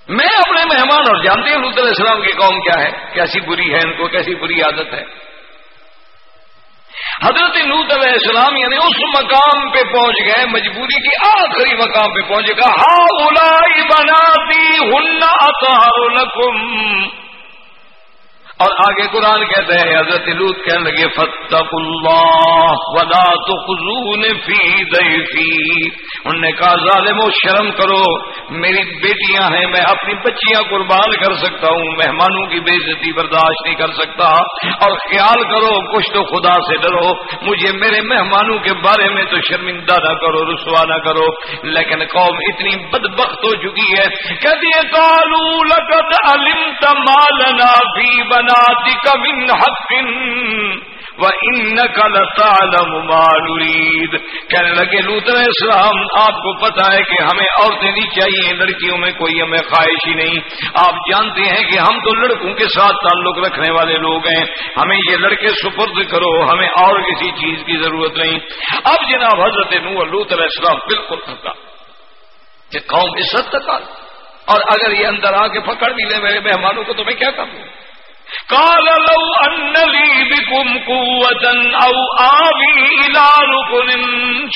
میں اپنے مہمان اور جانتے ہیں لط علیہ السلام کی قوم کیا ہے؟ کیسی بری ہے ان کو؟ کیسی بری عادت ہے؟ حضرت نوت علیہ السلام یعنی اس مقام پہ پہنچ گئے، مجبوری کی آخری مقام پہ پہنچ گا ہا بناتی لکم اور آگے قرآن کہتے ہیں، حضرت لوت کہنے لگے فتق اللہ ودا تو خزون فی ضعیفی انہوں نے کہا، ظالم و شرم کرو، میری بیٹیاں ہیں، میں اپنی بچیاں قربان کر سکتا ہوں، مہمانوں کی بے عزتی برداشت نہیں کر سکتا۔ اور خیال کرو، کچھ تو خدا سے ڈرو۔ مجھے میرے مہمانوں کے بارے میں تو شرمندہ نہ کرو، رسوا نہ کرو۔ لیکن قوم اتنی بدبخت ہو چکی ہے، کہتی ہے کالو لقد علمت مالنا فی بنا من حق ان کا کہنے لگے لوتر اسلام آپ کو پتا ہے کہ ہمیں عورتیں نہیں چاہیے، لڑکیوں میں کوئی ہمیں خواہش ہی نہیں۔ آپ جانتے ہیں کہ ہم تو لڑکوں کے ساتھ تعلق رکھنے والے لوگ ہیں۔ ہمیں یہ لڑکے سپرد کرو، ہمیں اور کسی چیز کی ضرورت نہیں۔ اب جناب حضرت نو لوتر اسلام بالکل تھکا۔ کہ قوم عزت تک اور اگر یہ اندر آ کے پکڑ بھی لے میرے مہمانوں کو تو میں کیا کروں؟ قال لو ان لي بكم قوة او آوي الى ركن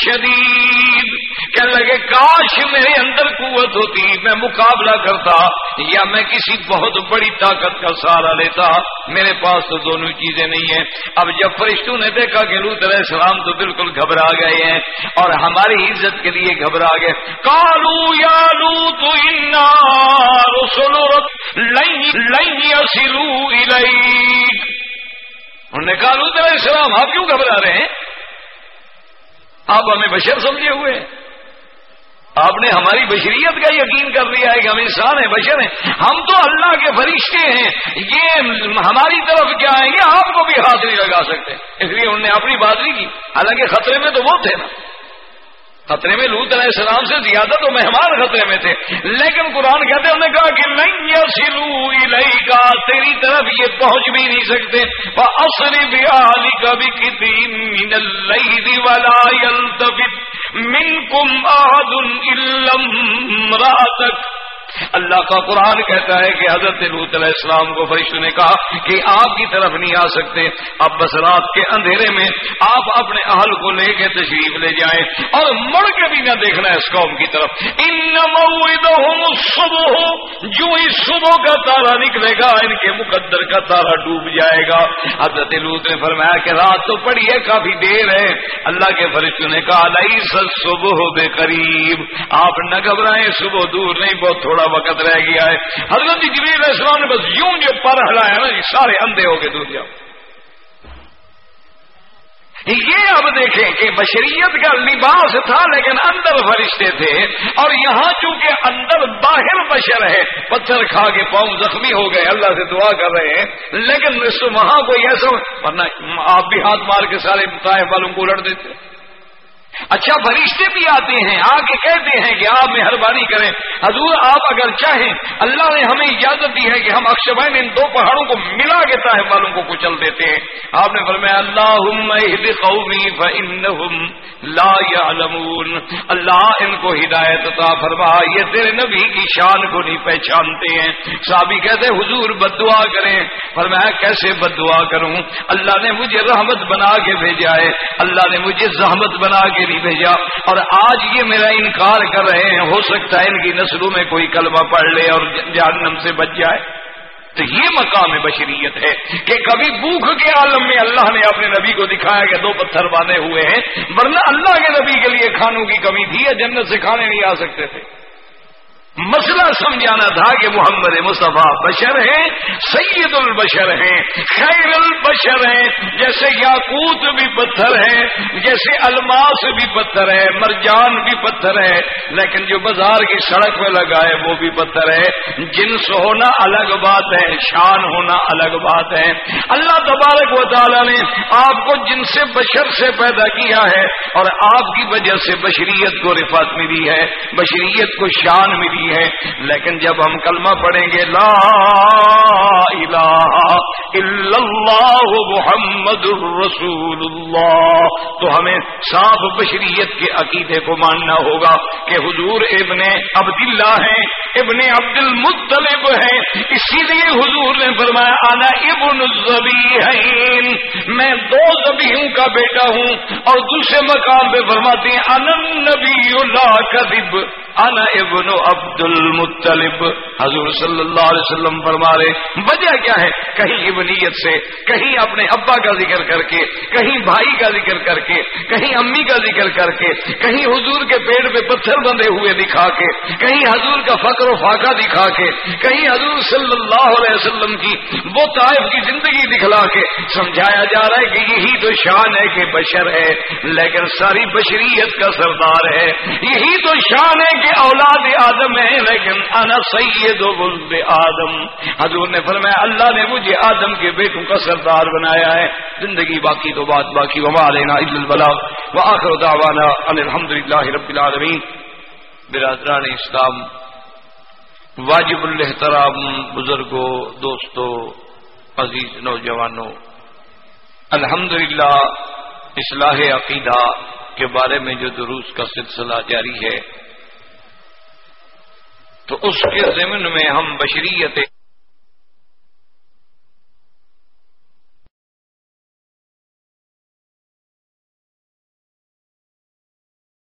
شديد۔ کہنے لگے، کاش میرے اندر قوت ہوتی، میں مقابلہ کرتا یا میں کسی بہت بڑی طاقت کا سہارا لیتا۔ میرے پاس تو دونوں چیزیں نہیں ہیں۔ اب جب فرشتوں نے دیکھا کہ لوت علیہ السلام تو بالکل گھبرا گئے ہیں اور ہماری عزت کے لیے گھبرا گئے کالو یا لو تو رسول لئی انہوں نے کہا لوت علیہ السلام، آپ کیوں گھبرا رہے ہیں؟ آپ ہمیں بشر سمجھے ہوئے ہیں۔ آپ نے ہماری بشریت کا یقین کر لیا ہے کہ ہم انسان ہیں، بشر ہیں۔ ہم تو اللہ کے فرشتے ہیں۔ یہ ہماری طرف کیا ہے یہ آپ کو بھی ہاتھ نہیں لگا سکتے۔ اس لیے انہوں نے اپنی بات نہیں کی۔ حالانکہ خطرے میں تو وہ تھے نا۔ خطرے میں لوت علیہ السلام سے زیادہ تو مہمان خطرے میں تھے۔ لیکن قرآن کہتے انہوں نے کہا کہ نہیں سلو کا تیری طرف یہ پہنچ بھی نہیں سکتے۔ اصری بھی علی کا بھی کتنی والا من کم علم راتک اللہ کا قرآن کہتا ہے کہ حضرت لوت علیہ السلام کو فرشت نے کہا کہ آپ کی طرف نہیں آ سکتے اب بس رات کے اندھیرے میں آپ اپنے اہل کو لے کے تشریف لے جائیں اور مڑ کے بھی نہ دیکھنا اس قوم کی طرف۔ ان صبح جو اس صبح کا تارا نکلے گا، ان کے مقدر کا تارا ڈوب جائے گا۔ حضرت لوت نے فرمایا کہ رات تو پڑی ہے، کافی دیر ہے۔ اللہ کے فرشتوں نے کہا لائی صبح بے قریب آپ نہ گھبرائیں، صبح دور نہیں، بہت تھوڑا وقت رہ گیا ہے۔ حضرت جبریل علیہ السلام نے بس یوں جو پر ہلایا نا جی، سارے اندھے ہو کے دور جاؤ۔ یہ اب دیکھیں کہ بشریت کا لباس تھا لیکن اندر فرشتے تھے اور یہاں چونکہ اندر باہر بشر ہے، پتھر کھا کے پاؤں زخمی ہو گئے، اللہ سے دعا کر رہے ہیں۔ لیکن وہاں کوئی ایسا ورنہ آپ بھی ہاتھ مار کے سارے طائف والوں کو الٹ دیتے۔ اچھا فرشتے بھی آتے ہیں آ کے کہتے ہیں کہ آپ مہربانی کریں۔ حضور، آپ اگر چاہیں، اللہ نے ہمیں اجازت دی ہے کہ ہم اکشبین ان دو پہاڑوں کو ملا کے صاحب والوں کو کچل دیتے ہیں۔ آپ نے فرمایا اللہ قومی لا يعلمون اللہ ان کو ہدایت عطا فرما، یہ تیرے نبی کی شان کو نہیں پہچانتے ہیں۔ صحابی کہتے حضور بد دعا کریں۔ فرمایا، کیسے بد دعا کروں؟ اللہ نے مجھے رحمت بنا کے بھیجا ہے۔ اللہ نے مجھے زحمت بنا کے نہیں بھیجا اور آج یہ میرا انکار کر رہے ہیں، ہو سکتا ہے ان کی نسلوں میں کوئی کلمہ پڑھ لے اور جہنم سے بچ جائے۔ تو یہ مقام بشریت ہے کہ کبھی بھوک کے عالم میں اللہ نے اپنے نبی کو دکھایا کہ دو پتھر باندھے ہوئے ہیں، ورنہ اللہ کے نبی کے لیے کھانوں کی کمی تھی یا جنت سے کھانے نہیں آ سکتے تھے۔ مسئلہ سمجھانا تھا کہ محمد مصطفیٰ بشر ہیں، سید البشر ہیں، خیر البشر ہیں، جیسے یاقوت بھی پتھر ہے جیسے الماس بھی پتھر ہے مرجان بھی پتھر ہے لیکن جو بازار کی سڑک میں لگا ہے، وہ بھی پتھر ہے۔ جنس ہونا الگ بات ہے، شان ہونا الگ بات ہے۔ اللہ تبارک و تعالیٰ نے آپ کو جن سے بشر سے پیدا کیا ہے اور آپ کی وجہ سے بشریت کو رفت ملی ہے، بشریت کو شان ملی ہے۔ لیکن جب ہم کلمہ پڑھیں گے، لا الہ الا اللہ محمد الرسول اللہ، تو ہمیں صاف بشریت کے عقیدے کو ماننا ہوگا کہ حضور ابن عبداللہ ہیں، ابن عبد المطلب ہیں۔ اسی لیے حضور نے فرمایا آنا ابن الزبی میں دو زبیوں کا بیٹا ہوں اور دوسرے مقام پہ فرماتے ہیں انن نبی اللہ کذب، انا ابن عبد المطلب۔ حضور صلی اللہ علیہ وسلم فرما رہے، وجہ کیا ہے؟ کہیں ابنیت سے، کہیں اپنے ابا کا ذکر کر کے، کہیں بھائی کا ذکر کر کے، کہیں امی کا ذکر کر کے، کہیں حضور کے پیڑ پہ پتھر بندے ہوئے دکھا کے، کہیں حضور کا فقر و فاقہ دکھا کے، کہیں حضور صلی اللہ علیہ وسلم کی وہ طائف کی زندگی دکھلا کے۔ سمجھایا جا رہا ہے کہ یہی تو شان ہے کہ بشر ہے، لیکن ساری بشریت کا سردار ہے۔ یہی تو شان ہے کہ اولاد آدم ہے۔ لیکن انا سید ولد آدم۔ حضور نے فرمایا، اللہ نے مجھے آدم کے بیٹوں کا سردار بنایا ہے۔ زندگی باقی تو بات باقی، وما لینا البلا و آخر دعوانا ان الحمد للہ رب العالمین۔ برادران اسلام، واجب الحترام بزرگوں، دوستوں، عزیز نوجوانوں الحمد للہ اصلاح عقیدہ کے بارے میں جو دروس کا سلسلہ جاری ہے۔ تو اس کے ضمن میں ہم بشریت